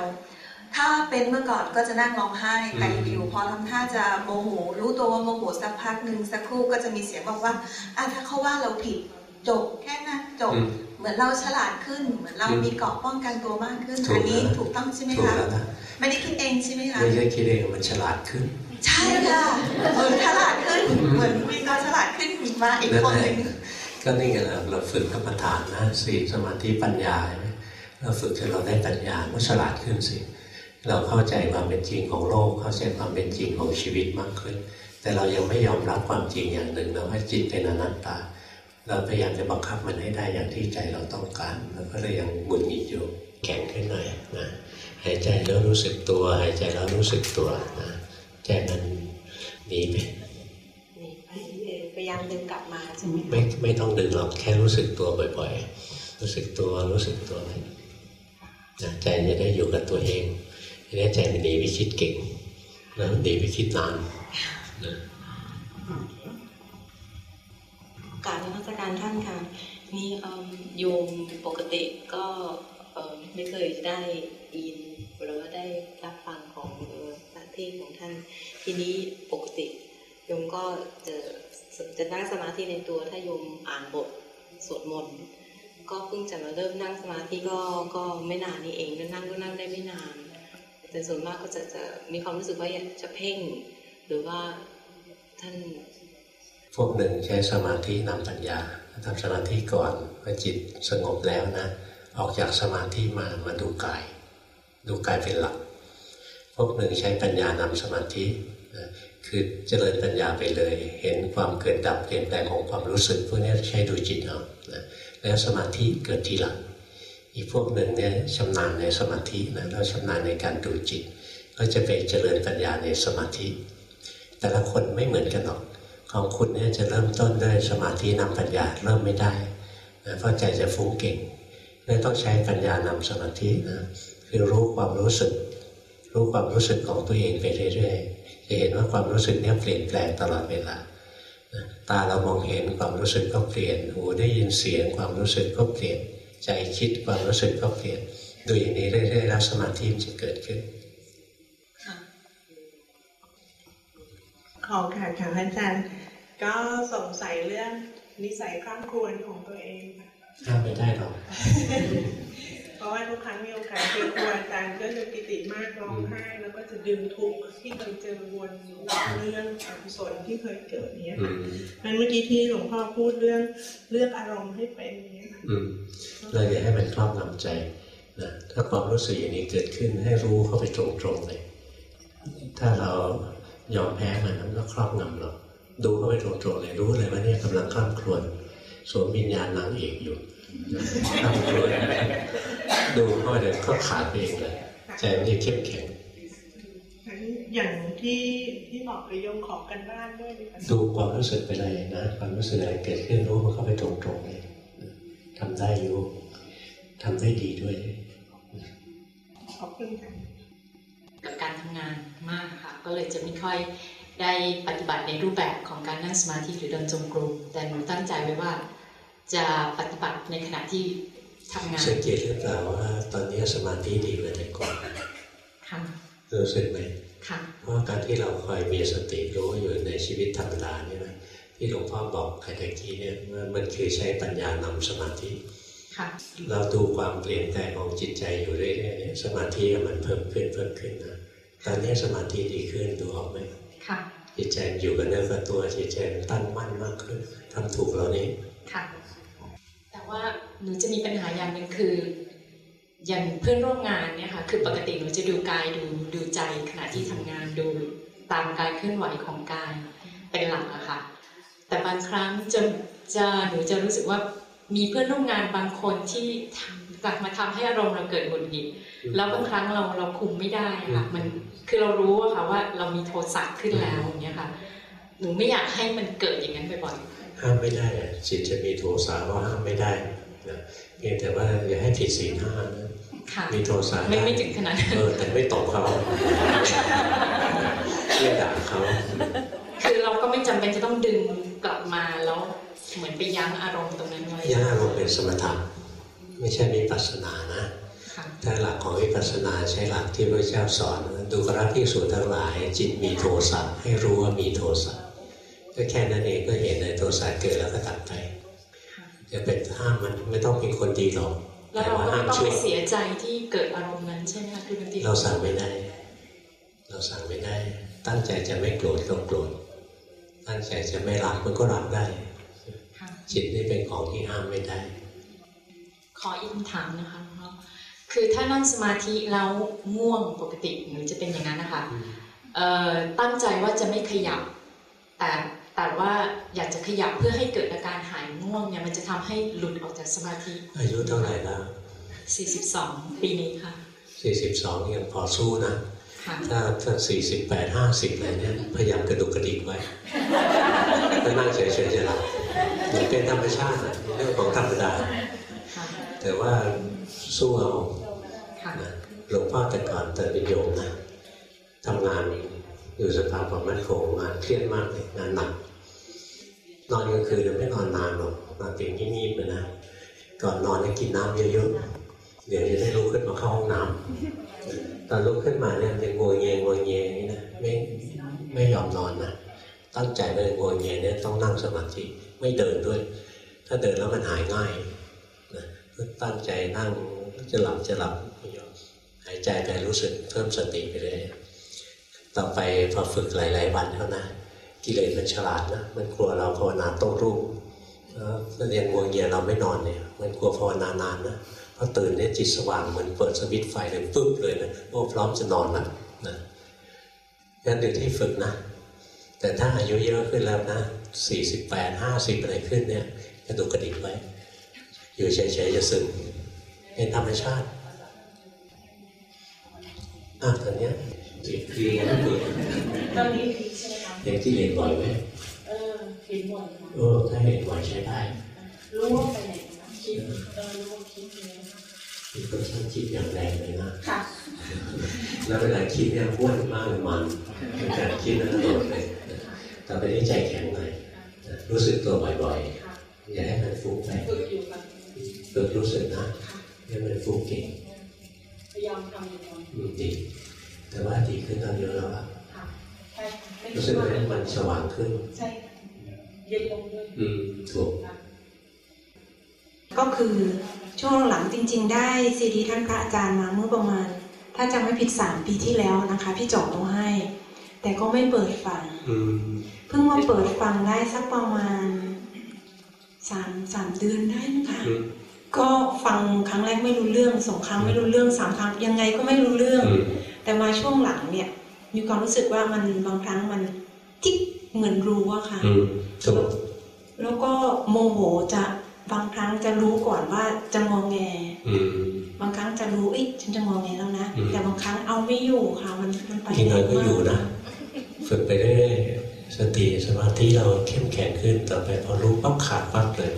ถ้าเป็นเมื่อก่อนก็จะนั่งร้องไห้แต่อยู่พอทำท่าจะโมโหรู้ตัวว่าโมโหสักพักหนึ่งสักครู่ก็จะมีเสียงบอกว่าอะถ้าเขาว่าเราผิดจบแค่นั้นจบ เหมือนเราฉลาดขึ้น เหมือนเราอืมมีเกราะป้องกันตัวมากขึ้นถูกอันนี้แล้วถูกต้องใช่ไหมถูกคะแล้วนะไม่ได้คิดเองใช่ไหมคะไม่ใช่คิดเองมันฉลาดขึ้น ใช่ค่ะเหมือนฉลาดขึ้น เหมือนมีตัวฉลาดขึ้นมาอีกคนหนึ่งก็นี่ไงเราเราฝึกกรรมฐานนะสี่สมาธิปัญญาใช่ไหมเราฝึกจนเราได้ปัญญาก็ฉลาดขึ้นสิ เราเข้าใจความเป็นจริงของโลก เข้าใจความเป็นจริงของชีวิตมากขึ้น แต่เรายังไม่ยอมรับความจริงอย่างหนึ่งนะว่าจิตเป็นอนัตตา เราพยายามจะบังคับมันให้ได้อย่างที่ใจเราต้องการแล้วก็เลยยังบุญหงิดอยู่แข็งขึ้นหน่อยนะหายใจแล้วรู้สึกตัวหายใจแล้วรู้สึกตัวนะใจมันหนีไปพยายามดึงกลับมาใช่ไหมไม่ไม่ต้องดึงหรอกแค่รู้สึกตัวบ่อยๆ รู้สึกตัวรู้สึกตัวนะใจจะได้อยู่กับตัวเองทีนี้ใจมันหนีไปคิดเก่งแล้วหนีไปคิดนานนะ กรารนมัสการท่านค่ะ นี่โยมปกติก็ไม่เคยได้ยินหรือว่าได้รับฟังของเอ่อหน้าที่ของท่าน ทีนี้ปกติโยมก็จะจะนั่งสมาธิในตัวถ้าโยมอ่านบทสวดมนต์ก็เพิ่งจะมาเริ่มนั่งสมาธิก็ก็ไม่นานนี่เองนั่งก็นั่งได้ไม่นาน แต่ส่วนมากก็จะจะมีความรู้สึกว่าจะเพ่ง หรือว่าท่าน พวกหนึ่งใช้สมาธินำปัญญาทำสมาธิก่อนพอจิตสงบแล้วนะ ออกจากสมาธิมามาดูกาย ดูกายเป็นหลัก พวกหนึ่งใช้ปัญญานำสมาธิคือเจริญปัญญาไปเลย เห็นความเกิดดับเปลี่ยนแปลงของความรู้สึกพวกนี้ใช้ดูจิตเอานะแล้วสมาธิเกิดทีหลัง อีกพวกหนึ่งเนี่ยชำนาญในสมาธินะแล้วชำนาญในการดูจิต ก็จะไปเจริญปัญญาในสมาธิ แต่ละคนไม่เหมือนกันหรอก ของคุณเนี่ยจะเริ่มต้นด้วยสมาธินำปัญญาเริ่มไม่ได้นะเพราะใจจะฟุ้งเก่งเลยต้องใช้ปัญญานำสมาธินะคือรู้ความรู้สึก รู้ความรู้สึกของตัวเองไปเรื่อยๆจะเห็นว่าความรู้สึกเนี้เปลี่ยนแปลงตลอดเวลาตาเรามองเห็นความรู้สึกก็เปลี่ยนหูได้ยินเสียงความรู้สึกก็เปลี่ยนใจคิดความรู้สึกก็เปลี่ยนดูอย่างนี้เรื่อยๆแล้วสมาธิมันจะเกิดขึ้น ขอค่ะค่ะอาจารย์ ก็สงสัยเรื่องนิสัยคร่ำครวญของตัวเองค่ะห้ามไม่ได้หรอกเพราะว่าทุกครั้งมีโอกาสเจอครูอาจารย์ก็จะปิติมากร้องไห้แล้วก็จะดึงทุกข์ที่เคยเจอวนเรื่องอกุศลที่เคยเกิดเนี้ยอืค่ะมนั้นเมื่อกี้ที่หลวงพ่อพูดเรื่องเลือกอารมณ์ให้เป็นเนี้ยค่ะอืมเราอย่าให้มันครอบงำใจนะถ้าความรู้สึกอย่างนี้เกิดขึ้นให้รู้เข้าไปตรงๆเลยถ้าเรา ยอมแพ้มันมันก็ครอบงำเราดูเข้าไปตรงๆเลยรู้เลยว่าเนี่ยกำลังคล่ำครวญสวมวิญญาณนางเอกอยู่นะคล่ำครวญดูเข้าไปเลยก็ขาดไปเองเลยใจมันจะเข้มแข็งนั้นอย่างที่ที่บอกไปโยงขอกันบ้านด้วยนะคะดูความรู้สึกไปเลยนะความรู้สึกอะไรเกิดขึ้นรู้มันเข้าไปตรงๆเลยทำได้อยู่ทำได้ดีด้วยขอบคุณค่ะกับการทำงานมากค่ะ ก็เลยจะไม่ค่อยได้ปฏิบัติในรูปแบบของการนั่งสมาธิหรือเดินจงกรมแต่หนูตั้งใจไว้ว่าจะปฏิบัติในขณะที่ทำงานสังเกตหรือเปล่าว่าตอนนี้สมาธิดีกว่าแต่ก่อนค่ะรู้สึกไหมค่ะเพราะว่าการที่เราคอยมีสติรู้อยู่ในชีวิตธรรมดาเนี่ยนะที่หลวงพ่อบอกใครตะกี้เนี่ยว่ามันคือใช้ปัญญานำสมาธิค่ะเราดูความเปลี่ยนแปลงของจิตใจอยู่เรื่อยๆเนี่ยสมาธิมันเพิ่มขึ้นเพิ่มขึ้นนะ ตอนนี้สมาธิดีขึ้นดูออกไหมค่ะจิตใจอยู่กับเนื้อกับตัวจิตใจมันตั้งมั่นมากขึ้นทำถูกแล้วนี่ค่ะ แต่ว่าหนูจะมีปัญหาอย่างหนึ่งคือ อย่างเพื่อนร่วมงานเนี่ยค่ะคือปกติหนูจะดูกายดูดูใจขณะที่ทำงานดูตามการเคลื่อนไหวของกายเป็นหลักอะค่ะ แต่บางครั้งจะจะหนูจะรู้สึกว่ามีเพื่อนร่วมงานบางคนที่ทำ แบบมาทำให้อารมณ์เราเกิดหงุดหงิดแล้วบางครั้งเราเราคุมไม่ได้อะค่ะมันคือเรารู้อะค่ะว่าเรามีโทสะขึ้นแล้วอย่างเงี้ยค่ะหนูไม่อยากให้มันเกิดอย่างนั้นบ่อยๆห้ามไม่ได้อะจิตจะมีโทสะก็ห้ามไม่ได้นะเพียงแต่ว่าอย่าให้ผิดศีลห้านะค่ะมีโทสะไม่ด้ไม่ถึงขนาดนั้นเออแต่ไม่ตบเขาไม่ด่าเขาคือเราก็ไม่จำเป็นจะต้องดึงกลับมาแล้วเหมือนไปยั้งอารมณ์ตรงนั้นไว้ย่าลงเป็นสมถะ ไม่ใช่วิปัสสนานะค่ะถ้าหลักของวิปัสสนาใช้หลักที่พระเจ้าสอนนะดูกราที่สูตรทั้งหลาย จิตมีโทสะให้รู้ว่ามีโทสะก็แค่นั้นเองก็เห็นเลยโทสะเกิดแล้วก็ตัดไปจะเป็นห้ามมันไม่ต้องเป็นคนดีหรอกแล้วแต่เราว่าก็ห้าไม่มต้องชั่ไปวเสียใจที่เกิดอารมณ์นั้นใช่ไหมคะคือบางทีเราสั่งไม่ได้ เราสั่งไม่ได้ ตั้งใจจะไม่โกรธก็โกรธตั้งใจจะไม่รักมันก็รักได้ค่ะจิตนี่เป็นของที่ห้ามไม่ได้ ขออีกคำถามนะคะหลวงพ่อคือถ้านั่งสมาธิแล้วง่วงปกติหนูจะเป็นอย่างนั้นนะคะเอ่อตั้งใจว่าจะไม่ขยับ แต่แต่ว่าอยากจะขยับเพื่อให้เกิดอาการหายง่วงเนี่ยมันจะทำให้หลุดออกจากสมาธิ อายุเท่าไหร่แล้ว42 ปีนี้ค่ะ 42ยังพอสู้นะค่ะถ้าถ้า48 50อะไรเนี่ยพยายามกระดุกกระดิกไว้ถ้านั่งเฉยๆจะหลับมันเป็นธรรมชาตินะเรื่องของธรรมดาค่ะ แต่ว่าสู้เอาค่ะนะหลวงพ่อแต่ก่อนแต่เป็นโยมนะทำงานอยู่สภาความมั่นคงงานเครียดมากเลยงานหนักนอนกลางคืนไม่นอนนานหรอกนอนเตียงงีบๆเลยนะก่อนนอนให้กินน้ำเยอะๆเดี๋ยวจะได้ลุกขึ้นมาเข้าห้องน้ำตอนลุกขึ้นมาเนี่ยยังโงวยเงยโงวยเงยอย่างนี้นะไม่ไม่ยอมนอนนะตั้งใจเลยโงวยเงยเนี่ยต้องนั่งสมาธิไม่เดินด้วย ถ้าเดินแล้วมันหายง่ายนะก็ ตั้งใจนั่งจะหลับจะหลับไม่ยอมหายใจไปรู้สึกเพิ่มสติไปเลยต่อไปพอฝึกหลาย ๆ วันเท่านั้นกิเลสมันฉลาดนะมันกลัวเราภาวนาโต้รุ่งแล้วถ้าเรียนงัวเงียเราไม่นอนเนี่ย มันกลัวภาวนานานนะพอตื่นเนี่ยจิตสว่างเหมือนเปิดสวิตไฟเลยปึ๊บเลยนะโอ้พร้อมจะนอนแล้วนะงั้นเดี๋ยวที่ฝึกนะ แต่ถ้าอายุเยอะขึ้นแล้วนะสี่สิบแปดห้าสิบอะไรขึ้นเนี่ยกระดูกกระดิกไว้ อยู่เฉยๆจะซึมเป็นธรรมชาติอะตอนเนี้ยจิตคือยังไม่เบื่อตอนนี้พีคใช่ไหมคะเด็กที่เรียนบ่อยไหมเออเห็นบ่อยค่ะเออถ้าเห็นบ่อยใช้ได้รู้ว่าไปไหนนะคิดเออรู้ว่าคิดเลยนะคะมีคนช่างจิตอย่างแรงเลยนะค่ะแล้วเวลาคิดเนี่ยอ้วนมากเลยมันเป็นการคิดนั้นโดดเลยแต่ไปที่ใจแข็งหน่อยรู้สึกตัวบ่อยๆอย่าให้มันฟุ้งไป ฝึกอยู่ค่ะฝึกรู้สึกนะให้มันฟุ้งเก่งพยายามทำอยู่ตอนอืมดีแต่ว่าดีขึ้นตอนเยอะแล้วอะค่ะใช่ค่ะไม่รู้สึกไหมมันสว่างขึ้น ใช่ค่ะเย็นลงด้วยอืมถูกก็คือช่วงหลังจริง ๆ ได้ซีดีท่านพระอาจารย์มาเมื่อประมาณ ถ้าจำไม่ผิดสามปีที่แล้วนะคะ พี่จอดเอาให้ แต่ก็ไม่เปิดฟังอืมเพิ่งมาเปิดฟังได้สักประมาณ สามสามเดือนได้มั้งคะอืมก็ฟังครั้งแรกไม่รู้เรื่องสองครั้งไม่รู้เรื่องสามครั้งยังไงก็ไม่รู้เรื่องอืมแต่มาช่วงหลังเนี่ย มีความรู้สึกว่ามันบางครั้งมันจิ๊กเหมือนรู้อะค่ะอืมถูกแล้วก็โมโหจะบางครั้งจะรู้ก่อนว่าจะงอแงอืมบางครั้งจะรู้เอ้ยฉันจะงอแงแล้วนะอืมแต่บางครั้งเอาไม่อยู่ค่ะ มันมันไปที่เร็น้อวยก็อยู่มากนะฝึกไปเรื่อยๆ สติสมาธิเราเข้มแข็งขึ้นต่อไปพอรู้ปั๊บขาดปั๊บเลย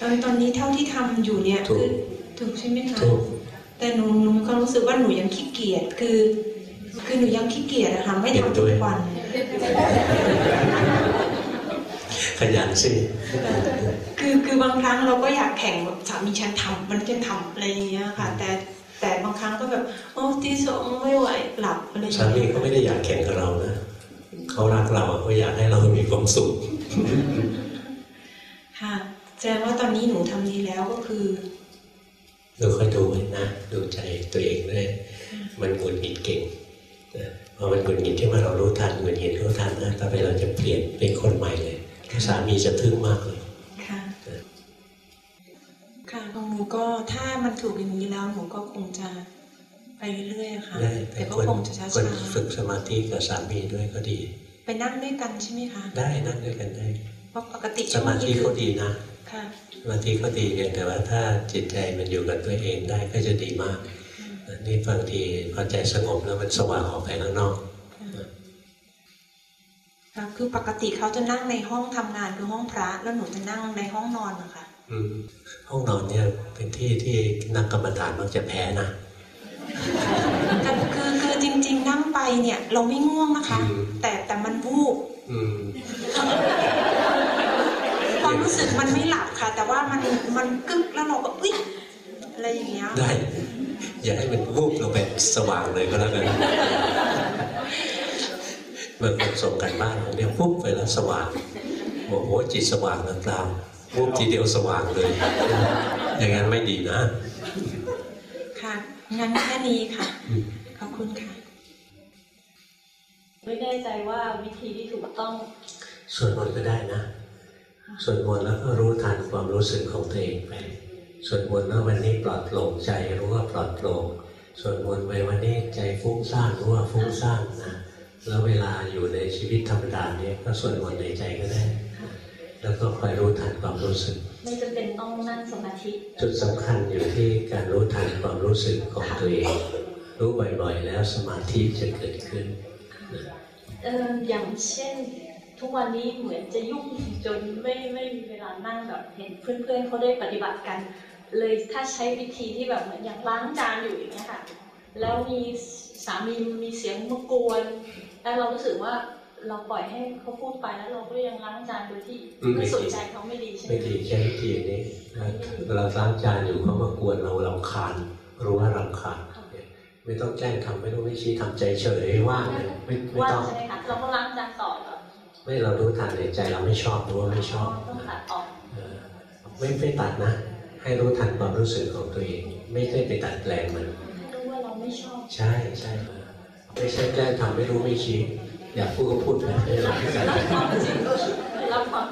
ตอนตอนนี้เท่าที่ทำอยู่เนี่ยถูกคือถูกใช่ไหมคะถูกแต่หนูหนูมีความรู้สึกว่าหนูยังขี้เกียจคือ คือหนูยังขี้เกียจอะค่ะไม่ทำทุกวันขยันสิคือคือบางครั้งเราก็อยากแข่งแบบสามีฉันทำมันฉันทำอะไรอย่างเงี้ยค่ะ แต่แต่บางครั้งก็แบบโอ้ที่สองไม่ไหวหลับอะไรอย่างสามีเงี้ยก็ไม่ได้อยากแข่งกับเรานะ เขารักเราเขาอยากให้เรามีความสุขค่ะแสดงว่าตอนนี้หนูทำดีแล้วก็คือเราค่อยดูไว้นะดูใจตัวเองด้วยมันหงุดหงิดเก่งนะพอมันหงุดหงิดที่มาเรารู้ทันหงุดหงิดรู้ทันนะต่อไปเราจะเปลี่ยนเป็นคนใหม่เลยสามีจะทึ่งมากเลยค่ะค่ะของหนูก็ถ้ามันถูกอย่างนี้แล้วหนูก็คงจะไปเรื่อยๆอะค่ะได้แต่แต่ก็ควรคงจะช้าควรฝึกสมาธิกับสามีด้วยก็ดีๆ ไปนั่งด้วยกันใช่ไหมคะได้นั่งด้วยกันได้เพราะปกติสมาธิเขาดีนะค่ะสมาธิเขาดีเพียงแต่ว่าถ้าจิตใจมันอยู่กับตัวเองได้ก็จะดีมากนี่บางทีพอใจสงบแล้วมันสว่างออกไปข้างนอกค่ะคือปกติเขาจะนั่งในห้องทำงานคือห้องพระแล้วหนูจะนั่งในห้องนอนนะคะอืมห้องนอนเนี่ยเป็นที่ที่นักกรรมฐานมักจะแพ้นะแต่คือคือจ ริง ๆ นั่งไปเนี่ยเราไม่ง่วงนะคะ แต่แต่มันวูบอืมความรู้สึกมันไม่หลับค่ะ แต่ว่ามันมันกึกแล้วเราก็อุ๊ยอะไรอย่างเงี้ยได้ อย่าให้มันวูบลงไปสว่างเลยก็แล้วกันเมื่อคนส่งกันบ้านเนี่ยปุ๊บไปแล้วสว่างบอกโอ้จิตสว่างนะกลางวูบทีเดียวสว่างเลย อย่างนั้นไม่ดีนะ ค่ะงั้นแค่นี้ค่ะ ขอบคุณค่ะ ไม่แน่ใจว่าวิธีที่ถูกต้องสวดมนต์ก็ได้นะสวดมนต์แล้วก็รู้ทันความรู้สึกของตัวเองไปสวดมนต์แล้ววันนี้ปลอดโปร่งใจรู้ว่าปลอดโปร่งสวดมนต์ไปวันนี้ใจฟุ้งซ่านรู้ว่าฟุ้งซ่านนะแล้วเวลาอยู่ในชีวิตธรรมดาเนี่ยก็สวดมนต์ในใจก็ได้แล้วก็คอยรู้ทันความรู้สึกไม่จำเป็นต้องนั่งสมาธิ จุดสำคัญอยู่ที่การรู้ทันความรู้สึกของตัวเอง รู้บ่อยๆ แล้วสมาธิจะเกิดขึ้นเอออย่างเช่น ทุกวันนี้เหมือนจะยุ่งจนไม่ไม่มีเวลานั่งแบบเห็นเพื่อนๆเขาได้ปฏิบัติกัน เลยถ้าใช้วิธีที่แบบเหมือนอย่างล้างจานอยู่อย่างเงี้ยค่ะ แล้วมีสามีมีเสียงมากวนแล้วเรารู้สึกว่าเราปล่อยให้เขาพูดไปแล้วเราก็ยังล้างจานโดยที่อืมไม่สนใจเขาไม่ดีใช่ไหมไม่ดีใช้วิธีนี้นะเวลาล้างจานอยู่เขามากวนเราเราคาญรู้ว่ารำคาญ ไม่ต้องแกล้งทำไม่ต้องไม่ชี้ทำใจเฉยว่างเลยไม่ไม่ว่าต้องใช่ไหมคะเราก็ล้างจานต่อก่อนไม่เรารู้ทันในใจเราไม่ชอบรู้ว่าไม่ชอบต้องตัดออกไม่ไม่ตัดนะ ให้รู้ทันความรู้สึกของตัวเอง ไม่ได้ไปตัดแปลงมันรู้ว่าเราไม่ชอบ ใช่ใช่ไม่ใช่แกล้งทำไม่รู้ไม่ชี้อยากพูดก็พูดไปไม่หลับไม่กันรับความจ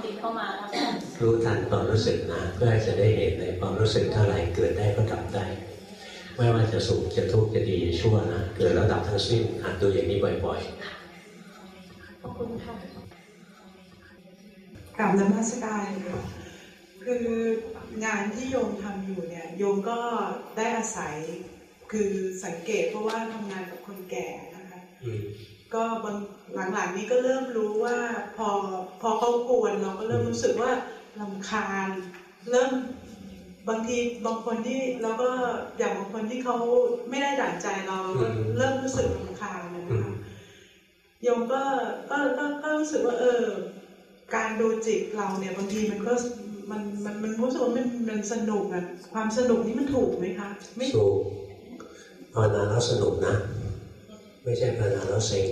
ริงเข้ามาแล้วก็รู้ทันความรู้สึกนะเพื่อจะได้เห็นในความรู้สึกเท่าไหร่เกิดได้ก็ดับได้ ไม่ว่าจะสุขจะทุกข์จะดีจะชั่วนะเกิดแล้วดับทั้งสิ้นหัดดูอย่างนี้บ่อยขอบคุณค่ะกราบนมัสการค่ะคืองานที่โยมทำอยู่เนี่ยโยมก็ได้อาศัยคือสังเกตเพราะว่าทำงานกับคนแก่นะคะๆอืมก็บางหลังๆนี้ก็เริ่มรู้ว่าพอพอเขากวนเราก็เริ่มรู้สึกว่าลำคาญ เริ่ม บางทีบางคนที่เราก็อย่างบางคนที่เขาไม่ได้ดั่งใจเราเราก็เริ่มรู้สึกลำคาญนะคะโยมก็ก็ก็ก็รู้สึกว่าเออ การดูจิตเราเนี่ยบางทีมันก็มันมันมันรู้สึกว่ามันมันสนุกอะความสนุกนี่มันถูกไหมคะไม่สูภาวนาแล้วสนุกนะ ไม่ใช่ภาวนาแล้วเซ็ง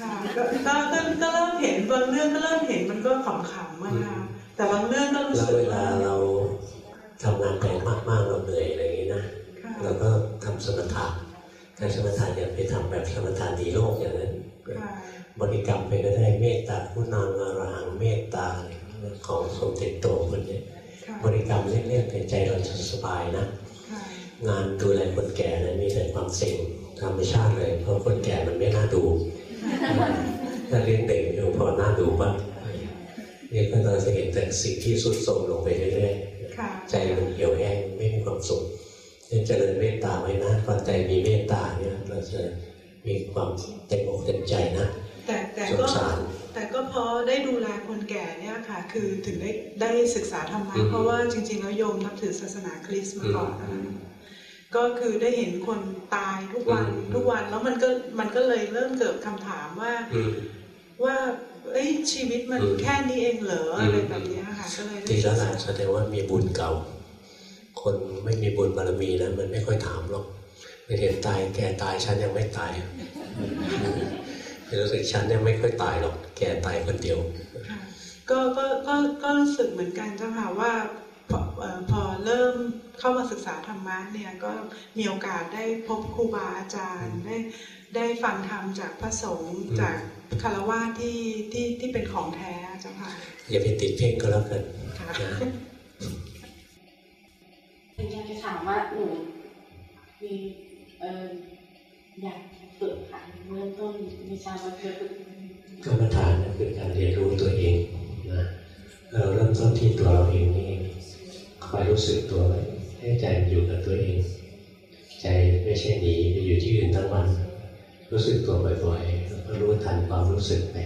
ค่ะก็ก็ก็ก็เริ่มเห็นบางเรื่องก็เริ่มเห็นมันก็ขำๆอะนะคะแต่บางเรื่องก็รู้แล้วสึกเวลาว่าเรา ทำงานแรงมากๆเราเหนื่อยอะไรอย่างนี้นะเราก็ทำสมถะแต่สมถะอย่าไปทำแบบสมถะหนีโลกอย่างนั้นค่ะบริกรรมไปก็ได้เมตตาผู้นางอรหังเมตตาของสมเด็จโตคนนี้ค่ะบริกรรมเล่นๆในใจเราจะสบายนะค่ะงานดูแลคนแก่นะมีแต่ความเซ็งธรรมชาติเลย เพราะคนแก่มันไม่น่าดูถ้าเลี้ยงเด็กอยู่พอน่าดูบ้างนี่ก็เราจะเห็นแต่สิ่งที่สุดโทรมลงไปเรื่อยค่ะๆ ใจมันเหี่ยวแห้งไม่มีความสุขเนี่ยเจริญเมตตาไว้นะพอใจมีเมตตาเนี่ยเราจะมีความเต็มอกเต็มใจนะแต่แต่สงก็สารแต่ก็พอได้ดูแลคนแก่เนี่ยค่ะ คือถึงได้ได้ศึกษาธรรมะอืมเพราะว่าจริง ๆ แล้วโยมนับถือศาสนาคริสต์มาก่อนนะคะก็คือได้เห็นคนตายทุกวันทุกวันแล้วมันก็มันก็เลยเริ่มเกิดคำถามว่าอืมว่า เอ้ยชีวิตมันอืมแค่นี้เองเหรออืมอะไรแบบเนี้ยค่ะก็เลยดีได้แล้วล่ะแสดงว่ามีบุญเก่า คนไม่มีบุญบารมีนะมันไม่ค่อยถามหรอกไม่เห็นตายแกตายฉันยังไม่ตายรู้สึกฉันยังไม่ค่อยตายหรอก แกตายคนเดียวก็ก็ก็ก็รู้สึกเหมือนกันเจ้าค่ะว่าพอเอ่อพอเริ่มเข้ามาศึกษาธรรมะเนี่ยก็มีโอกาสได้พบครูบาอาจารย์ได้ ได้ฟังธรรมจากพระสงฆ์อืมจากคารวะที่ที่ที่เป็นของแท้เจ้าค่ะอย่าไปติดเพ่งก็แล้วกันค่ะนะอยากจะถามว่าหนูมีเอออยากฝึกค่ะเริ่มต้นไม่ทราบว่าเคยฝึกกรรมฐานนะคือการเรียนรู้ตัวเองนะเราเริ่มต้นที่ตัวเราเองนี่เองคอยรู้สึกตัวไว้ให้ใจมันอยู่กับตัวเอง ใจไม่ใช่หนีไปอยู่ที่อื่นทั้งวัน รู้สึกตัวบ่อยๆแล้วก็รู้ทันความรู้สึกไป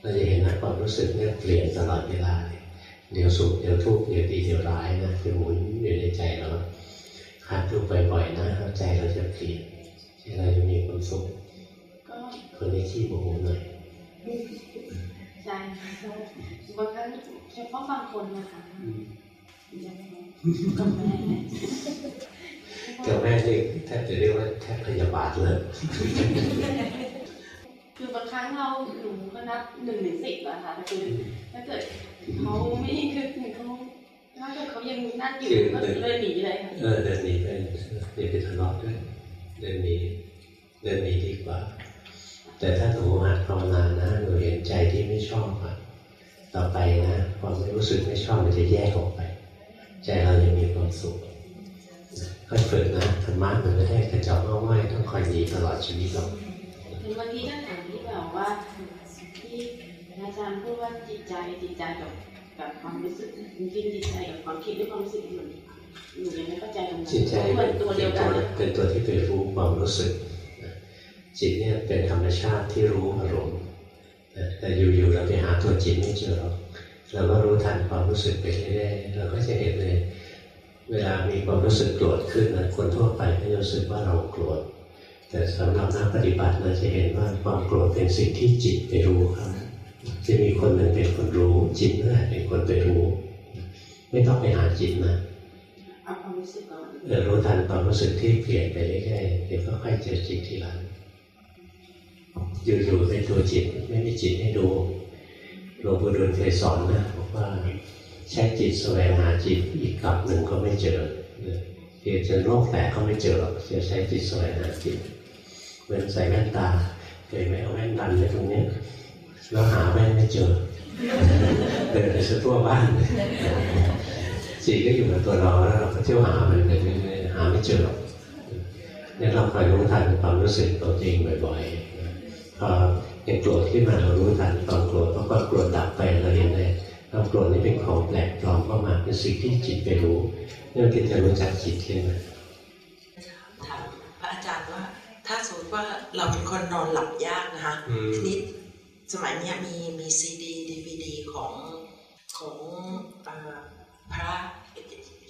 เราจะเห็นนะความรู้สึกเนี่ยเปลี่ยนตลอดเวลาเลยเดี๋ยวสุขเดี๋ยวทุกข์เดี๋ยวดีเดี๋ยวร้ายนะคือหมุนอยู่ในใจเราหัดดูบ่อยๆนะแล้วใจเราจะเปลี่ยนใจเราจะมีความสุขก็คนนี้ขี้โมโหหน่อยใจบางครั้งเฉพาะบางคนนะคะ กับแม่กับแม่นี่แทบจะเรียกว่าแทบพยาบาทเลย คือบางครั้งเราหนูก็นับหนึ่งถึงสิบอะค่ะแต่คือถ้าเกิดเขาไม่คือเหมือนเขาถ้าเกิดเขายังนั่นอยู่ก็เลยหนีเลยค่ะเออเดินหนีไปอย่าไปทะเลาะด้วยเดินหนีเดินหนีดีกว่า แต่ถ้าหนูหัดภาวนานะหนูเห็นใจที่ไม่ชอบอะต่อไปนะความไม่รู้สึกไม่ชอบมันจะแยกออกไป ใจเราจะมีความสุข ค่อยฝึกนะธรรมะมันไม่ได้กระจอกง่ายๆต้องคอยหนีตลอดชีวิตหรอกถึงบางทีก็ถามที่แบบว่าที่อาจารย์พูดว่าจิตใจจิตใจกับกับความรู้สึกจริงๆจิตใจกับความคิดหรือความรู้สึกเหมือนหนูยังไม่เข้าใจตรงนั้นจิตใจเหมือนตัวเดียวกันเป็นตัวที่ไปรู้ความรู้สึกนะจิตเนี่ยเป็นธรรมชาติที่รู้อารมณ์นะแต่อยู่ๆเราไปหาตัวจิตไม่เจอหรอกเราก็รู้ทันความรู้สึกไปเรื่อยๆเราก็จะเห็นเลย เวลามีความรู้สึกโกรธขึ้นนะคนทั่วไปก็จะรู้สึกว่าเราโกรธแต่สำหรับนักปฏิบัติเราจะเห็นว่าความโกรธเป็นสิ่งที่จิตไปรู้ครับจะมีคนหนึ่งเป็นคนรู้ จิตนั่นแหละเป็นคนไปรู้ ไม่ต้องไปหาจิตนะเอาความรู้สึกก่อนเออรู้ทันความรู้สึกที่เปลี่ยนไปเรื่อยๆเดี๋ยวก็ค่อยเจอจิตทีหลังอยู่ๆเป็นตัวจิตไม่มีจิตให้ดูหลวงปู่ดูลเคยสอนนะบอกว่า ใช้จิตแสวงหาจิตอีกกลับหนึ่งก็ไม่เจอเพียงจนโลกแตกก็ไม่เจอหรอกจะใช้จิตแสวงหาจิตเหมือนใส่แว่นตาเคยไหมเอาแว่นดันไว้ตรงนี้แล้วหาแว่นไม่เจอเดินไปทั่วบ้านจิตก็อยู่กับตัวเราแล้วเราก็เที่ยวหามันไปเรื่อยๆหาไม่เจอหรอกเนี่ยเราคอยรู้ทันความรู้สึกตัวเองบ่อยๆพอเห็นโกรธขึ้นมาเรารู้ทันตอนโกรธพอควาโกรธดับไปเราเห็นเลย ความโกรธนี่เป็นของแปลกปลอมเข้ามาเป็นสิ่งที่จิตไปรู้นี่มันจะรู้จักจิตขึ้นมาถามพระอาจารย์ว่า ถ้าสมมติว่าเราเป็นคนนอนหลับยากนะคะอืมทีนี้สมัยเนี้ยมีมีซีดีดีวีดีของของเอ่อพระ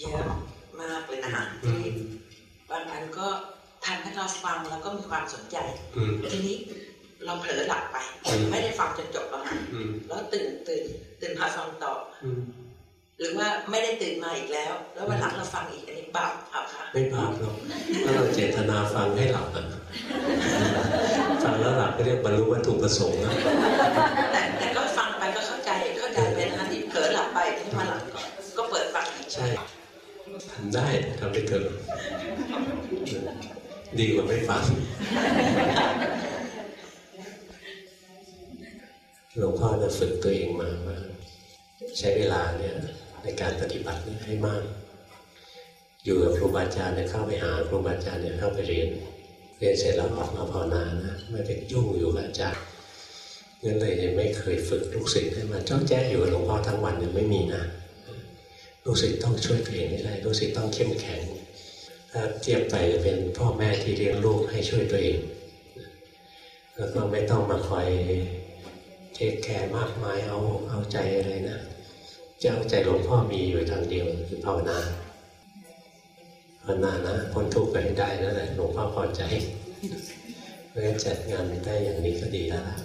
เยอะมากเลยนะคะอืมบางอันก็ทันให้เราฟังแล้วก็มีความสนใจอืมทีนี้ เราเผลอหลับไปอืมไม่ได้ฟังจนจบแล้วค่ะอืมแล้วตื่นตื่นตื่นมาฟังต่ออืมหรือว่าไม่ได้ตื่นมาอีกแล้ว แล้ววันหลังเราฟังอีกอันนี้บาปเอาค่ะไม่บาปหรอกถ้าเราเจตนาฟังให้หลับอะฟังแล้วหลับก็เรียกบรรลุวัตถุประสงค์นะแต่แต่ก็ฟังไปก็เข้าใจเข้าใจไปนะคะที่เผลอหลับไปที่มาหลังก็ก็เปิดฟังอีกใช่ทำได้ทำไปเถอะดีกว่าไม่ฟัง หลวงพ่อจะฝึกตัวเองมาว่าใช้เวลาเนี่ยในการปฏิบัตินี่ให้มาก อยู่กับครูบาอาจารย์เนี่ยเข้าไปหาครูบาอาจารย์เนี่ยเข้าไปเรียน เรียนเสร็จแล้วออกมาภาวนานะไม่ไปยุ่งอยู่กับอาจารย์งั้นเลยยังไม่เคยฝึกลูกศิษย์ให้มาจ้องแจ้อยู่กับหลวงพ่อทั้งวันเนี่ยไม่มีนะลูกศิษย์ต้องช่วยตัวเองให้ได้ลูกศิษย์ต้องเข้มแข็งถ้าเทียบไปจะเป็นพ่อแม่ที่เลี้ยงลูกให้ช่วยตัวเองแล้วก็ไม่ต้องมาคอย เทคแคร์มากมายเอาเอาใจอะไรนะจะเอาใจหลวงพ่อมีอยู่ทางเดียวคือภาวนาภาวนานะพ้นทุกข์ไปให้ได้นั่นแหละหลวงพ่อพอใจเพราะฉะนั้นจัดงานได้อย่างนี้ก็ดีแล้วล่ะ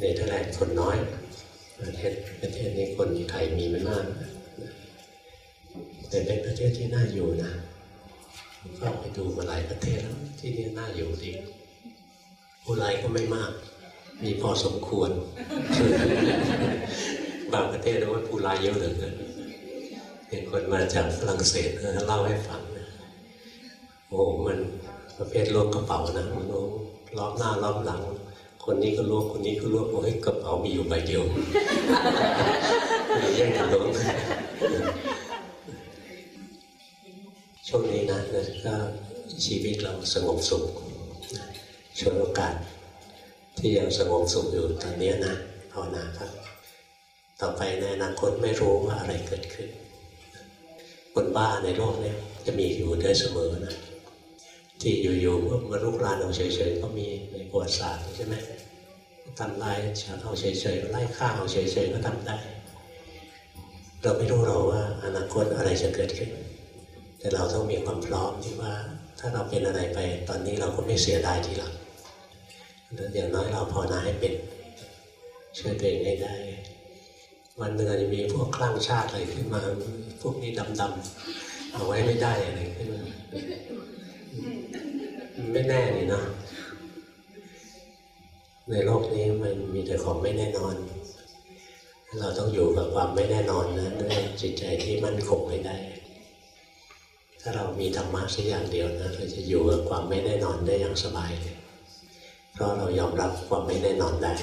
ในเท่าไหร่คนน้อย ประเทศประเทศนี้คนไทยมีไม่มากแต่เป็นประเทศที่น่าอยู่นะก็ไปดูมาหลายประเทศแล้วที่นี่น่าอยู่ดีผู้ร้ก็ไม่มาก มีพอสมควร บางประเทศนะว่าผู้ร้ายเยอะเหลือเกินเห็นคนมาจากฝรั่งเศสเล่าให้ฟังนะโอ้โหมันประเภทล้วงกระเป๋านะมันล้วงล้อมหน้าล้อมหลัง คนนี้ก็ล้วงคนนี้ก็ล้วงโอ้ยกระเป๋ามีอยู่ใบเดียวแย่งกันล้วงช่วงนี้นะก็ชีวิตเราสงบสุขช่วยโอกาส ที่ยังสงบสุขอยู่ตอนนี้นะภาวนาครับต่อไปในอนาคตไม่รู้ว่าอะไรเกิดขึ้น คนบ้าในโลกนี้จะมีอยู่ได้เสมอนะที่อยู่ๆเมื่อมาลุกลานเอาเฉยๆก็มีในประวัติศาสตร์ใช่ไหมทำลายชาติเอาเฉยๆไล่ฆ่าเอาเฉยๆก็ทำได้ เราไม่รู้เราว่าอนาคตอะไรจะเกิดขึ้น แต่เราต้องมีความพร้อมที่ว่าถ้าเราเป็นอะไรไป ตอนนี้เราก็ไม่เสียดายทีหลัง แล้วอย่างน้อยเราภาวนาให้เป็นช่วยตัวเองให้ได้วันหนึ่งอาจจะมีพวกคลั่งชาติอะไรขึ้นมา พวกนี้ดำๆเอาไว้ไม่ได้อะไรขึ้นมาไม่แน่นี่นะในโลกนี้มันมีแต่ของไม่แน่นอน เราต้องอยู่กับความไม่แน่นอนนะด้วยจิตใจที่มั่นคงให้ได้ ถ้าเรามีธรรมะสักอย่างเดียวนะเราจะอยู่กับความไม่แน่นอนได้อย่างสบายเลย เพราะเรายอมรับความไม่แน่นอนได้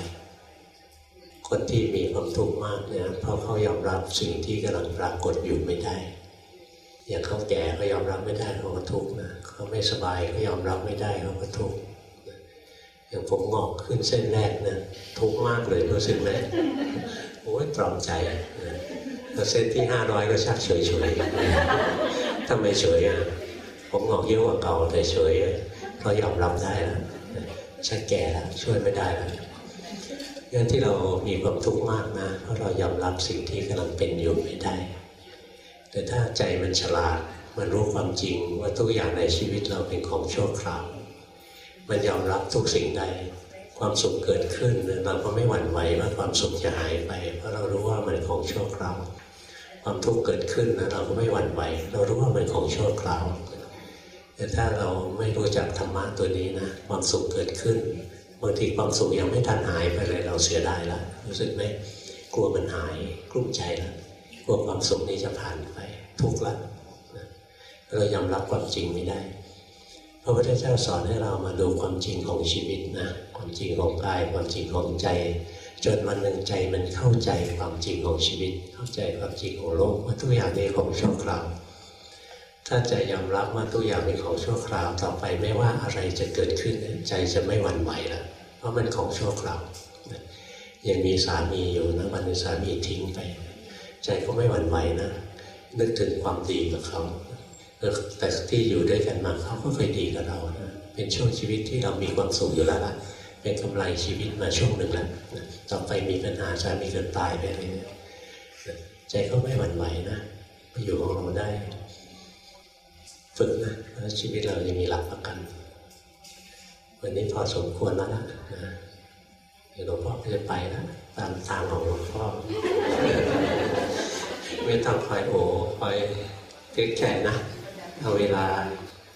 คนที่มีความทุกข์มากเนี่ยเพราะเขายอมรับสิ่งที่กำลังปรากฏอยู่ไม่ได้ อย่างเขาแก่ก็ยอมรับไม่ได้เขาก็ทุกข์นะเขาไม่สบายก็ยอมรับไม่ได้เขาก็ทุกข์อย่างผมงอกขึ้นเส้นแรกนะทุกข์มากเลยรู้สึกไหมโอ้ยตรอมใจนะแล้วเส้นที่ห้าร้อยก็ชักเฉยเฉยๆทำไมเฉยอะผมงอกเยอะกว่าเก่าแต่เฉยเพราะยอมรับได้แล้ว ชักแก่แล้วช่วยไม่ได้แล้วงั้นที่เรามีความทุกข์มากนะเพราะเรายอมรับสิ่งที่กำลังเป็นอยู่ไม่ได้ แต่ถ้าใจมันฉลาด มันรู้ความจริงว่าทุกอย่างในชีวิตเราเป็นของชั่วคราว มันยอมรับทุกสิ่งได้ความสุขเกิดขึ้นเราก็ไม่หวั่นไหวว่าความสุขจะหายไป เพราะเรารู้ว่ามันของชั่วคราว ความทุกข์เกิดขึ้นนะเราก็ไม่หวั่นไหว เรารู้ว่ามันของชั่วคราว แต่ถ้าเราไม่รู้จักธรรมะตัวนี้นะความสุขเกิดขึ้นบางทีความสุขยังไม่ทันหายไปเลยเราเสียดายแล้วรู้สึกไหมกลัวมันหายกลุ้มใจแล้วกลัวความสุขนี้จะผ่านไปทุกข์ละเรายอมรับความจริงไม่ได้พระพุทธเจ้าสอนให้เรามาดูความจริงของชีวิตนะความจริงของกายความจริงของใจจนวันหนึ่งใจมันเข้าใจความจริงของชีวิต เข้าใจความจริงของโลกว่าทุกอย่างนี้ของชั่วคราว ถ้าใจยอมรับว่าทุกอย่างเป็นของชั่วคราวต่อไปไม่ว่าอะไรจะเกิดขึ้นใจจะไม่หวั่นไหวแล้วเพราะมันของชั่วคราวยังมีสามีอยู่นะวันนึงสามีทิ้งไป ใจก็ไม่หวั่นไหวนะนึกถึงความดีกับเขาแต่ที่อยู่ด้วยกันมาเขาก็เคยดีกับเรานะเป็นช่วงชีวิตที่เรามีความสุขอยู่แล้วล่ะเป็นกำไรชีวิตมาช่วงหนึ่งแล้วนะต่อไปมีปัญหาจะมีเกิดตายไปเรื่ยใจก็ไม่หวั่นไหวนะไปอยู่ของเราได้ ฝึกนะแล้วชีวิตเราจะมีหลักประกัน วันนี้พอสมควรแล้วนะเดี๋ยวหลวงพ่อจะไปแล้วตามทางของหลวงพ่อไม่ต้องคอยโอ้คอยเกรงใจนะเอาเวลา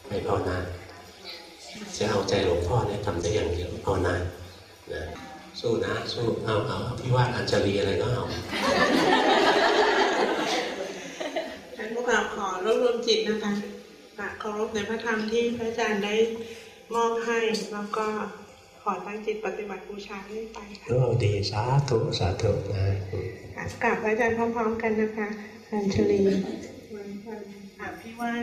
ไปภาวนาจะเอาใจหลวงพ่อเนี่ยทำได้อย่างเดียวภาวนานะสู้นะ สู้เอาเอาพี่ว่าอัญชลีอะไรก็เอางั้นพวกเราขอรวบรวมจิตนะคะ กราบเคารพในพระธรรมที่พระอาจารย์ได้มอบให้แล้วก็ขอตั้งจิตปฏิบัติบูชาเรื่อยไปค่ะโอ้ดีสาธุสาธุนะกราบพระอาจารย์พร้อม ๆ กันนะคะอัญชลีอะพี่ว่า